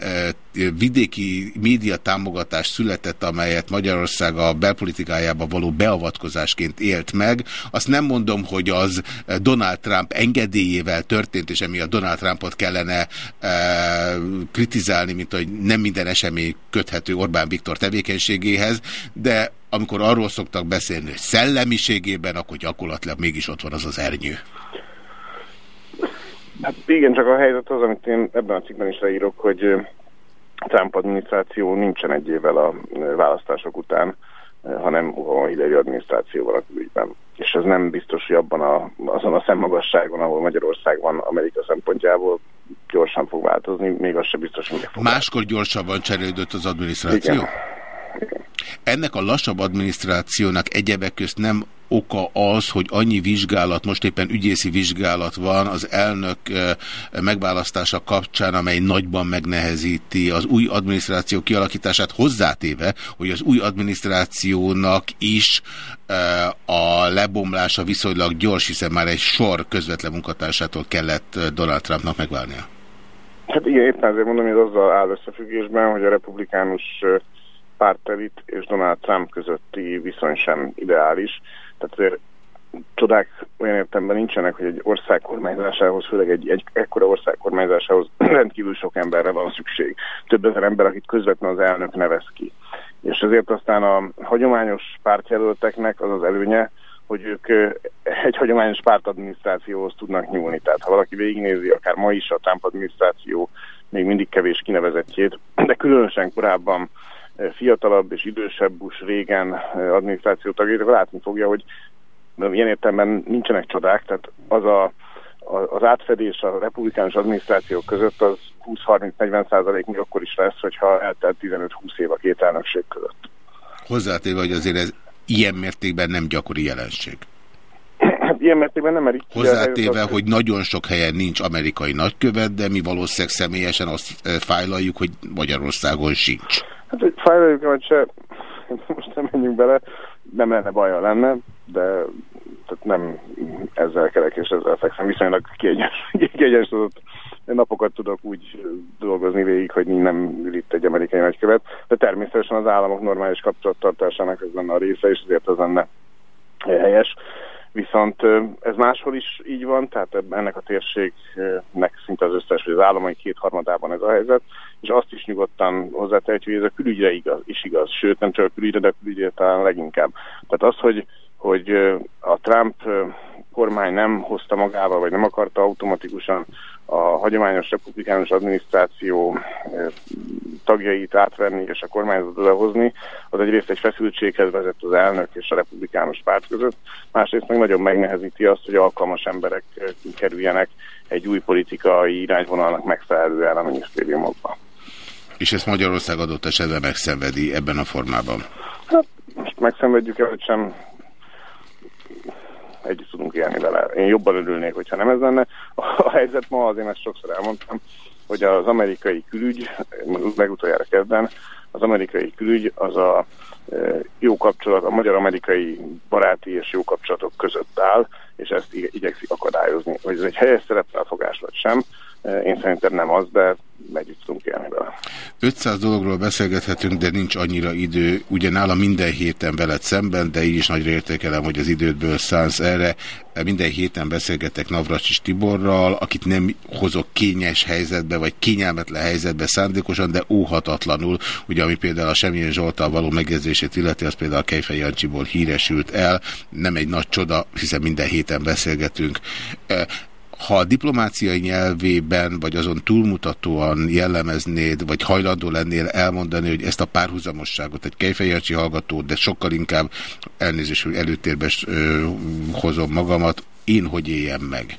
vidéki média támogatás született, amelyet Magyarország a belpolitikai politikájába való beavatkozásként élt meg. Azt nem mondom, hogy az Donald Trump engedélyével történt, és emiatt Donald Trumpot kellene e, kritizálni, mint hogy nem minden esemény köthető Orbán Viktor tevékenységéhez, de amikor arról szoktak beszélni, hogy szellemiségében, akkor gyakorlatilag mégis ott van az az ernyő. Hát igen, csak a helyzet az, amit én ebben a cikkben is leírok, hogy Trump adminisztráció nincsen egy évvel a választások után, hanem a hidegi adminisztrációval a külügyben. És ez nem biztos, hogy abban a, azon a szemmagasságon, ahol Magyarország van Amerika szempontjából gyorsan fog változni, még az sem biztos, hogy fog Máskor gyorsabban cserélődött az adminisztráció? Igen. Ennek a lassabb adminisztrációnak egyebek közt nem oka az, hogy annyi vizsgálat, most éppen ügyészi vizsgálat van az elnök megválasztása kapcsán, amely nagyban megnehezíti az új adminisztráció kialakítását hozzátéve, hogy az új adminisztrációnak is a lebomlása viszonylag gyors, hiszen már egy sor közvetlen munkatársától kellett Donald Trumpnak megválnia. Hát igen, éppen azért mondom, hogy az azzal áll összefüggésben, hogy a republikánus pártelit és Donald Trump közötti viszony sem ideális. Tehát azért csodák olyan értemben nincsenek, hogy egy ország kormányzásához, főleg egy, egy ekkora ország kormányzásához rendkívül sok emberre van szükség. Több ezer ember, akit közvetlenül az elnök nevez ki. És ezért aztán a hagyományos pártjelölteknek az az előnye, hogy ők egy hagyományos pártadminisztrációhoz tudnak nyúlni. Tehát ha valaki végignézi, akár ma is a Trump adminisztráció még mindig kevés kinevezettjét, de különösen korábban fiatalabb és idősebb Bush régen adminisztráció tagjait, látni fogja, hogy ilyen értelemben nincsenek csodák, tehát az a, az átfedés a republikánus adminisztrációk között az 20-30-40 százalék még akkor is lesz, hogyha eltelt 15-20 év a két elnökség között. Hozzátéve, hogy azért ez ilyen mértékben nem gyakori jelenség. Hát ilyen mértékben nem merik. Hozzátéve, hogy nagyon sok helyen nincs amerikai nagykövet, de mi valószínűleg személyesen azt fájlaljuk, hogy Magyarországon sincs. Hát, hogy fájlaljuk vagy se, most nem menjünk bele, nem lenne baja lenne, de tehát nem ezzel kerek és ezzel fekszem, viszonylag kiegyensúlyozott napokat tudok úgy dolgozni végig, hogy nem ül itt egy amerikai nagykövet, de természetesen az államok normális kapcsolattartásának ez lenne a része, és azért az lenne helyes. Viszont ez máshol is így van, tehát ennek a térségnek szinte az összes, hogy az államai kétharmadában ez a helyzet, és azt is nyugodtan hozzátehetjük, hogy ez a külügyre igaz, is igaz, sőt nem csak a külügyre, de a külügyre talán leginkább. Tehát az, hogy, hogy a Trump kormány nem hozta magával, vagy nem akarta automatikusan a hagyományos republikánus adminisztráció tagjait átvenni és a kormányzatot lehozni, az egyrészt egy feszültséghez vezet az elnök és a republikánus párt között, másrészt meg nagyon megnehezíti azt, hogy alkalmas emberek kerüljenek egy új politikai irányvonalnak megfelelően a minisztériumokba. És ezt Magyarország adott esetben megszenvedi ebben a formában? Hát, most megszenvedjük-e, hogy sem együtt tudunk élni vele. Én jobban örülnék, hogyha nem ez lenne. A helyzet ma, azért ezt sokszor elmondtam, hogy az amerikai külügy, legutoljára kezden, az amerikai külügy az a e, jó kapcsolat, a magyar-amerikai baráti és jó kapcsolatok között áll, és ezt igyekszik akadályozni. Hogy ez egy helyes szerepfelfogás vagy sem, én szerintem nem az, de együtt tudunk élni vele. 500 dologról beszélgethetünk, de nincs annyira idő. Ugye nála minden héten veled szemben, de így is nagyra értékelem, hogy az idődből szánsz erre. Minden héten beszélgetek Navracsis Tiborral, akit nem hozok kényes helyzetbe, vagy kényelmetlen helyzetbe szándékosan, de óhatatlanul. Ugye, ami például a Semmilyen Zsoltal való megjegyzését illeti, az például a Kejfej Jancsiból híresült el. Nem egy nagy csoda, hiszen minden héten beszélgetünk ha a diplomáciai nyelvében, vagy azon túlmutatóan jellemeznéd, vagy hajlandó lennél elmondani, hogy ezt a párhuzamosságot egy kejfejancsi hallgató, de sokkal inkább elnézést, hogy előtérbe hozom magamat, én hogy éljem meg.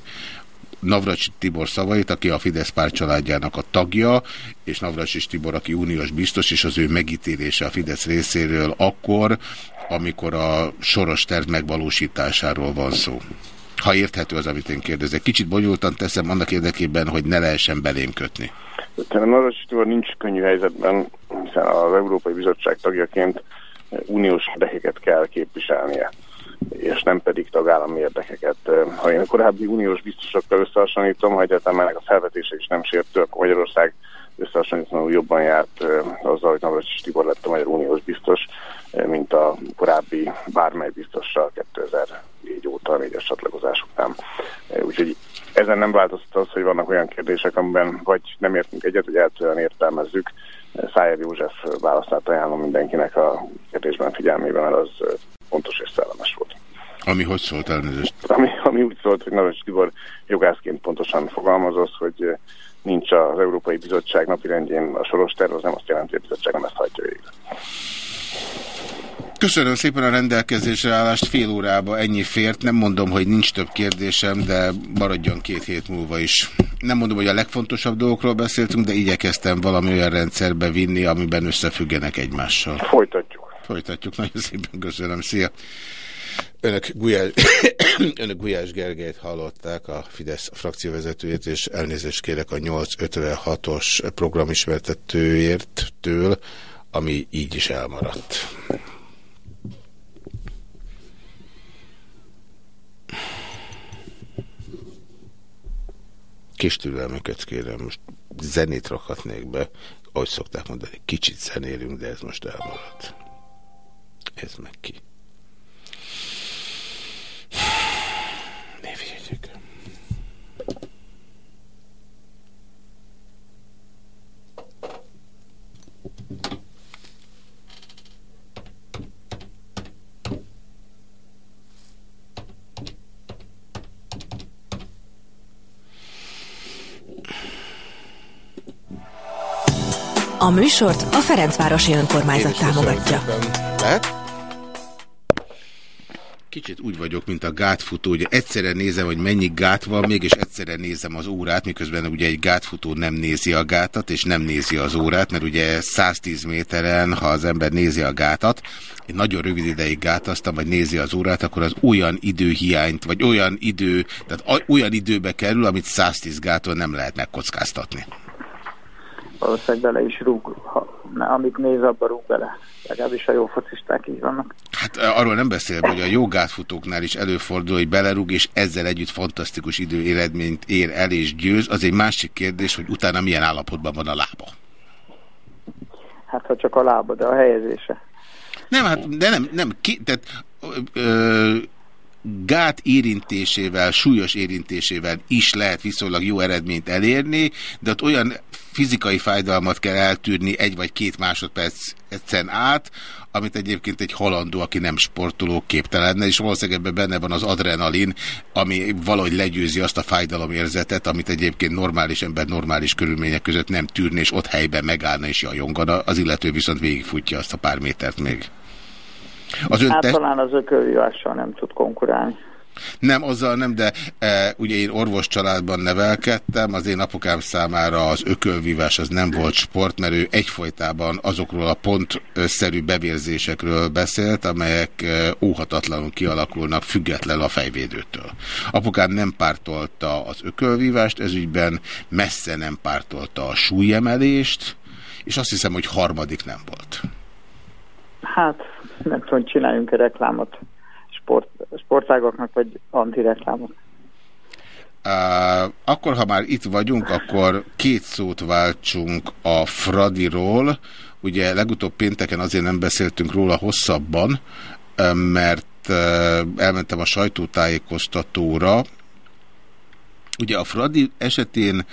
Navracsi Tibor szavait, aki a Fidesz párcsaládjának a tagja, és Navracsi Tibor, aki uniós biztos, és az ő megítélése a Fidesz részéről akkor, amikor a soros terv megvalósításáról van szó. Ha érthető az, amit én kérdezek. Kicsit bonyolultan teszem annak érdekében, hogy ne lehessen belém kötni. Szerintem az nincs könnyű helyzetben, hiszen az Európai Bizottság tagjaként uniós érdekeket kell képviselnie és nem pedig tagállami érdekeket. Ha én a korábbi uniós biztosokkal összehasonlítom, ha egyáltalán ennek a felvetése is nem sértő, akkor Magyarország összehasonlítva jobban járt azzal, hogy Navracsis Tibor lett a Magyar Uniós biztos, mint a korábbi bármely biztossal 2004 óta, a négyes csatlakozás után. Úgyhogy ezen nem változtat az, hogy vannak olyan kérdések, amiben vagy nem értünk egyet, vagy eltően értelmezzük. Szájer József választát ajánlom mindenkinek a kérdésben figyelmében, mert az fontos és szellemes volt. Ami hogy szólt elnézést? Ami, ami úgy szólt, hogy Navracsis Tibor jogászként pontosan fogalmaz az, hogy nincs az Európai Bizottság napirendjén a soros terv, az nem azt jelenti, hogy a bizottság nem ezt hagyja végre. Köszönöm szépen a rendelkezésre állást, fél órába ennyi fért. Nem mondom, hogy nincs több kérdésem, de maradjon két hét múlva is. Nem mondom, hogy a legfontosabb dolgokról beszéltünk, de igyekeztem valami olyan rendszerbe vinni, amiben összefüggenek egymással. Folytatjuk. Folytatjuk, nagyon szépen köszönöm. Szia! Önök Gulyás, Önök Gulyás Gergelyt hallották, a Fidesz frakcióvezetőjét, és elnézést kérek a 856-os programismertetőért től, ami így is elmaradt. Kis türelmüket kérem, most zenét rakhatnék be, ahogy szokták mondani, kicsit zenélünk, de ez most elmaradt. Ez meg ki. Ne figyeljetek. A műsort a Ferencvárosi Önkormányzat támogatja. Lehet? Kicsit úgy vagyok, mint a gátfutó, hogy egyszerre nézem, hogy mennyi gát van még, és egyszerre nézem az órát, miközben ugye egy gátfutó nem nézi a gátat, és nem nézi az órát, mert ugye 110 méteren, ha az ember nézi a gátat, egy nagyon rövid ideig gátaztam, vagy nézi az órát, akkor az olyan időhiányt, vagy olyan idő, tehát olyan időbe kerül, amit 110 gáton nem lehet megkockáztatni valószínűleg bele is rúg, ha, amit néz, abba rúg bele. Legalábbis a jó focisták így vannak. Hát arról nem beszélve, hogy a jó gátfutóknál is előfordul, hogy belerúg, és ezzel együtt fantasztikus idő eredményt ér el és győz. Az egy másik kérdés, hogy utána milyen állapotban van a lába. Hát ha csak a lába, de a helyezése. Nem, hát de nem, nem ki, tehát ö, gát érintésével, súlyos érintésével is lehet viszonylag jó eredményt elérni, de ott olyan fizikai fájdalmat kell eltűrni egy vagy két másodpercen át, amit egyébként egy halandó, aki nem sportoló képtelenne, és valószínűleg ebben benne van az adrenalin, ami valahogy legyőzi azt a fájdalomérzetet, amit egyébként normális ember normális körülmények között nem tűrni, és ott helyben megállna és jajongana, az illető viszont végigfutja azt a pár métert még. Az hát talán az ökölvívással nem tud konkurálni. Nem, azzal nem, de e, ugye én orvos családban nevelkedtem, az én apukám számára az ökölvívás az nem volt sport, mert ő egyfolytában azokról a pontszerű bevérzésekről beszélt, amelyek e, óhatatlanul kialakulnak függetlenül a fejvédőtől. Apukám nem pártolta az ökölvívást, ezügyben messze nem pártolta a súlyemelést, és azt hiszem, hogy harmadik nem volt. Hát, nem tudom, csináljunk-e reklámot sport, sportágoknak, vagy antireklámot. Uh, akkor, ha már itt vagyunk, akkor két szót váltsunk a Fradiról. Ugye legutóbb pénteken azért nem beszéltünk róla hosszabban, mert elmentem a sajtótájékoztatóra. Ugye a Fradi esetén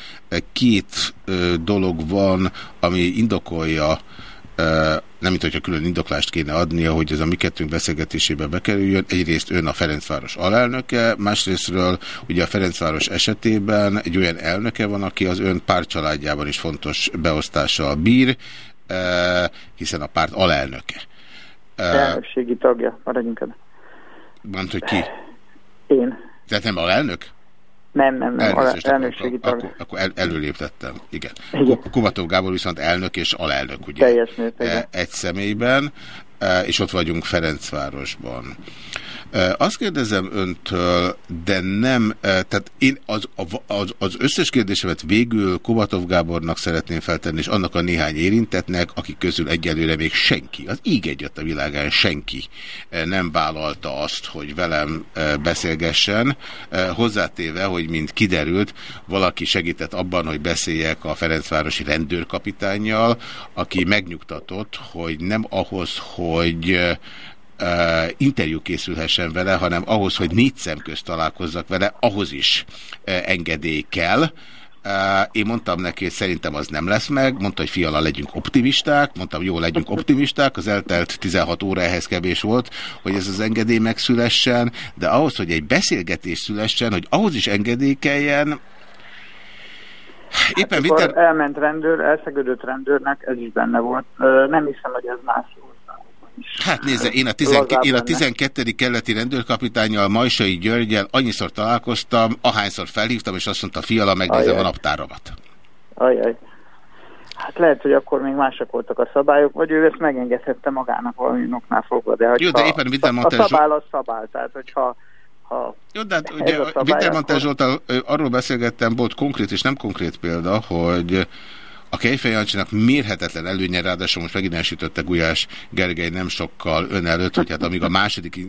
két dolog van, ami indokolja nem mint hogyha külön indoklást kéne adnia, hogy ez a mi kettőnk beszélgetésébe bekerüljön. Egyrészt ön a Ferencváros alelnöke, másrésztről ugye a Ferencváros esetében egy olyan elnöke van, aki az ön pártcsaládjában is fontos beosztással bír, hiszen a párt alelnöke. Elnökségi tagja, maradjunk ebben. Mondta, hogy ki? Én. Tehát nem alelnök? Nem, nem, nem. Elnézést, elnökségi tag. Akkor, akkor el, előléptettem. Igen. Igen. Kubató Gábor viszont elnök és alelnök, ugye? Teljes mértékben. Egy személyben, e, és ott vagyunk Ferencvárosban. Azt kérdezem öntől, de nem, tehát én az, az, az összes kérdésemet végül Kovatov Gábornak szeretném feltenni, és annak a néhány érintetnek, akik közül egyelőre még senki, az íg egyet a világán senki nem vállalta azt, hogy velem beszélgessen, hozzátéve, hogy mint kiderült, valaki segített abban, hogy beszéljek a Ferencvárosi rendőrkapitányjal, aki megnyugtatott, hogy nem ahhoz, hogy uh, interjú készülhessen vele, hanem ahhoz, hogy négy szem közt találkozzak vele, ahhoz is uh, engedély kell. Én mondtam neki, hogy szerintem az nem lesz meg, mondta, hogy fiala, legyünk optimisták, mondtam, jó, legyünk optimisták, az eltelt 16 óra ehhez kevés volt, hogy ez az engedély megszülessen, de ahhoz, hogy egy beszélgetés szülessen, hogy ahhoz is engedélykeljen, Éppen hát, viter... elment rendőr, elszegődött rendőrnek, ez is benne volt. Nem hiszem, hogy ez más. Hát nézze, én a, én a 12. keleti rendőrkapitányjal, Majsai Györgyel annyiszor találkoztam, ahányszor felhívtam, és azt mondta, fiala, megnézem Ajaj. a naptáramat. Ajaj. Hát lehet, hogy akkor még mások voltak a szabályok, vagy ő ezt megengedhette magának valami noknál fogva. De, Jó, de éppen mit mondta, a szabály az szabály, tehát hogyha ha Jó, de hát ugye Wintermantel Zsoltal arról beszélgettem, volt konkrét és nem konkrét példa, hogy a Kejfej Jancsinak mérhetetlen előnye, ráadásul most megint elsütötte Gulyás Gergely nem sokkal ön előtt, hogy hát amíg a második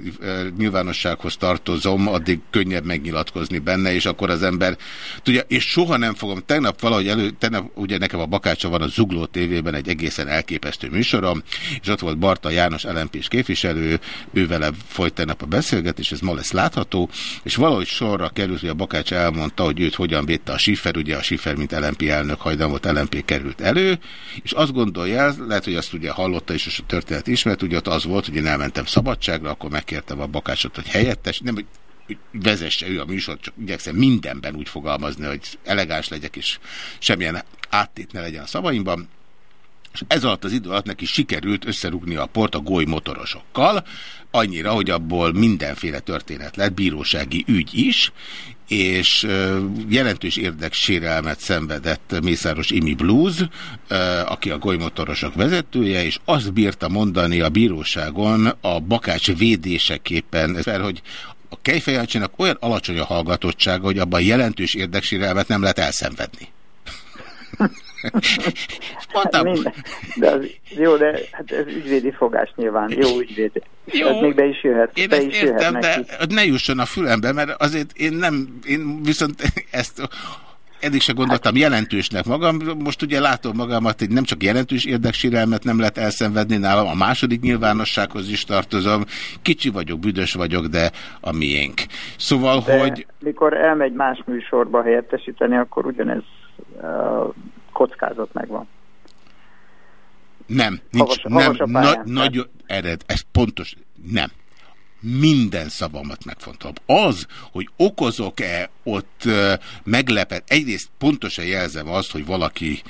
nyilvánossághoz tartozom, addig könnyebb megnyilatkozni benne, és akkor az ember tudja, és soha nem fogom, tegnap valahogy elő, tegnap ugye nekem a Bakácsa van a Zugló tévében egy egészen elképesztő műsorom, és ott volt Barta János lmp képviselő, ő vele folyt tegnap a beszélgetés, ez ma lesz látható, és valahogy sorra került, hogy a Bakács elmondta, hogy őt hogyan védte a Schiffer, ugye a Schiffer, mint LMP elnök, hajdan volt LMP került elő, és azt gondolja, lehet, hogy azt ugye hallotta is, és a történet ismert, ugye ott az volt, hogy én elmentem szabadságra, akkor megkértem a bakácsot, hogy helyettes, nem, hogy vezesse ő a műsort, csak igyekszem mindenben úgy fogalmazni, hogy elegáns legyek, és semmilyen áttét ne legyen a szavaimban. És ez alatt az idő alatt neki sikerült összerugni a port a goly motorosokkal, annyira, hogy abból mindenféle történet lett, bírósági ügy is, és jelentős érdeksérelmet szenvedett Mészáros Imi Blues, aki a golymotorosok vezetője, és azt bírta mondani a bíróságon a bakács védéseképpen, hogy a Kejfejancsinak olyan alacsony a hallgatottsága, hogy abban jelentős érdeksérelmet nem lehet elszenvedni. Hát minden, de az, jó, de hát ez ügyvédi fogás nyilván, jó ügyvéd. Jó, ez még be is jöhet. Én be ezt is értem, jöhet de ne jusson a fülembe, mert azért én nem, én viszont ezt eddig se gondoltam hát. jelentősnek magam. Most ugye látom magamat, hogy nem csak jelentős érdeksérelmet nem lehet elszenvedni nálam, a második nyilvánossághoz is tartozom. Kicsi vagyok, büdös vagyok, de a miénk. Szóval, de hogy... mikor elmegy más műsorba helyettesíteni, akkor ugyanez uh, kockázat megvan. Nem, nincs, Havas, nem, na, nagy, ered, ez pontos, nem. Minden szavamat megfontolom. Az, hogy okozok-e ott uh, meglepet, egyrészt pontosan jelzem azt, hogy valaki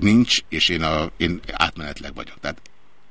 nincs, és én, a, én átmenetleg vagyok. Tehát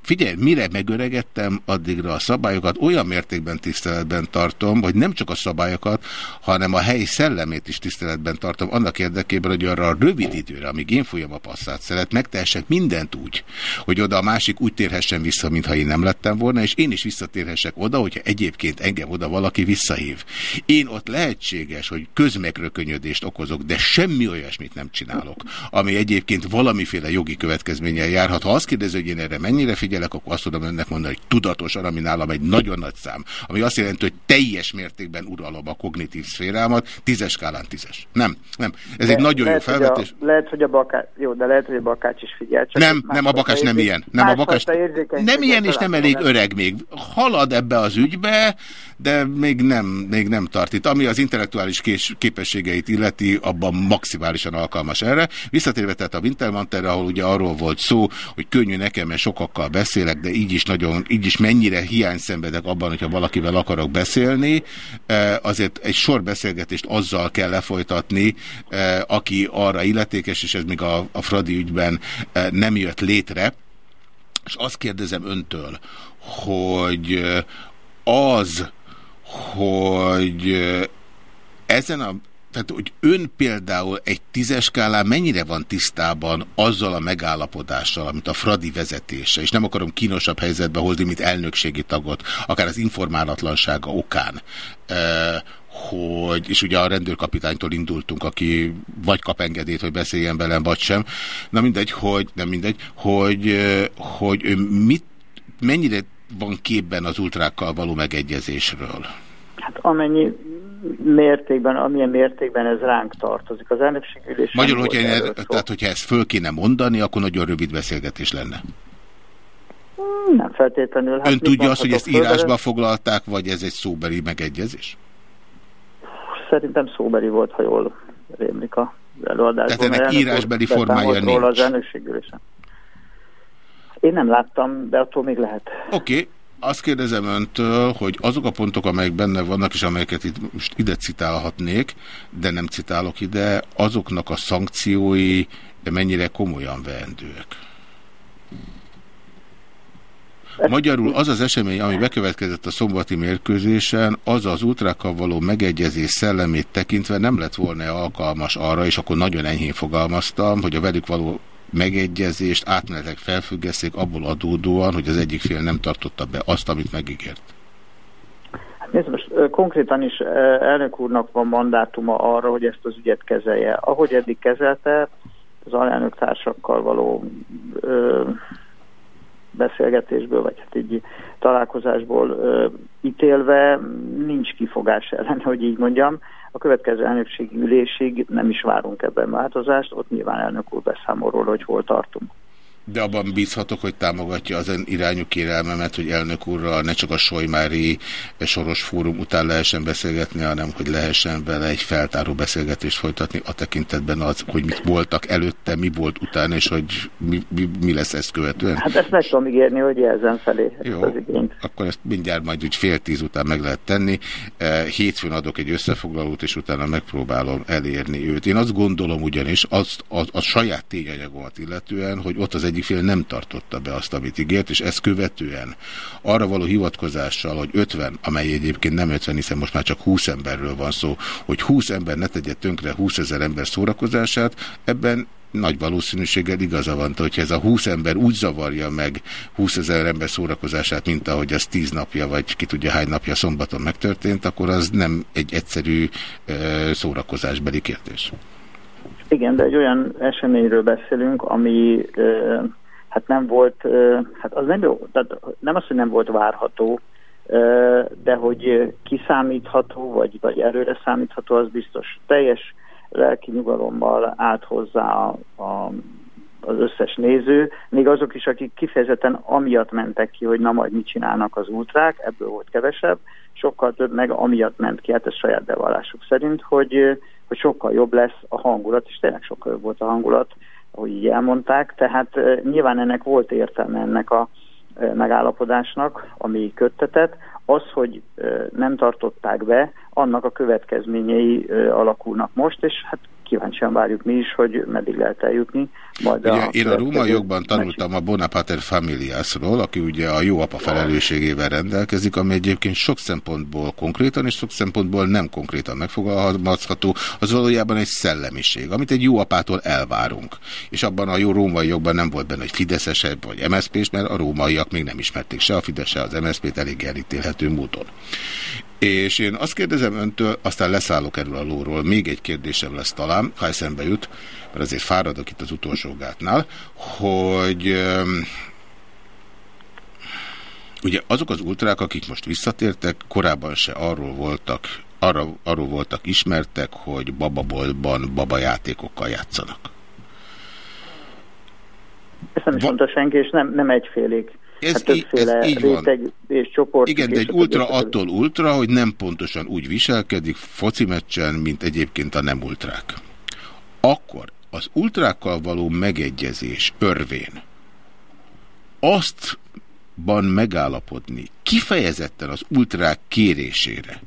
Figyelj, mire megöregettem addigra a szabályokat, olyan mértékben tiszteletben tartom, hogy nem csak a szabályokat, hanem a helyi szellemét is tiszteletben tartom, annak érdekében, hogy arra a rövid időre, amíg én folyam a passzát szeret, megtehessek mindent úgy, hogy oda a másik úgy térhessen vissza, mintha én nem lettem volna, és én is visszatérhessek oda, hogyha egyébként engem oda valaki visszahív. Én ott lehetséges, hogy közmegrökönyödést okozok, de semmi olyasmit nem csinálok, ami egyébként valamiféle jogi következménnyel járhat. Ha azt kérdezi, hogy én erre mennyire figyelek, figyelek, akkor azt tudom önnek mondani, hogy tudatosan, ami nálam egy nagyon nagy szám, ami azt jelenti, hogy teljes mértékben uralom a kognitív szférámat, tízes skálán tízes. Nem, nem. Ez de egy nagyon jó felvetés. A, lehet, hogy a bakács, jó, de lehet, hogy a bakács is figyel. Csak nem, nem, a bakács nem ilyen. Nem, a bakács nem ilyen, és nem elég öreg még. Halad ebbe az ügybe, de még nem, még nem tart itt. Ami az intellektuális kés, képességeit illeti, abban maximálisan alkalmas erre. Visszatérve tehát a Wintermanterre, ahol ugye arról volt szó, hogy könnyű nekem, mert sokakkal beszélek, de így is nagyon, így is mennyire hiány szenvedek abban, hogyha valakivel akarok beszélni, e, azért egy sor beszélgetést azzal kell lefolytatni, e, aki arra illetékes, és ez még a, a Fradi ügyben e, nem jött létre, és azt kérdezem öntől, hogy az, hogy ezen a tehát, hogy ön például egy tízes skálán mennyire van tisztában azzal a megállapodással, amit a Fradi vezetése, és nem akarom kínosabb helyzetbe hozni, mint elnökségi tagot, akár az informálatlansága okán, hogy, és ugye a rendőrkapitánytól indultunk, aki vagy kap engedélyt, hogy beszéljen velem, vagy sem. Na mindegy, hogy, nem mindegy, hogy, hogy ő mit, mennyire van képben az ultrákkal való megegyezésről? Hát amennyi mértékben, amilyen mértékben ez ránk tartozik. Az elnökségülés... Magyarul, hogyha ez, tehát, hogyha ezt föl kéne mondani, akkor nagyon rövid beszélgetés lenne. Hmm, nem feltétlenül. Hát Ön tudja azt, hogy ezt írásba foglalták, vagy ez egy szóbeli megegyezés? Szerintem szóbeli volt, ha jól rémlik a előadásban. Tehát ennek írásbeli formája nincs. az elnökségülésen. Én nem láttam, de attól még lehet. Oké, okay. Azt kérdezem öntől, hogy azok a pontok, amelyek benne vannak, és amelyeket itt most ide citálhatnék, de nem citálok ide, azoknak a szankciói mennyire komolyan veendőek? Magyarul az az esemény, ami bekövetkezett a szombati mérkőzésen, az az ultrákkal való megegyezés szellemét tekintve nem lett volna alkalmas arra, és akkor nagyon enyhén fogalmaztam, hogy a velük való megegyezést átmenetleg felfüggeszték abból adódóan, hogy az egyik fél nem tartotta be azt, amit megígért? Hát nézd, most konkrétan is elnök úrnak van mandátuma arra, hogy ezt az ügyet kezelje. Ahogy eddig kezelte, az alelnök társakkal való ö, beszélgetésből, vagy hát így találkozásból ö, ítélve nincs kifogás ellen, hogy így mondjam a következő elnökségi ülésig nem is várunk ebben változást, ott nyilván elnök úr beszámol róla, hogy hol tartunk. De abban bízhatok, hogy támogatja az irányú kérelmemet, hogy elnök úrral ne csak a Solymári Soros Fórum után lehessen beszélgetni, hanem hogy lehessen vele egy feltáró beszélgetést folytatni a tekintetben az, hogy mit voltak előtte, mi volt utána, és hogy mi, mi, mi lesz ezt követően. Hát ezt meg tudom ígérni, hogy jelzem felé Jó, az igényt. akkor ezt mindjárt majd úgy fél tíz után meg lehet tenni. E, hétfőn adok egy összefoglalót, és utána megpróbálom elérni őt. Én azt gondolom ugyanis, azt, a, a saját tényanyagomat illetően, hogy ott az egyik fél nem tartotta be azt, amit ígért, és ezt követően arra való hivatkozással, hogy 50, amely egyébként nem 50, hiszen most már csak 20 emberről van szó, hogy 20 ember ne tegye tönkre 20 ezer ember szórakozását, ebben nagy valószínűséggel igaza van, hogyha ez a 20 ember úgy zavarja meg 20 ezer ember szórakozását, mint ahogy az 10 napja, vagy ki tudja hány napja szombaton megtörtént, akkor az nem egy egyszerű szórakozásbeli kérdés. Igen, de egy olyan eseményről beszélünk, ami hát nem volt, hát az nem jó, tehát nem az, hogy nem volt várható, de hogy kiszámítható, vagy, vagy erőre számítható, az biztos. Teljes lelki nyugalommal állt hozzá a, a, az összes néző, még azok is, akik kifejezetten amiatt mentek ki, hogy na majd mit csinálnak az ultrák, ebből volt kevesebb, sokkal több meg amiatt ment ki, hát ez saját bevallásuk szerint, hogy hogy sokkal jobb lesz a hangulat, és tényleg sokkal jobb volt a hangulat, ahogy így elmondták, tehát nyilván ennek volt értelme ennek a megállapodásnak, ami köttetett. Az, hogy nem tartották be, annak a következményei alakulnak most, és hát kíváncsian várjuk mi is, hogy meddig lehet eljutni. Majd ugye, a én a római jogban tanultam a Bonapater Familiasról, aki ugye a jó apa felelősségével rendelkezik, ami egyébként sok szempontból konkrétan és sok szempontból nem konkrétan megfogalmazható, az valójában egy szellemiség, amit egy jó apától elvárunk. És abban a jó római jogban nem volt benne egy fideszesebb vagy MSZP-s, mert a rómaiak még nem ismerték se a Fidesz, se az MSZP-t elég elítélhető módon. És én azt kérdezem öntől, aztán leszállok erről a lóról. Még egy kérdésem lesz talán, ha eszembe jut, mert azért fáradok itt az utolsó gátnál, hogy ugye azok az ultrák, akik most visszatértek, korábban se arról voltak, arra, arról voltak ismertek, hogy bababoltban babajátékokkal játszanak. Ezt nem is mondta senki, és nem, nem egyfélék ez, hát így, ez így van. és csoport. Igen, de egy ultra attól ultra, hogy nem pontosan úgy viselkedik foci meccsen, mint egyébként a nem ultrák. Akkor az ultrákkal való megegyezés örvén aztban megállapodni kifejezetten az ultrák kérésére,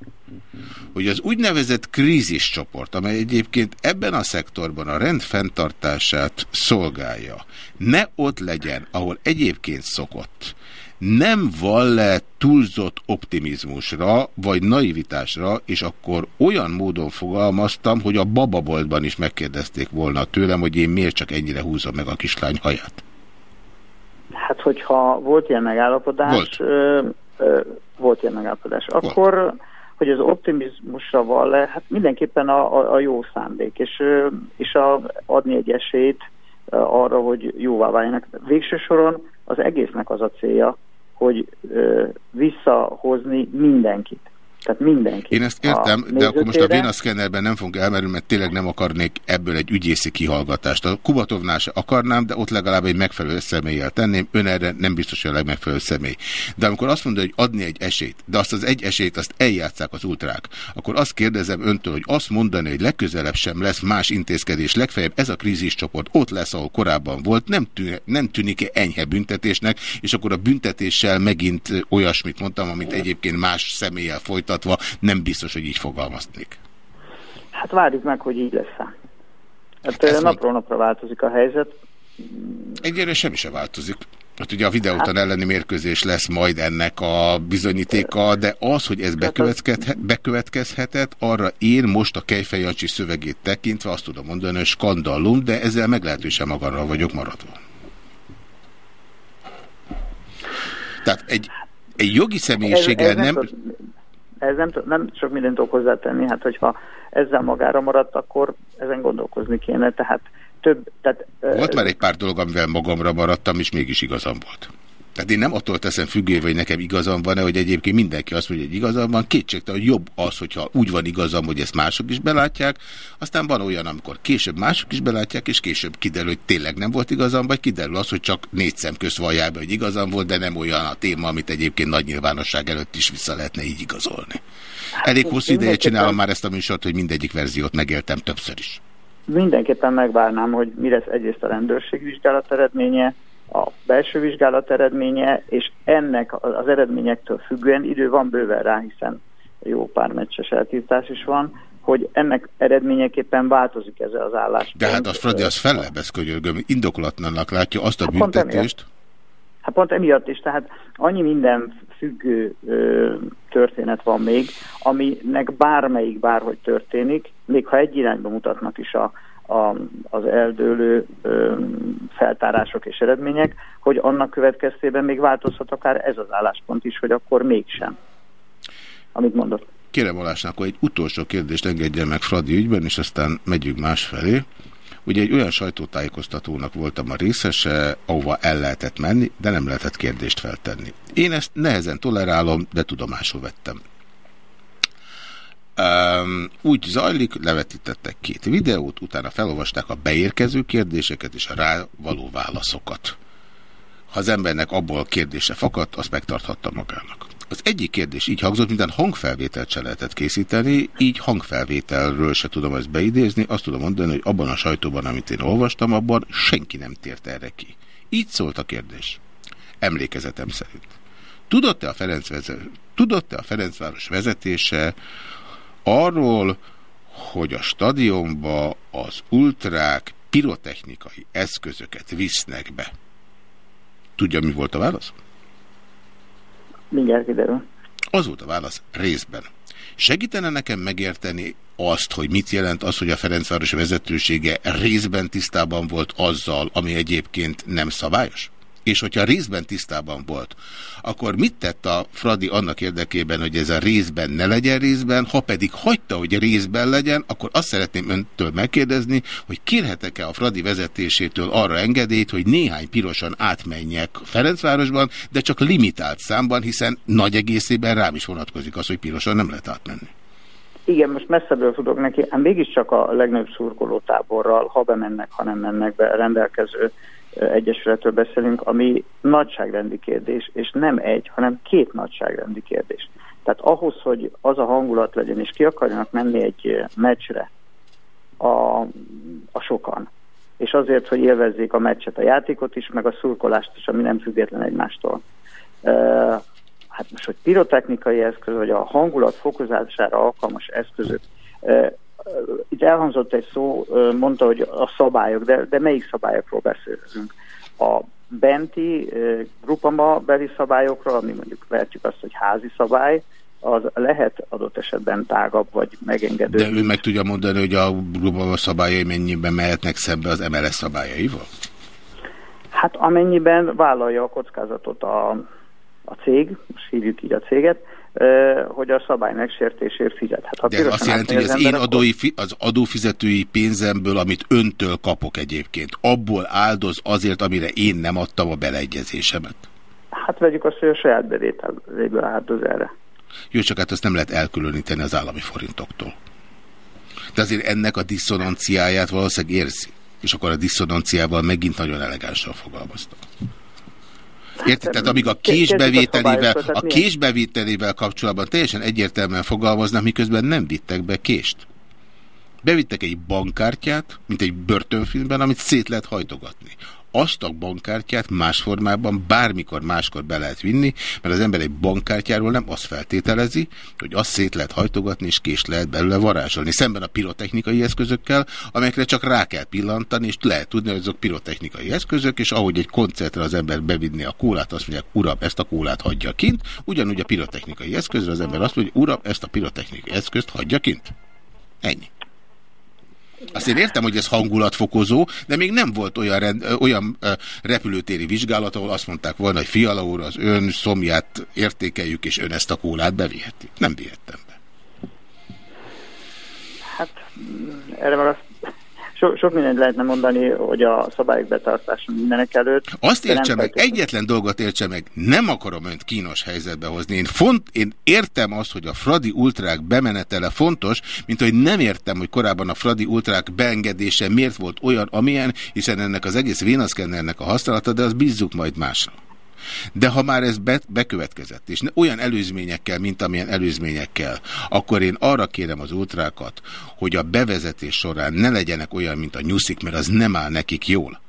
hogy az úgynevezett kríziscsoport, amely egyébként ebben a szektorban a rend fenntartását szolgálja, ne ott legyen, ahol egyébként szokott, nem van le túlzott optimizmusra, vagy naivitásra, és akkor olyan módon fogalmaztam, hogy a bababoltban is megkérdezték volna tőlem, hogy én miért csak ennyire húzom meg a kislány haját. Hát, hogyha volt ilyen megállapodás, volt, ö, ö, volt ilyen megállapodás, volt. akkor hogy az optimizmusra van le, hát mindenképpen a, a, a jó szándék, és, és a, adni egy esélyt arra, hogy jóvá váljanak. Végső soron az egésznek az a célja, hogy visszahozni mindenkit. Tehát mindenki. Én ezt értem, de akkor most a vénaszkennerben nem fogunk elmerülni, mert tényleg nem akarnék ebből egy ügyészi kihallgatást. A Kubatovnál se akarnám, de ott legalább egy megfelelő személlyel tenném. Ön erre nem biztos, hogy a legmegfelelő személy. De amikor azt mondja, hogy adni egy esélyt, de azt az egy esélyt azt eljátszák az ultrák, akkor azt kérdezem öntől, hogy azt mondani, hogy legközelebb sem lesz más intézkedés, legfeljebb ez a kríziscsoport ott lesz, ahol korábban volt, nem, tűn nem tűnik-e enyhe büntetésnek, és akkor a büntetéssel megint olyasmit mondtam, amit egyébként más személlyel folytatva nem biztos, hogy így fogalmaznék. Hát várjuk meg, hogy így lesz. Hát Ezt napról napra változik a helyzet. Egyre semmi sem változik. Hát ugye a videóton hát, elleni mérkőzés lesz majd ennek a bizonyítéka, de az, hogy ez bekövetkezhetett, arra én most a Kejfej Jancsi szövegét tekintve azt tudom mondani, hogy skandallum, de ezzel meglehetősen magamra vagyok maradva. Tehát egy, egy jogi személyiséggel ez, ez nem... nem ez nem, nem sok mindent okoz hozzátenni, hát hogyha ezzel magára maradt, akkor ezen gondolkozni kéne, tehát több... Tehát, Volt már egy pár dolog, amivel magamra maradtam, és mégis igazam volt. Tehát én nem attól teszem függővé, hogy nekem igazam van-e, hogy egyébként mindenki azt mondja, hogy igazam van. Kétségtelen, hogy jobb az, hogyha úgy van igazam, hogy ezt mások is belátják. Aztán van olyan, amikor később mások is belátják, és később kiderül, hogy tényleg nem volt igazam, vagy kiderül az, hogy csak négy szem közt vallják be, hogy igazam volt, de nem olyan a téma, amit egyébként nagy nyilvánosság előtt is vissza lehetne így igazolni. Elég hosszú ideje csinálom már ezt a műsort, hogy mindegyik verziót megéltem többször is. Mindenképpen megvárnám, hogy mi lesz egyrészt a rendőrség vizsgálat eredménye, a belső vizsgálat eredménye, és ennek az eredményektől függően idő van bőven rá, hiszen jó pár meccses eltiltás is van, hogy ennek eredményeképpen változik ez az állás. De hát az Fradi, az fellebesz könyörgöm, indokolatlannak látja azt a hát büntetést. Hát pont emiatt is, tehát annyi minden függő ö, történet van még, aminek bármelyik bárhogy történik, még ha egy irányba mutatnak is a, a, az eldőlő ö, feltárások és eredmények, hogy annak következtében még változhat akár ez az álláspont is, hogy akkor mégsem. Amit mondott. Kérem Olásnak, akkor egy utolsó kérdést engedjen meg Fradi ügyben, és aztán megyünk másfelé. Ugye egy olyan sajtótájékoztatónak voltam a részese, ahova el lehetett menni, de nem lehetett kérdést feltenni. Én ezt nehezen tolerálom, de tudomásul vettem. Um, úgy zajlik, levetítettek két videót, utána felolvasták a beérkező kérdéseket és a rá való válaszokat. Ha az embernek abból kérdése fakadt, azt megtarthatta magának. Az egyik kérdés így hangzott, minden hangfelvételt se lehetett készíteni, így hangfelvételről se tudom ezt beidézni, azt tudom mondani, hogy abban a sajtóban, amit én olvastam, abban senki nem tért erre ki. Így szólt a kérdés. Emlékezetem szerint. Tudott-e a, Ferenc Tudott -e a Ferencváros vezetése, arról, hogy a stadionba az ultrák pirotechnikai eszközöket visznek be. Tudja, mi volt a válasz? Mindjárt kiderül. Az volt a válasz részben. Segítene nekem megérteni azt, hogy mit jelent az, hogy a Ferencváros vezetősége részben tisztában volt azzal, ami egyébként nem szabályos? És hogyha részben tisztában volt, akkor mit tett a Fradi annak érdekében, hogy ez a részben ne legyen részben, ha pedig hagyta, hogy részben legyen, akkor azt szeretném öntől megkérdezni, hogy kérhetek-e a Fradi vezetésétől arra engedélyt, hogy néhány pirosan átmenjek Ferencvárosban, de csak limitált számban, hiszen nagy egészében rám is vonatkozik az, hogy pirosan nem lehet átmenni. Igen, most messzebbről tudok neki, hát mégiscsak a legnagyobb szurkoló táborral, ha bemennek, ha nem mennek be rendelkező egyesületről beszélünk, ami nagyságrendi kérdés, és nem egy, hanem két nagyságrendi kérdés. Tehát ahhoz, hogy az a hangulat legyen, és ki akarjanak menni egy meccsre a, a sokan, és azért, hogy élvezzék a meccset, a játékot is, meg a szurkolást is, ami nem független egymástól. Uh, hát most, hogy pirotechnikai eszköz, vagy a hangulat fokozására alkalmas eszközök, itt elhangzott egy szó, mondta, hogy a szabályok, de, de melyik szabályokról beszélünk? A benti grupama beli szabályokról, ami mondjuk vehetjük azt, hogy házi szabály, az lehet adott esetben tágabb vagy megengedő. De ő meg tudja mondani, hogy a grupama szabályai mennyiben mehetnek szembe az MLS szabályaival? Hát amennyiben vállalja a kockázatot a, a cég, most hívjuk így a céget, hogy a szabály megsértésért fizethet. Ha De azt jelenti, hogy az én adói, az adófizetői pénzemből, amit öntől kapok egyébként, abból áldoz azért, amire én nem adtam a beleegyezésemet? Hát vegyük azt, hogy a saját bevételéből áldoz erre. Jó, csak hát azt nem lehet elkülöníteni az állami forintoktól. De azért ennek a diszonanciáját valószínűleg érzi. És akkor a diszonanciával megint nagyon elegánsan fogalmaztak. Érted? Tehát amíg a késbevételével, a késbevételével kapcsolatban teljesen egyértelműen fogalmaznak, miközben nem vittek be kést. Bevittek egy bankkártyát, mint egy börtönfilmben, amit szét lehet hajtogatni azt a bankkártyát más formában bármikor máskor be lehet vinni, mert az ember egy bankkártyáról nem azt feltételezi, hogy azt szét lehet hajtogatni, és kést lehet belőle varázsolni. Szemben a pirotechnikai eszközökkel, amelyekre csak rá kell pillantani, és lehet tudni, hogy azok pirotechnikai eszközök, és ahogy egy koncertre az ember bevinni a kólát, azt mondják, uram, ezt a kólát hagyja kint, ugyanúgy a pirotechnikai eszközre az ember azt mondja, uram, ezt a pirotechnikai eszközt hagyja kint. Ennyi. Azt én értem, hogy ez hangulatfokozó, de még nem volt olyan, rend, olyan repülőtéri vizsgálat, ahol azt mondták volna, hogy Fiala úr, az ön szomját értékeljük, és ön ezt a kólát beviheti. Nem vihettem be. Hát erre van azt so, sok mindent lehetne mondani, hogy a szabályok betartása mindenek előtt. Azt értse meg, feltétlenül. egyetlen dolgot értse meg, nem akarom önt kínos helyzetbe hozni. Én, font, én értem azt, hogy a Fradi Ultrák bemenetele fontos, mint hogy nem értem, hogy korábban a Fradi Ultrák beengedése miért volt olyan, amilyen, hiszen ennek az egész vénaszkennernek a használata, de az bízzuk majd másra. De ha már ez be, bekövetkezett, és olyan előzményekkel, mint amilyen előzményekkel, akkor én arra kérem az ultrákat, hogy a bevezetés során ne legyenek olyan, mint a nyuszik, mert az nem áll nekik jól.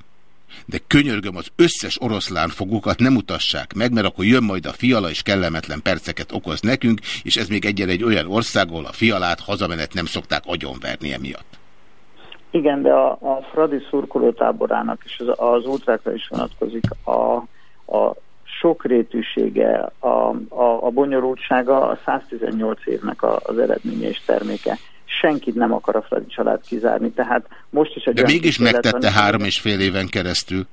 De könyörgöm, az összes oroszlán fogukat nem utassák meg, mert akkor jön majd a fiala, és kellemetlen perceket okoz nekünk, és ez még egyen egy olyan ország, ahol a fialát hazamenet nem szokták agyonverni emiatt. Igen, de a, a Fradi szurkolótáborának és az, az ultrákra is vonatkozik a, a sokrétűsége, a, a, a bonyolultsága a 118 évnek a, az eredménye és terméke. Senkit nem akar a Fradi család kizárni, tehát most is egy... De mégis megtette három és fél éven keresztül.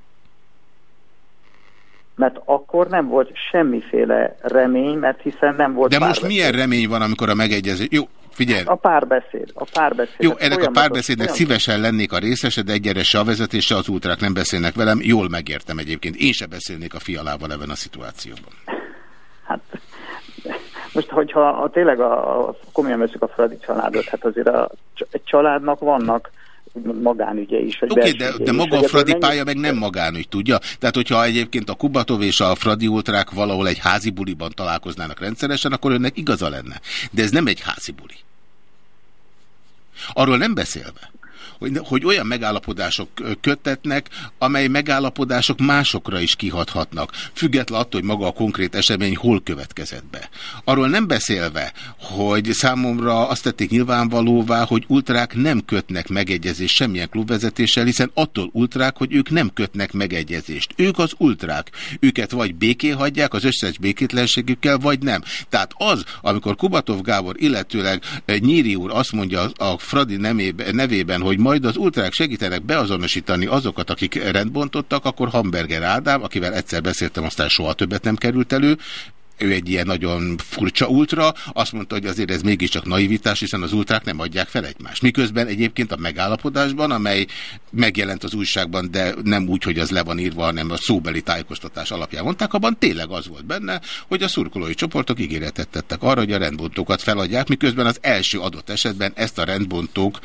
Mert akkor nem volt semmiféle remény, mert hiszen nem volt... De most milyen remény van, amikor a megegyezés... Jó, Figyelj. A párbeszéd. A párbeszéd. Jó, ennek a párbeszédnek olyan... szívesen lennék a részese, de egyre se a vezetés, se az ultrák nem beszélnek velem. Jól megértem egyébként. Én se beszélnék a fialával ebben a szituációban. Hát most, hogyha a, tényleg a, a, komolyan veszük a Fradi családot, hát azért a, egy családnak vannak magánügye is. Oké, okay, de, de maga a Fradi pálya meg nem magánügy, tudja? Tehát, hogyha egyébként a Kubatov és a Fradi ultrák valahol egy házi buliban találkoznának rendszeresen, akkor önnek igaza lenne. De ez nem egy házi buli. Arról nem beszélve, hogy, olyan megállapodások köttetnek, amely megállapodások másokra is kihathatnak, független attól, hogy maga a konkrét esemény hol következett be. Arról nem beszélve, hogy számomra azt tették nyilvánvalóvá, hogy ultrák nem kötnek megegyezést semmilyen klubvezetéssel, hiszen attól ultrák, hogy ők nem kötnek megegyezést. Ők az ultrák. Őket vagy béké hagyják az összes békétlenségükkel, vagy nem. Tehát az, amikor Kubatov Gábor, illetőleg Nyíri úr azt mondja a Fradi nevében, hogy majd majd az ultrák segítenek beazonosítani azokat, akik rendbontottak, akkor Hamburger Ádám, akivel egyszer beszéltem, aztán soha többet nem került elő, ő egy ilyen nagyon furcsa ultra, azt mondta, hogy azért ez mégiscsak naivitás, hiszen az ultrák nem adják fel egymást. Miközben egyébként a megállapodásban, amely megjelent az újságban, de nem úgy, hogy az le van írva, hanem a szóbeli tájékoztatás alapján mondták, abban tényleg az volt benne, hogy a szurkolói csoportok ígéretet tettek arra, hogy a rendbontókat feladják, miközben az első adott esetben ezt a rendbontók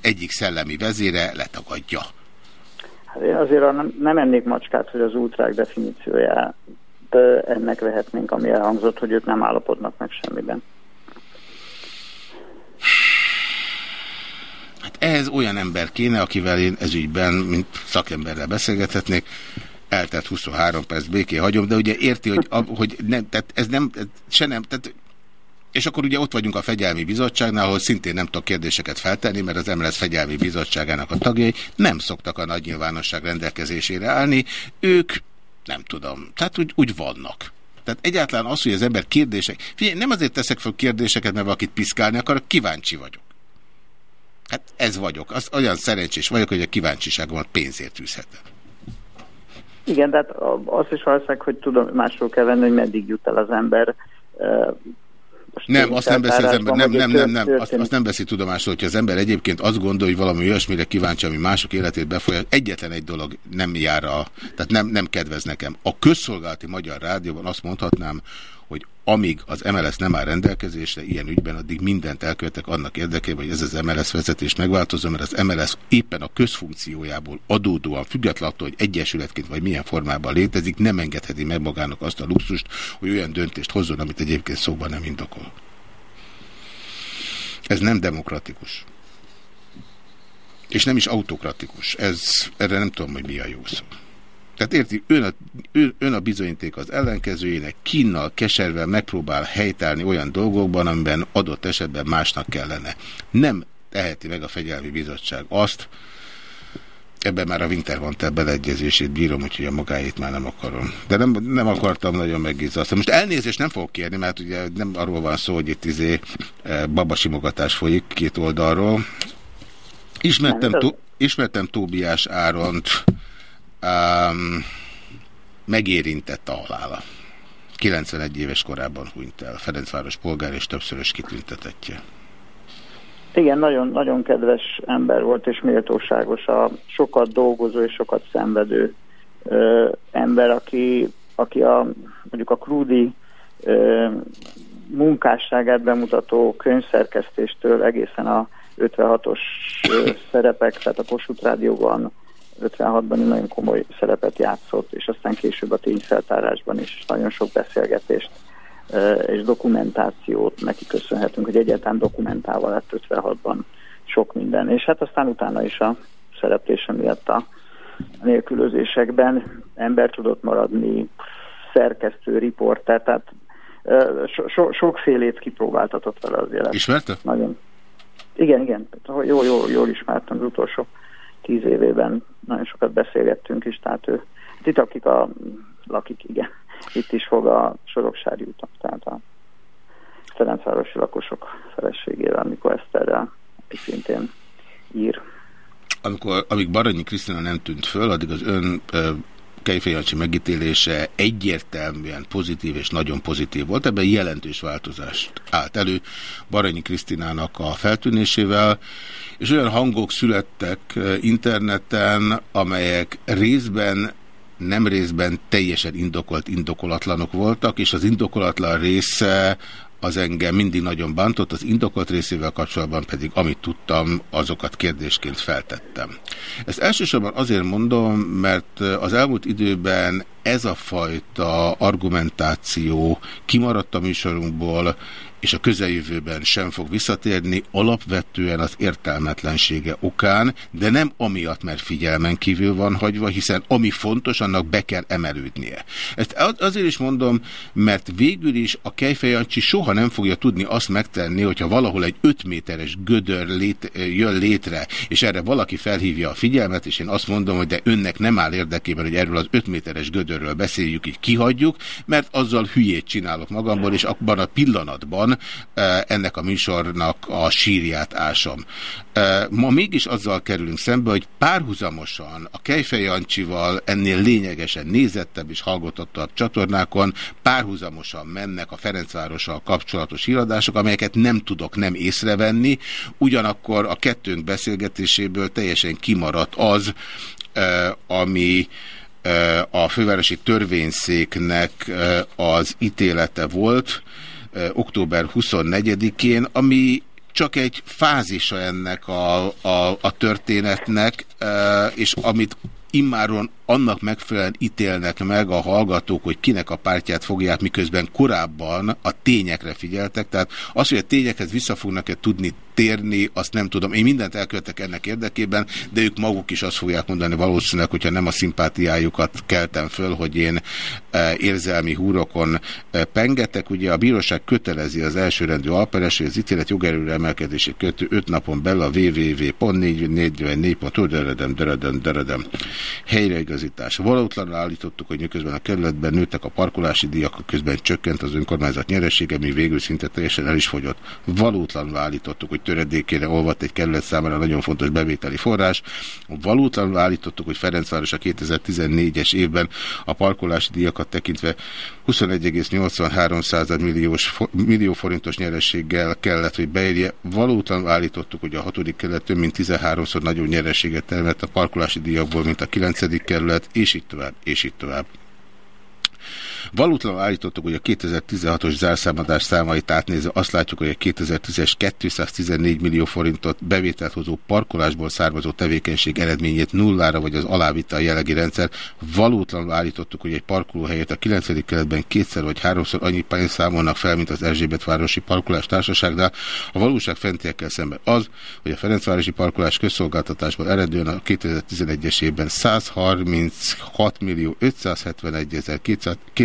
egyik szellemi vezére letagadja. Hát én azért nem, nem ennék macskát, hogy az ultrák definícióját ennek vehetnénk, ami elhangzott, hogy ők nem állapodnak meg semmiben. Hát ehhez olyan ember kéne, akivel én ezügyben, mint szakemberrel beszélgethetnék, eltelt 23 perc béké hagyom, de ugye érti, hogy, hogy nem, tehát ez nem, se nem, tehát és akkor ugye ott vagyunk a Fegyelmi Bizottságnál, ahol szintén nem tudok kérdéseket feltenni, mert az MLS Fegyelmi Bizottságának a tagjai nem szoktak a nagy nyilvánosság rendelkezésére állni. Ők nem tudom. Tehát úgy, úgy vannak. Tehát egyáltalán az, hogy az ember kérdések... Figyelj, nem azért teszek fel kérdéseket, mert valakit piszkálni akar, kíváncsi vagyok. Hát ez vagyok. Az, olyan szerencsés vagyok, hogy a kíváncsiságomat pénzért űzhetem. Igen, de hát azt is valószínűleg, hogy tudom, másról kell venni, hogy meddig jut el az ember nem, azt nem veszi az ember, nem, nem, nem, nem, azt, azt nem veszi tudomásul, hogyha az ember egyébként azt gondolja, hogy valami olyasmire kíváncsi, ami mások életét befolyás, egyetlen egy dolog nem jár a, tehát nem, nem kedvez nekem. A közszolgálati Magyar Rádióban azt mondhatnám, hogy amíg az MLS nem áll rendelkezésre ilyen ügyben, addig mindent elkövetek annak érdekében, hogy ez az MLS vezetés megváltozom, mert az MLS éppen a közfunkciójából adódóan, függetlenül attól, hogy egyesületként vagy milyen formában létezik, nem engedheti meg magának azt a luxust, hogy olyan döntést hozzon, amit egyébként szóban nem indokol. Ez nem demokratikus. És nem is autokratikus. Ez, erre nem tudom, hogy mi a jó szó. Tehát érti, ön a, ön, ön a bizonyíték az ellenkezőjének, kinnal, keservel megpróbál helytállni olyan dolgokban, amiben adott esetben másnak kellene. Nem teheti meg a fegyelmi bizottság azt, ebben már a Wintermantel beleegyezését bírom, úgyhogy a magáét már nem akarom. De nem, nem akartam nagyon megizzasztani. Most elnézést nem fogok kérni, mert ugye nem arról van szó, hogy itt izé eh, babasimogatás folyik két oldalról. Ismertem, tó, ismertem Tóbiás Áront, um, megérintett a halála. 91 éves korában hunyt el. Ferencváros polgár és többszörös kitüntetetje. Igen, nagyon, nagyon kedves ember volt, és méltóságos, a sokat dolgozó és sokat szenvedő ö, ember, aki, aki a, mondjuk a Krúdi ö, munkásságát bemutató könyvszerkesztéstől egészen a 56-os szerepek, tehát a Kossuth Rádióban 56-ban nagyon komoly szerepet játszott, és aztán később a tényfeltárásban is nagyon sok beszélgetést és dokumentációt neki köszönhetünk, hogy egyáltalán dokumentálva lett 56-ban sok minden. És hát aztán utána is a szereplése miatt a nélkülözésekben ember tudott maradni, szerkesztő, riporter, tehát so, so, sokfélét kipróbáltatott vele az élet. Ismerte? Nagyon. Igen, igen. Jó, jó, jól ismertem az utolsó tíz évében. Nagyon sokat beszélgettünk is, tehát ő hát itt akik a lakik, igen. Itt is fog a Soroksári úton, tehát a Ferencvárosi lakosok feleségével, amikor Eszterrel, szintén ír. Amikor, amíg Baranyi Krisztina nem tűnt föl, addig az ön Kejfejancsi megítélése egyértelműen pozitív és nagyon pozitív volt. Ebben jelentős változást állt elő Baranyi Krisztinának a feltűnésével, és olyan hangok születtek interneten, amelyek részben nem részben teljesen indokolt indokolatlanok voltak, és az indokolatlan része az engem mindig nagyon bántott, az indokolt részével kapcsolatban pedig, amit tudtam, azokat kérdésként feltettem. Ezt elsősorban azért mondom, mert az elmúlt időben ez a fajta argumentáció kimaradt a műsorunkból, és a közeljövőben sem fog visszatérni, alapvetően az értelmetlensége okán, de nem amiatt, mert figyelmen kívül van hagyva, hiszen ami fontos, annak be kell emelődnie. Ezt azért is mondom, mert végül is a Kejfejancsi soha nem fogja tudni azt megtenni, hogyha valahol egy 5 méteres gödör lét, jön létre, és erre valaki felhívja a figyelmet, és én azt mondom, hogy de önnek nem áll érdekében, hogy erről az 5 méteres gödörről beszéljük, így kihagyjuk, mert azzal hülyét csinálok magamból, és abban a pillanatban ennek a műsornak a sírját ásom. Ma mégis azzal kerülünk szembe, hogy párhuzamosan a Kejfej Jancsival ennél lényegesen nézettebb és hallgatottabb csatornákon párhuzamosan mennek a Ferencvárossal kapcsolatos híradások, amelyeket nem tudok nem észrevenni, ugyanakkor a kettőnk beszélgetéséből teljesen kimaradt az, ami a fővárosi törvényszéknek az ítélete volt, október 24-én, ami csak egy fázisa ennek a, a, a történetnek, és amit immáron annak megfelelően ítélnek meg a hallgatók, hogy kinek a pártját fogják, miközben korábban a tényekre figyeltek. Tehát az, hogy a tényekhez vissza fognak-e tudni térni, azt nem tudom. Én mindent elkövetek ennek érdekében, de ők maguk is azt fogják mondani valószínűleg, hogyha nem a szimpátiájukat keltem föl, hogy én e, érzelmi húrokon e, pengetek. Ugye a bíróság kötelezi az elsőrendű alperes, hogy az ítélet jogerőre emelkedését kötő 5 napon belül a www.444.hu deredem, deredem, deredem helyreigazítás. Valótlanul állítottuk, hogy miközben a kerületben nőttek a parkolási díjak, közben csökkent az önkormányzat nyeresége, mi végül szinte teljesen el is fogyott. Valótlanul állítottuk, hogy töredékére olvadt egy kerület számára nagyon fontos bevételi forrás. Valótlanul állítottuk, hogy Ferencváros a 2014-es évben a parkolási díjakat tekintve 21,83 milliós millió forintos nyerességgel kellett, hogy beérje. Valótlanul állítottuk, hogy a hatodik kerület több mint 13-szor nagyobb nyerességet termett a parkolási díjakból, mint a 9. kerület, és így tovább, és így tovább. Valótlanul állítottuk, hogy a 2016-os zárszámadás számait átnézve azt látjuk, hogy a 2010-es 214 millió forintot bevételt hozó parkolásból származó tevékenység eredményét nullára vagy az alávitta a jellegi rendszer. Valótlanul állítottuk, hogy egy parkolóhelyet a 9. keletben kétszer vagy háromszor annyi pénzt számolnak fel, mint az Erzsébet városi parkolás társaságnál. A valóság fentiekkel szemben az, hogy a Ferencvárosi parkolás közszolgáltatásból eredően a 2011-es évben 136 millió 571 ezer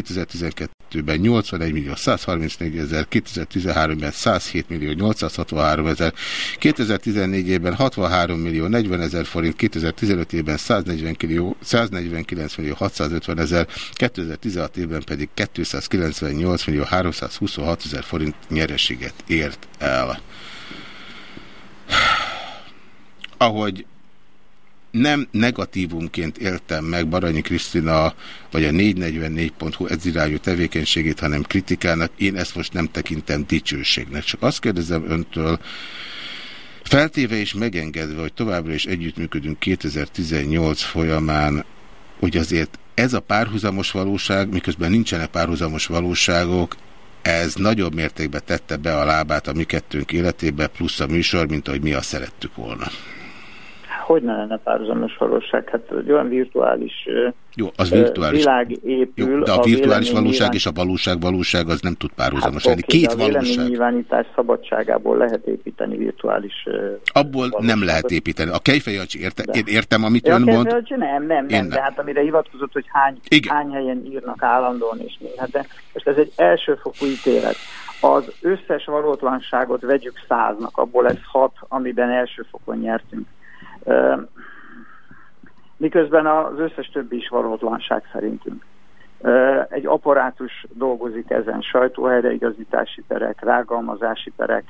2012-ben 81 millió 134 ezer, 2013-ben 107 millió 863 ezer, 2014 évben 63 millió 40 ezer forint, 2015 évben 140 millió, 149 millió 650 ezer, 2016 évben pedig 298 millió 326 ezer forint nyereséget ért el. Ahogy nem negatívumként éltem meg Baranyi Krisztina vagy a 444.hu edzirányú tevékenységét, hanem kritikának. Én ezt most nem tekintem dicsőségnek. Csak azt kérdezem öntől, feltéve és megengedve, hogy továbbra is együttműködünk 2018 folyamán, hogy azért ez a párhuzamos valóság, miközben nincsenek párhuzamos valóságok, ez nagyobb mértékben tette be a lábát a mi kettőnk életébe, plusz a műsor, mint ahogy mi azt szerettük volna hogy ne lenne párhuzamos valóság? Hát egy olyan virtuális, Jó, az virtuális. világ épül. Jó, de a, a virtuális valóság és a valóság valóság az nem tud párhuzamos hát, lenni. Okay, Két a valóság. nyilvánítás szabadságából lehet építeni virtuális... Abból valóságot. nem lehet építeni. A Kejfejancsi érte, én értem, amit ja, ön mond. A nem, nem, nem, nem, de hát amire hivatkozott, hogy hány, hány helyen írnak állandóan és mi. Hát de most ez egy elsőfokú ítélet az összes valótlanságot vegyük száznak, abból lesz hat, amiben első fokon nyertünk. Miközben az összes többi is valótlanság szerintünk. Egy apparátus dolgozik ezen, sajtóhelyreigazítási perek, rágalmazási perek,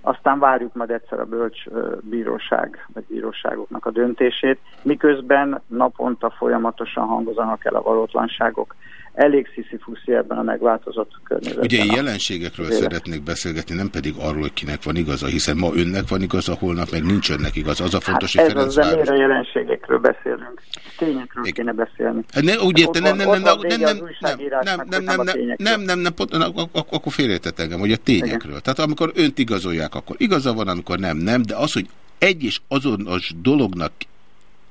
aztán várjuk majd egyszer a bölcs bíróság, vagy bíróságoknak a döntését, miközben naponta folyamatosan hangozanak el a valótlanságok elég sziszifuszi ebben a megváltozott környezetben. Ugye jelenségekről Zéle. szeretnék beszélgetni, nem pedig arról, hogy kinek van igaza, hiszen ma önnek van igaza, holnap meg nincs önnek igaz. Az a fontos, hát hogy Ferencváros... Ez az, jelenségekről beszélünk. Tényekről Igen. kéne beszélni. Hát ne, úgy érte, nem, nem, nem, nem, nem, nem, nem, nem, nem, nem, nem, nem, pont, akkor félretet engem, hogy a tényekről. Tehát amikor önt igazolják, akkor igaza van, amikor nem, nem, de az, hogy egy és azonos dolognak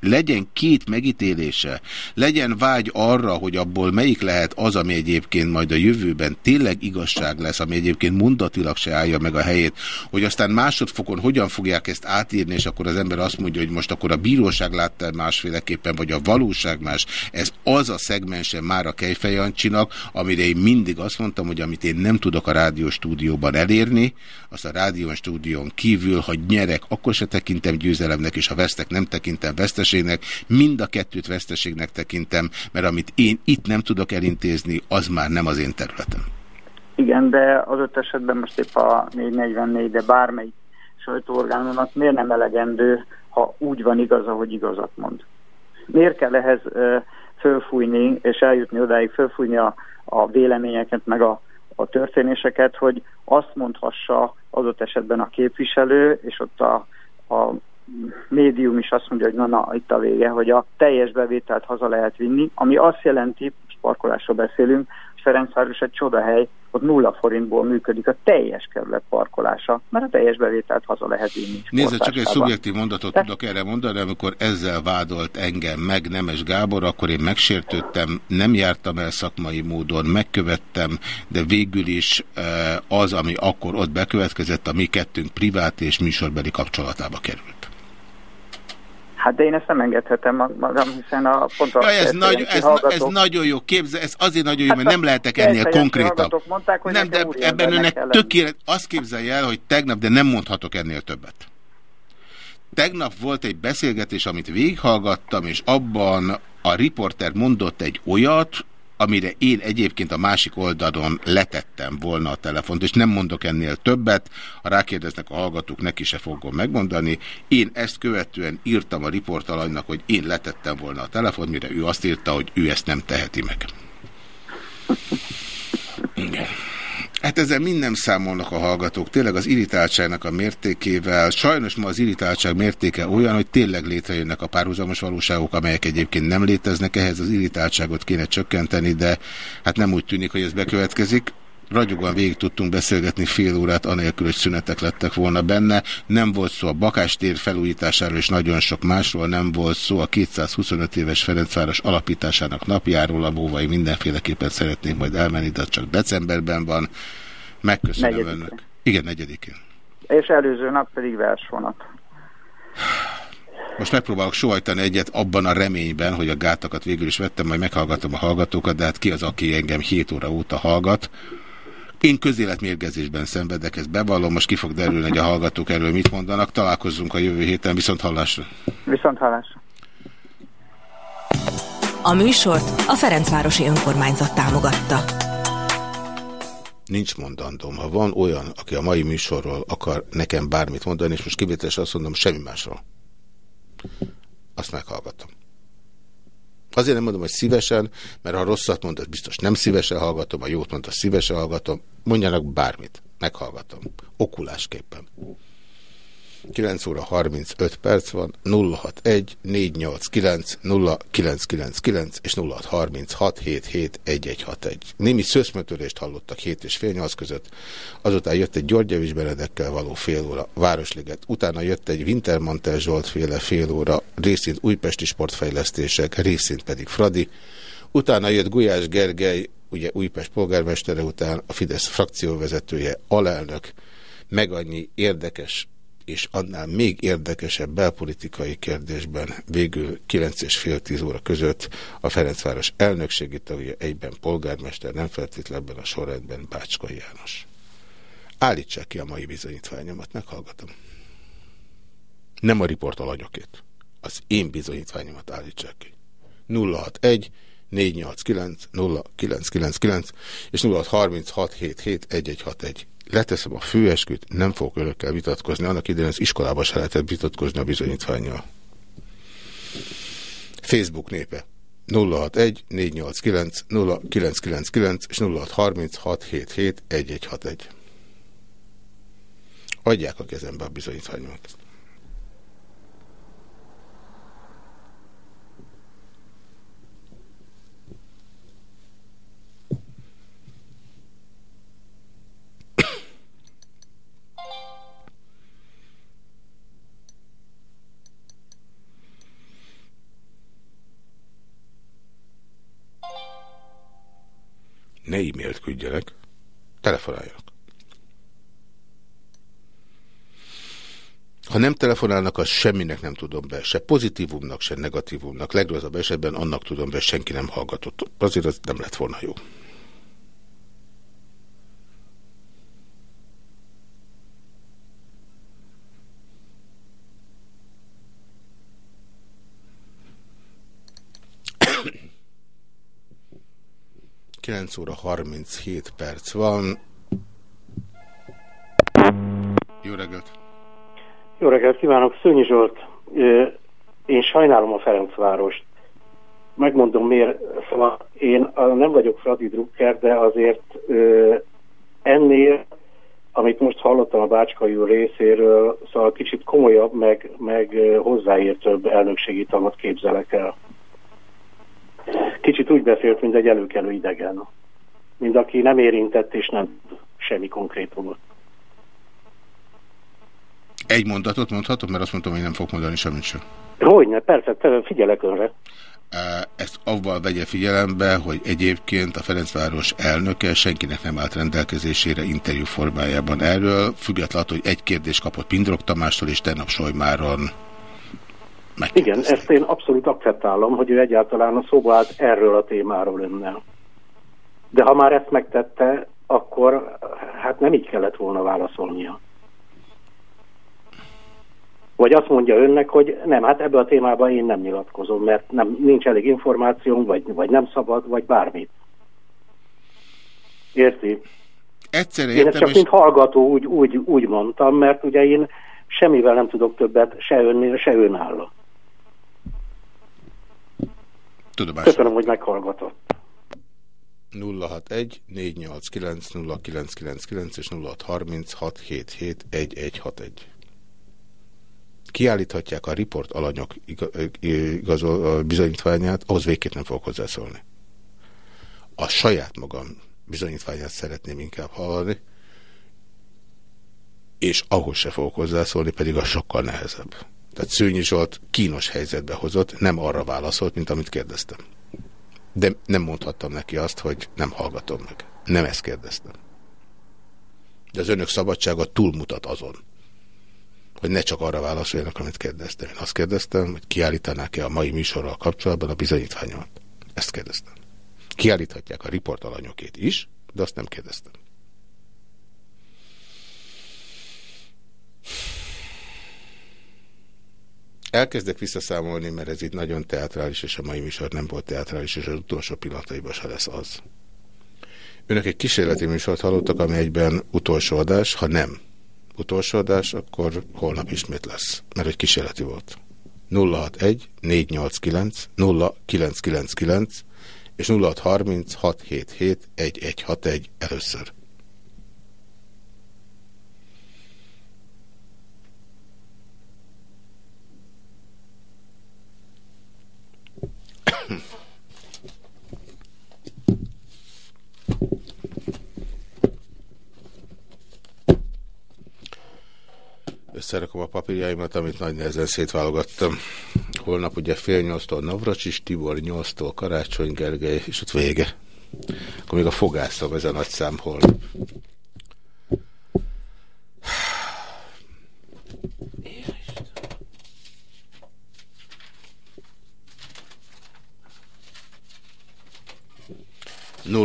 legyen két megítélése, legyen vágy arra, hogy abból melyik lehet az, ami egyébként majd a jövőben tényleg igazság lesz, ami egyébként mondatilag se állja meg a helyét, hogy aztán másodfokon hogyan fogják ezt átírni, és akkor az ember azt mondja, hogy most akkor a bíróság látta másféleképpen, vagy a valóság más. Ez az a szegmense már a Kejfejancsinak, amire én mindig azt mondtam, hogy amit én nem tudok a rádióstúdióban elérni, azt a rádióstúdión kívül, ha nyerek, akkor se tekintem győzelemnek, és ha vesztek, nem tekintem vesztes veszteségnek, mind a kettőt veszteségnek tekintem, mert amit én itt nem tudok elintézni, az már nem az én területem. Igen, de az öt esetben most épp a 444, de bármelyik sajtóorgánomat miért nem elegendő, ha úgy van igaza, hogy igazat mond? Miért kell ehhez fölfújni, és eljutni odáig, fölfújni a, a véleményeket, meg a, a történéseket, hogy azt mondhassa adott esetben a képviselő, és ott a, a médium is azt mondja, hogy na, na, itt a vége, hogy a teljes bevételt haza lehet vinni, ami azt jelenti, parkolásról beszélünk, Ferencváros egy csodahely, ott nulla forintból működik a teljes kerület parkolása, mert a teljes bevételt haza lehet vinni. Nézd, csak egy szubjektív mondatot Te... tudok erre mondani, amikor ezzel vádolt engem meg Nemes Gábor, akkor én megsértődtem, nem jártam el szakmai módon, megkövettem, de végül is eh, az, ami akkor ott bekövetkezett, a mi kettőnk privát és műsorbeli kapcsolatába került. Hát de én ezt nem engedhetem magam, hiszen a pont a ja, ez, nagy, ez, hallgatók... ez nagyon jó, képzel, ez azért nagyon jó, hát mert nem lehetek ennél konkrétabb. Mondták, hogy nem, de ebben önnek tökélet, azt képzelje el, hogy tegnap, de nem mondhatok ennél többet. Tegnap volt egy beszélgetés, amit végighallgattam, és abban a riporter mondott egy olyat, amire én egyébként a másik oldalon letettem volna a telefont, és nem mondok ennél többet, ha rákérdeznek a hallgatók, neki se fogom megmondani. Én ezt követően írtam a riportalanynak, hogy én letettem volna a telefont, mire ő azt írta, hogy ő ezt nem teheti meg. Igen. Hát ezzel nem számolnak a hallgatók. Tényleg az irritáltságnak a mértékével, sajnos ma az irritáltság mértéke olyan, hogy tényleg létrejönnek a párhuzamos valóságok, amelyek egyébként nem léteznek, ehhez az irritáltságot kéne csökkenteni, de hát nem úgy tűnik, hogy ez bekövetkezik ragyogóan végig tudtunk beszélgetni fél órát, anélkül, hogy szünetek lettek volna benne. Nem volt szó a Bakástér felújításáról, és nagyon sok másról nem volt szó a 225 éves Ferencváros alapításának napjáról, a bóvai mindenféleképpen szeretnék majd elmenni, de csak decemberben van. Megköszönöm Negyedikén. önök. Igen, negyedikén. És előző nap pedig versvonat. Most megpróbálok sohajtani egyet abban a reményben, hogy a gátakat végül is vettem, majd meghallgatom a hallgatókat, de hát ki az, aki engem 7 óra óta hallgat. Én közéletmérgezésben szenvedek, ezt bevallom, most ki fog derülni, hogy a hallgatók erről mit mondanak. Találkozzunk a jövő héten, viszont hallásra. Viszont hallásra. A műsort a Ferencvárosi Önkormányzat támogatta. Nincs mondandóm. Ha van olyan, aki a mai műsorról akar nekem bármit mondani, és most kivételesen azt mondom, semmi másról, azt meghallgatom. Azért nem mondom, hogy szívesen, mert ha rosszat mond, az biztos nem szívesen hallgatom, ha jót mond, az szívesen hallgatom. Mondjanak bármit, meghallgatom. Okulásképpen. 9 óra 35 perc van, 061 489 0999 és 0636 771161. Némi szőszmötörést hallottak 7 és fél 8 között, azután jött egy Györgyevics Benedekkel való fél óra Városliget, utána jött egy Wintermantel Zsolt féle fél óra, részint újpesti sportfejlesztések, részint pedig Fradi, utána jött Gulyás Gergely, ugye Újpest polgármestere után a Fidesz frakcióvezetője, alelnök, meg annyi érdekes és annál még érdekesebb belpolitikai kérdésben végül 9 és fél 10 óra között a Ferencváros elnökségi tagja, egyben polgármester, nem feltétlenül ebben a sorrendben Bácskai János. Állítsák ki a mai bizonyítványomat, meghallgatom. Nem a riport alanyokét. Az én bizonyítványomat állítsák ki. 061 489 0999 és 0636771161 leteszem a főesküt, nem fogok önökkel vitatkozni. Annak idején az iskolában se lehetett vitatkozni a bizonyítványjal. Facebook népe 061 489 0999 és 0636771161. Adják a kezembe a bizonyítványomat. Ne e-mailt küldjenek, telefonáljanak. Ha nem telefonálnak, az semminek nem tudom be, se pozitívumnak, se negatívumnak. Legrosszabb esetben annak tudom be, senki nem hallgatott. Azért az nem lett volna jó. Kilenc óra 37 perc van. Jó reggelt! Jó reggelt kívánok, Szőnyi Zsolt. Én sajnálom a Ferencvárost. Megmondom miért. Szóval én nem vagyok Fradi Drucker, de azért ennél, amit most hallottam a Bácskai úr részéről, szóval kicsit komolyabb, meg, meg hozzáértőbb elnökségi tagot képzelek el. Kicsit úgy beszélt, mint egy előkelő idegen. Mint aki nem érintett és nem semmi konkrétumot. Egy mondatot mondhatok, mert azt mondtam, hogy nem fog mondani semmit sem. Hogyne, persze, figyelek önre. Ezt avval vegye figyelembe, hogy egyébként a Ferencváros elnöke senkinek nem állt rendelkezésére interjú formájában erről, függetlenül, hogy egy kérdést kapott Pindrok Tamástól, és tegnap Solymáron Igen, ezt én abszolút akceptálom, hogy ő egyáltalán a szóba állt erről a témáról önnel. De ha már ezt megtette, akkor hát nem így kellett volna válaszolnia. Vagy azt mondja önnek, hogy nem, hát ebbe a témában én nem nyilatkozom, mert nem, nincs elég információm, vagy, vagy nem szabad, vagy bármit. Érti? Egyszerre Én ezt értem, csak és mint hallgató úgy, úgy, úgy mondtam, mert ugye én semmivel nem tudok többet se önnél, se önálló. Tudomásom. Köszönöm, hogy meghallgatott. 061 489 0999 és 0636 771161. Kiállíthatják a riport alanyok igazol, bizonyítványát, ahhoz végképp nem fogok hozzászólni. A saját magam bizonyítványát szeretném inkább hallani, és ahhoz se fogok hozzászólni, pedig a sokkal nehezebb. Tehát Szőnyi Zsolt kínos helyzetbe hozott, nem arra válaszolt, mint amit kérdeztem. De nem mondhattam neki azt, hogy nem hallgatom meg. Nem ezt kérdeztem. De az önök szabadsága túlmutat azon, hogy ne csak arra válaszoljanak, amit kérdeztem. Én azt kérdeztem, hogy kiállítanák-e a mai műsorral kapcsolatban a bizonyítványomat. Ezt kérdeztem. Kiállíthatják a riportalanyokét is, de azt nem kérdeztem. Elkezdek visszaszámolni, mert ez itt nagyon teatrális, és a mai műsor nem volt teatrális, és az utolsó pillanataiban se lesz az. Önök egy kísérleti műsort hallottak, ami egyben utolsó adás, ha nem utolsó adás, akkor holnap ismét lesz, mert egy kísérleti volt. 061 489 0999 és 0630 677 1161 először. Összerakom a papírjaimat, amit nagy nehezen szétválogattam. Holnap ugye fél nyolctól Navracsis Tibor, nyolctól Karácsony Gergely, és ott vége. Akkor még a fogászom ez a nagy holnap.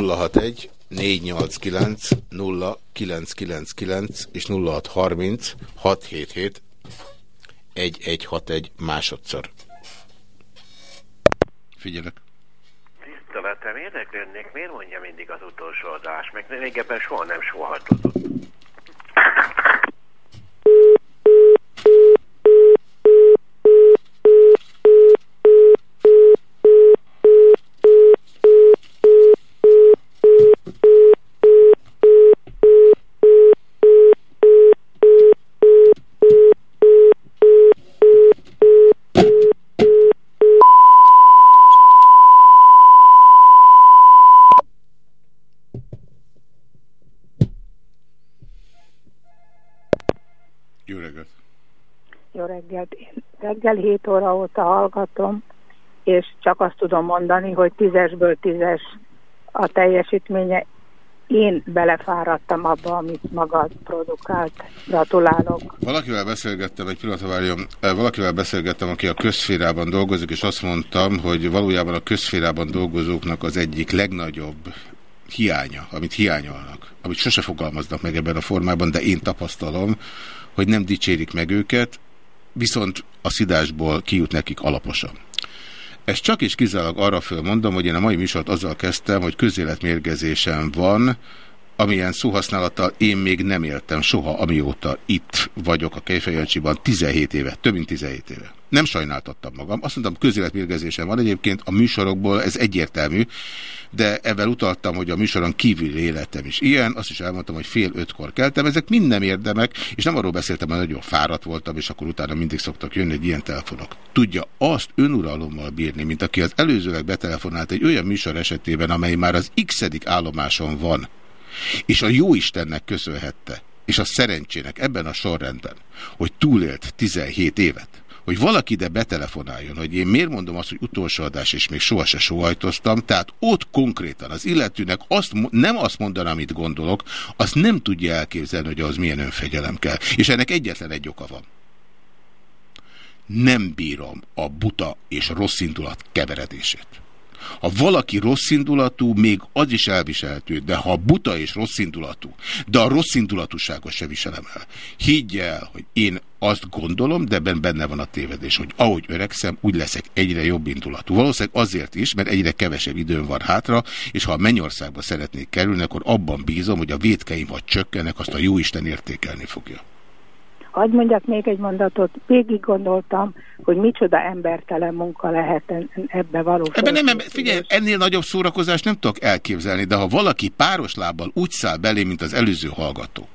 061 489 0999 és 0630 677 1161 másodszor. Figyelek. Tiszteletem, érdeklődnék, miért mondja mindig az utolsó adás, meg régebben soha nem soha tudott. 7 óra óta hallgatom, és csak azt tudom mondani, hogy tízesből tízes a teljesítménye. Én belefáradtam abba, amit maga produkált. Gratulálok. Valakivel beszélgettem, egy pillanat várjon, valakivel beszélgettem, aki a közférában dolgozik, és azt mondtam, hogy valójában a közférában dolgozóknak az egyik legnagyobb hiánya, amit hiányolnak, amit sose fogalmaznak meg ebben a formában, de én tapasztalom, hogy nem dicsérik meg őket, viszont a szidásból kijut nekik alaposan. Ezt csak is kizárólag arra fölmondom, hogy én a mai műsort azzal kezdtem, hogy közéletmérgezésem van, amilyen szóhasználattal én még nem éltem soha, amióta itt vagyok a Kejfejancsiban 17 éve, több mint 17 éve. Nem sajnáltattam magam. Azt mondtam, közéletmérgezésem van. Egyébként a műsorokból ez egyértelmű, de ebben utaltam, hogy a műsoron kívül életem is ilyen. Azt is elmondtam, hogy fél ötkor keltem. Ezek mind nem érdemek, és nem arról beszéltem, hogy nagyon fáradt voltam, és akkor utána mindig szoktak jönni egy ilyen telefonok. Tudja azt önuralommal bírni, mint aki az előzőleg betelefonált egy olyan műsor esetében, amely már az x állomáson van, és a jó Istennek köszönhette, és a szerencsének ebben a sorrendben, hogy túlélt 17 évet, hogy valaki ide betelefonáljon, hogy én miért mondom azt, hogy utolsó adás, és még soha se sohajtoztam, tehát ott konkrétan az illetőnek azt, nem azt mondaná, amit gondolok, azt nem tudja elképzelni, hogy az milyen önfegyelem kell. És ennek egyetlen egy oka van. Nem bírom a buta és rossz indulat keveredését. Ha valaki rosszindulatú, még az is elviselhető, de ha buta és rosszindulatú, de a rosszindulatúságot se viselem el. Higgy el, hogy én azt gondolom, de ebben benne van a tévedés, hogy ahogy öregszem, úgy leszek egyre jobb indulatú. Valószínűleg azért is, mert egyre kevesebb időm van hátra, és ha a mennyországba szeretnék kerülni, akkor abban bízom, hogy a védkeim vagy csökkennek, azt a jóisten értékelni fogja. Hagy mondjak még egy mondatot, végig gondoltam, hogy micsoda embertelen munka lehet ebbe való. Ebben nem, figyelj, ennél nagyobb szórakozást nem tudok elképzelni, de ha valaki páros lábbal úgy száll belé, mint az előző hallgató,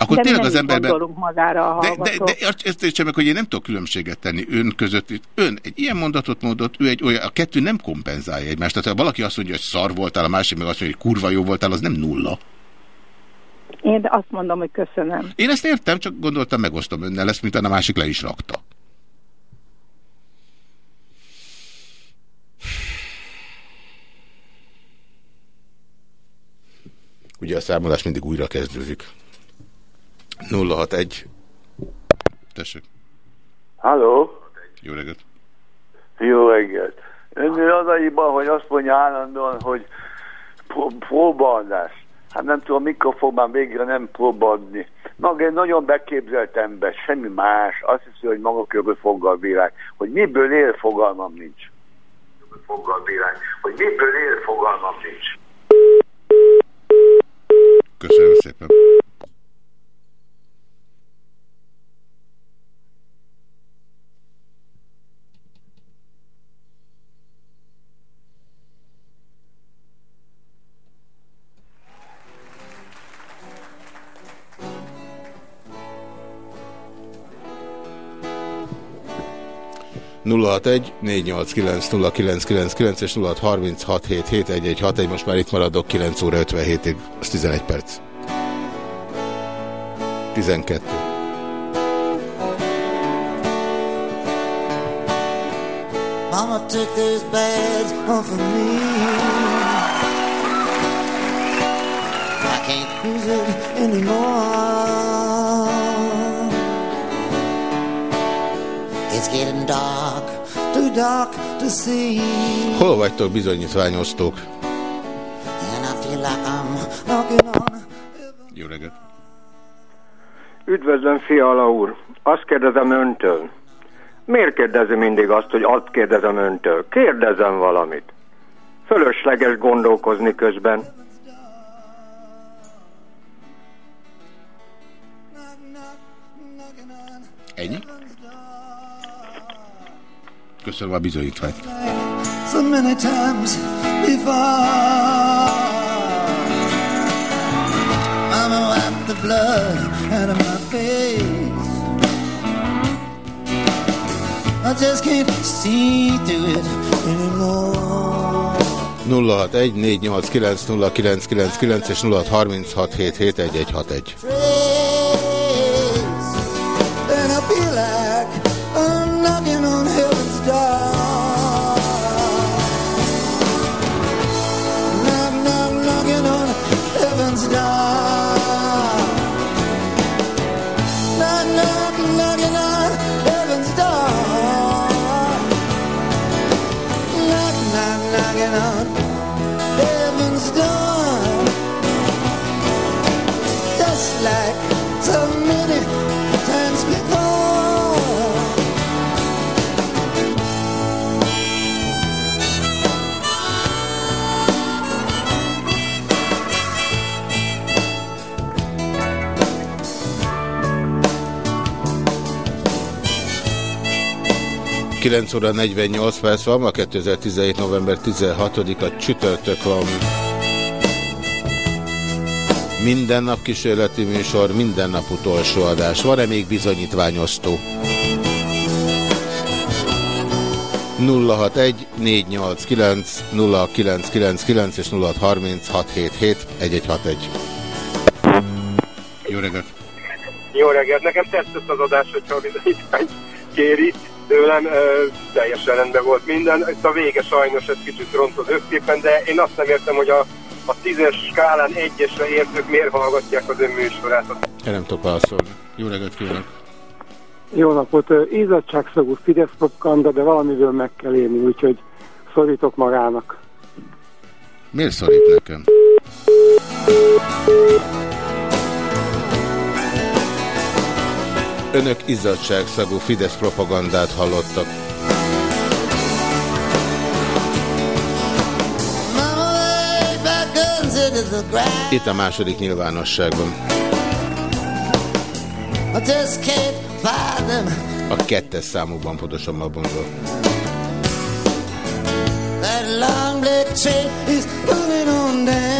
akkor de tényleg az emberben... magára a de, de, de ezt értsem meg, hogy én nem tudok különbséget tenni ön között. Ön egy ilyen mondatot mondott, ő egy olyan, a kettő nem kompenzálja egymást. Tehát ha valaki azt mondja, hogy szar voltál, a másik meg azt mondja, hogy kurva jó voltál, az nem nulla. Én azt mondom, hogy köszönöm. Én ezt értem, csak gondoltam, megosztom önnel ezt, mint a másik le is rakta. Ugye a számolás mindig újra kezdődik. 061. Tessék. Halló? Jó reggelt. Jó reggelt. Önnél az a hogy azt mondja állandóan, hogy próbaadás. Hát nem tudom, mikor fog már végre nem próbálni. Maga egy nagyon beképzelt ember, semmi más. Azt hiszi, hogy maga körül foggal bírák. Hogy miből él, fogalmam nincs. Foggal bírák. Hogy miből él, fogalmam nincs. Köszönöm szépen. 061 489 és 0636771161, most már itt maradok 9 óra 57-ig, az 11 perc. 12. Mama took those bags off of me. I can't use it anymore. It's getting dark, Hol vagytok bizonyítványoztók? And I feel like I'm on. Jó reggelt! Üdvözlöm, Fiala úr! Azt kérdezem öntől. Miért kérdezi mindig azt, hogy azt kérdezem öntől? Kérdezem valamit. Fölösleges gondolkozni közben. Ennyi? Köszönöm a bizonyítványt. So many times before Mama wiped the blood out of my face I just can't see through it anymore 061 489 és 0636771161. 9 óra 48 perc van, ma 2017. november 16-a csütörtök van. Minden nap kísérleti műsor, minden nap utolsó adás. Van-e még bizonyítványosztó? 061 489 0999 és 063677 1161. Jó reggelt! Jó reggelt! Nekem tetszett az adás, hogyha bizonyítványt kéri tőlem, ö, teljesen rendben volt minden. Itt a vége sajnos ez kicsit ront az összképpen, de én azt nem értem, hogy a a tízes skálán egyesre értők miért hallgatják az ön műsorát. Én nem tudok válaszolni. Jó reggelt kívánok! Jó napot! Ízadságszagú Fidesz propaganda, de valamiből meg kell élni, úgyhogy szorítok magának. Miért szorít nekem? Önök izzadságszagú Fidesz propagandát hallottak. Itt a második nyilvánosságban. A kettes számukban pontosan mondva. That long black train is pulling on down.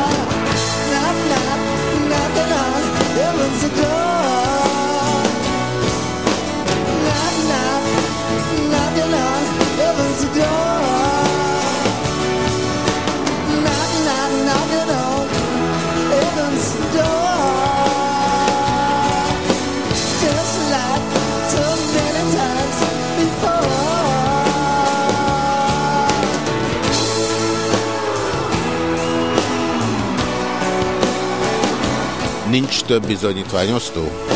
Nincs több bizonyítványosztó?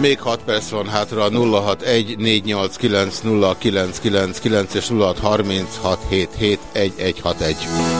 Még 6 perc van hátra 0614890999 és 0636771161.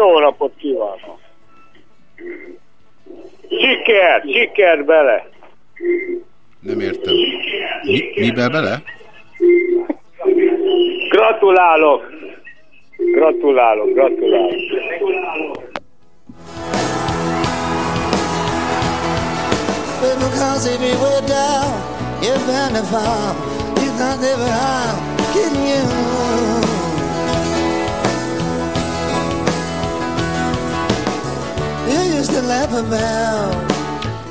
Jó napot kívánok! Siker, siker bele! Nem értem. Mi, mibe bele? Gratulálok! Gratulálok, gratulálok! Because if you were down, you're bound to fall. You were all kidding you.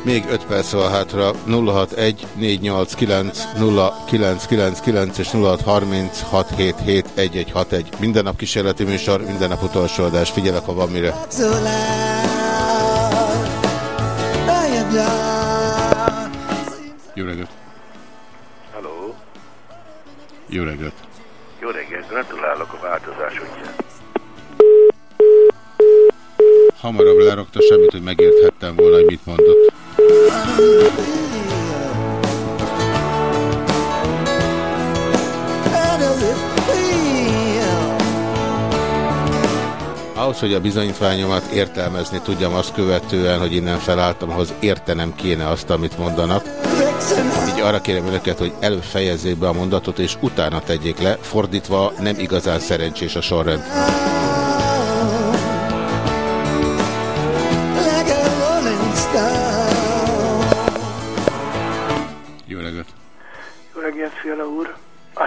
Még 5 perc van hátra 0614890999 és 0636771161. Minden nap kísérleti műsor, minden nap utolsó adás. Figyelek, ha van mire. Jó reggelt! Halló, Jó reggelt! jó reggelt, gratulálok a Hamarabb lerakta semmit, hogy megérthettem volna, hogy mit mondott. Ahhoz, hogy a bizonyítványomat értelmezni tudjam azt követően, hogy innen felálltam, ahhoz értenem kéne azt, amit mondanak. Így arra kérem önöket, hogy előbb be a mondatot, és utána tegyék le, fordítva nem igazán szerencsés a sorrend.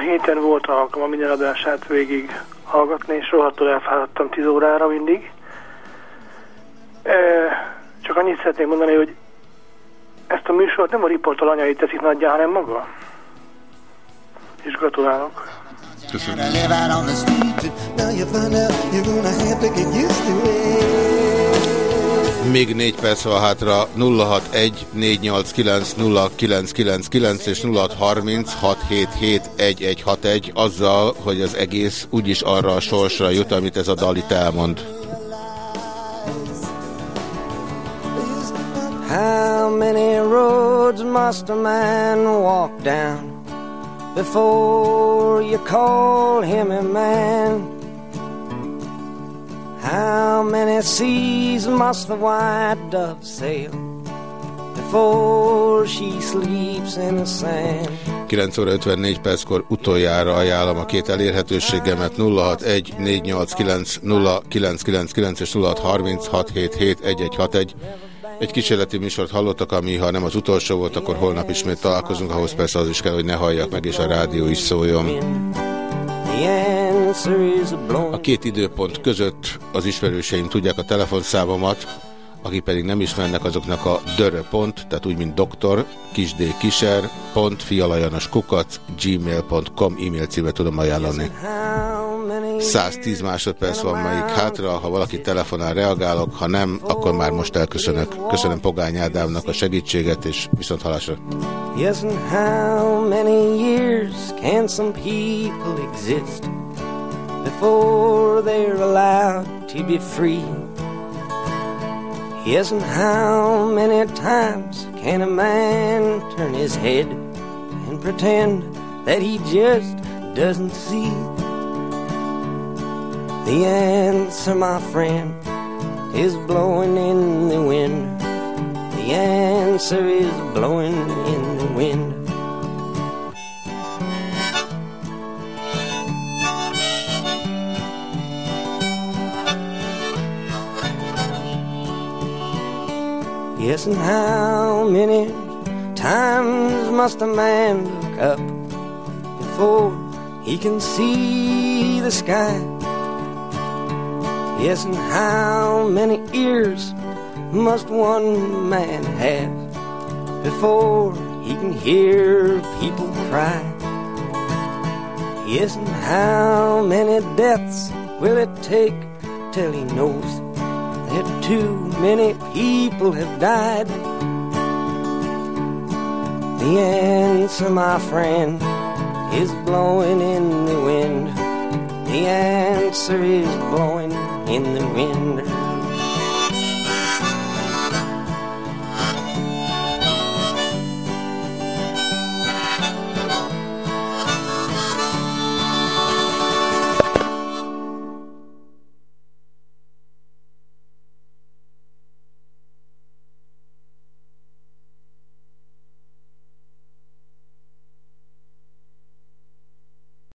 Héten volt alkalma minden adását végig hallgatni, és rohadtul elfáradtam 10 órára mindig. E, csak annyit szeretnék mondani, hogy ezt a műsort nem a riporttal anyai teszik nagyjá, hanem maga. És gratulálok. Köszönöm. Még 4 perc van hátra 0614890999 és 0636771161 azzal, hogy az egész úgyis arra a sorsra jut, amit ez a dalit elmond. How many roads must a man walk down before you call him a man? How many seas must the white dove sail before she sleeps in the sand. 9 óra 54 perckor utoljára ajánlom a két elérhetőségemet 061 489 0999 és 0636771161. Egy kísérleti műsort hallottak, ami ha nem az utolsó volt, akkor holnap ismét találkozunk, ahhoz persze az is kell, hogy ne halljak meg, és a rádió is szóljon. A két időpont között az ismerőseim tudják a telefonszámomat, akik pedig nem ismernek azoknak a dörö pont, tehát úgy, mint doktor, kisd kiser, pont, fialajanos kukac, gmail.com e-mail címet tudom ajánlani. 110 másodperc van melyik hátra, ha valaki telefonál, reagálok, ha nem, akkor már most elköszönök. Köszönöm Pogány Ádámnak a segítséget, és viszont halásra. Yes, and how many years can some people exist before they're allowed to be free? Yes, and how many times can a man turn his head and pretend that he just doesn't see? The answer, my friend, is blowing in the wind. The answer is blowing in the wind. Yes, and how many times must a man look up before he can see the sky? Yes, and how many ears must one man have before he can hear people cry? Yes, and how many deaths will it take till he knows that too many people have died. The answer, my friend, is blowing in the wind. The answer is blowing in the wind.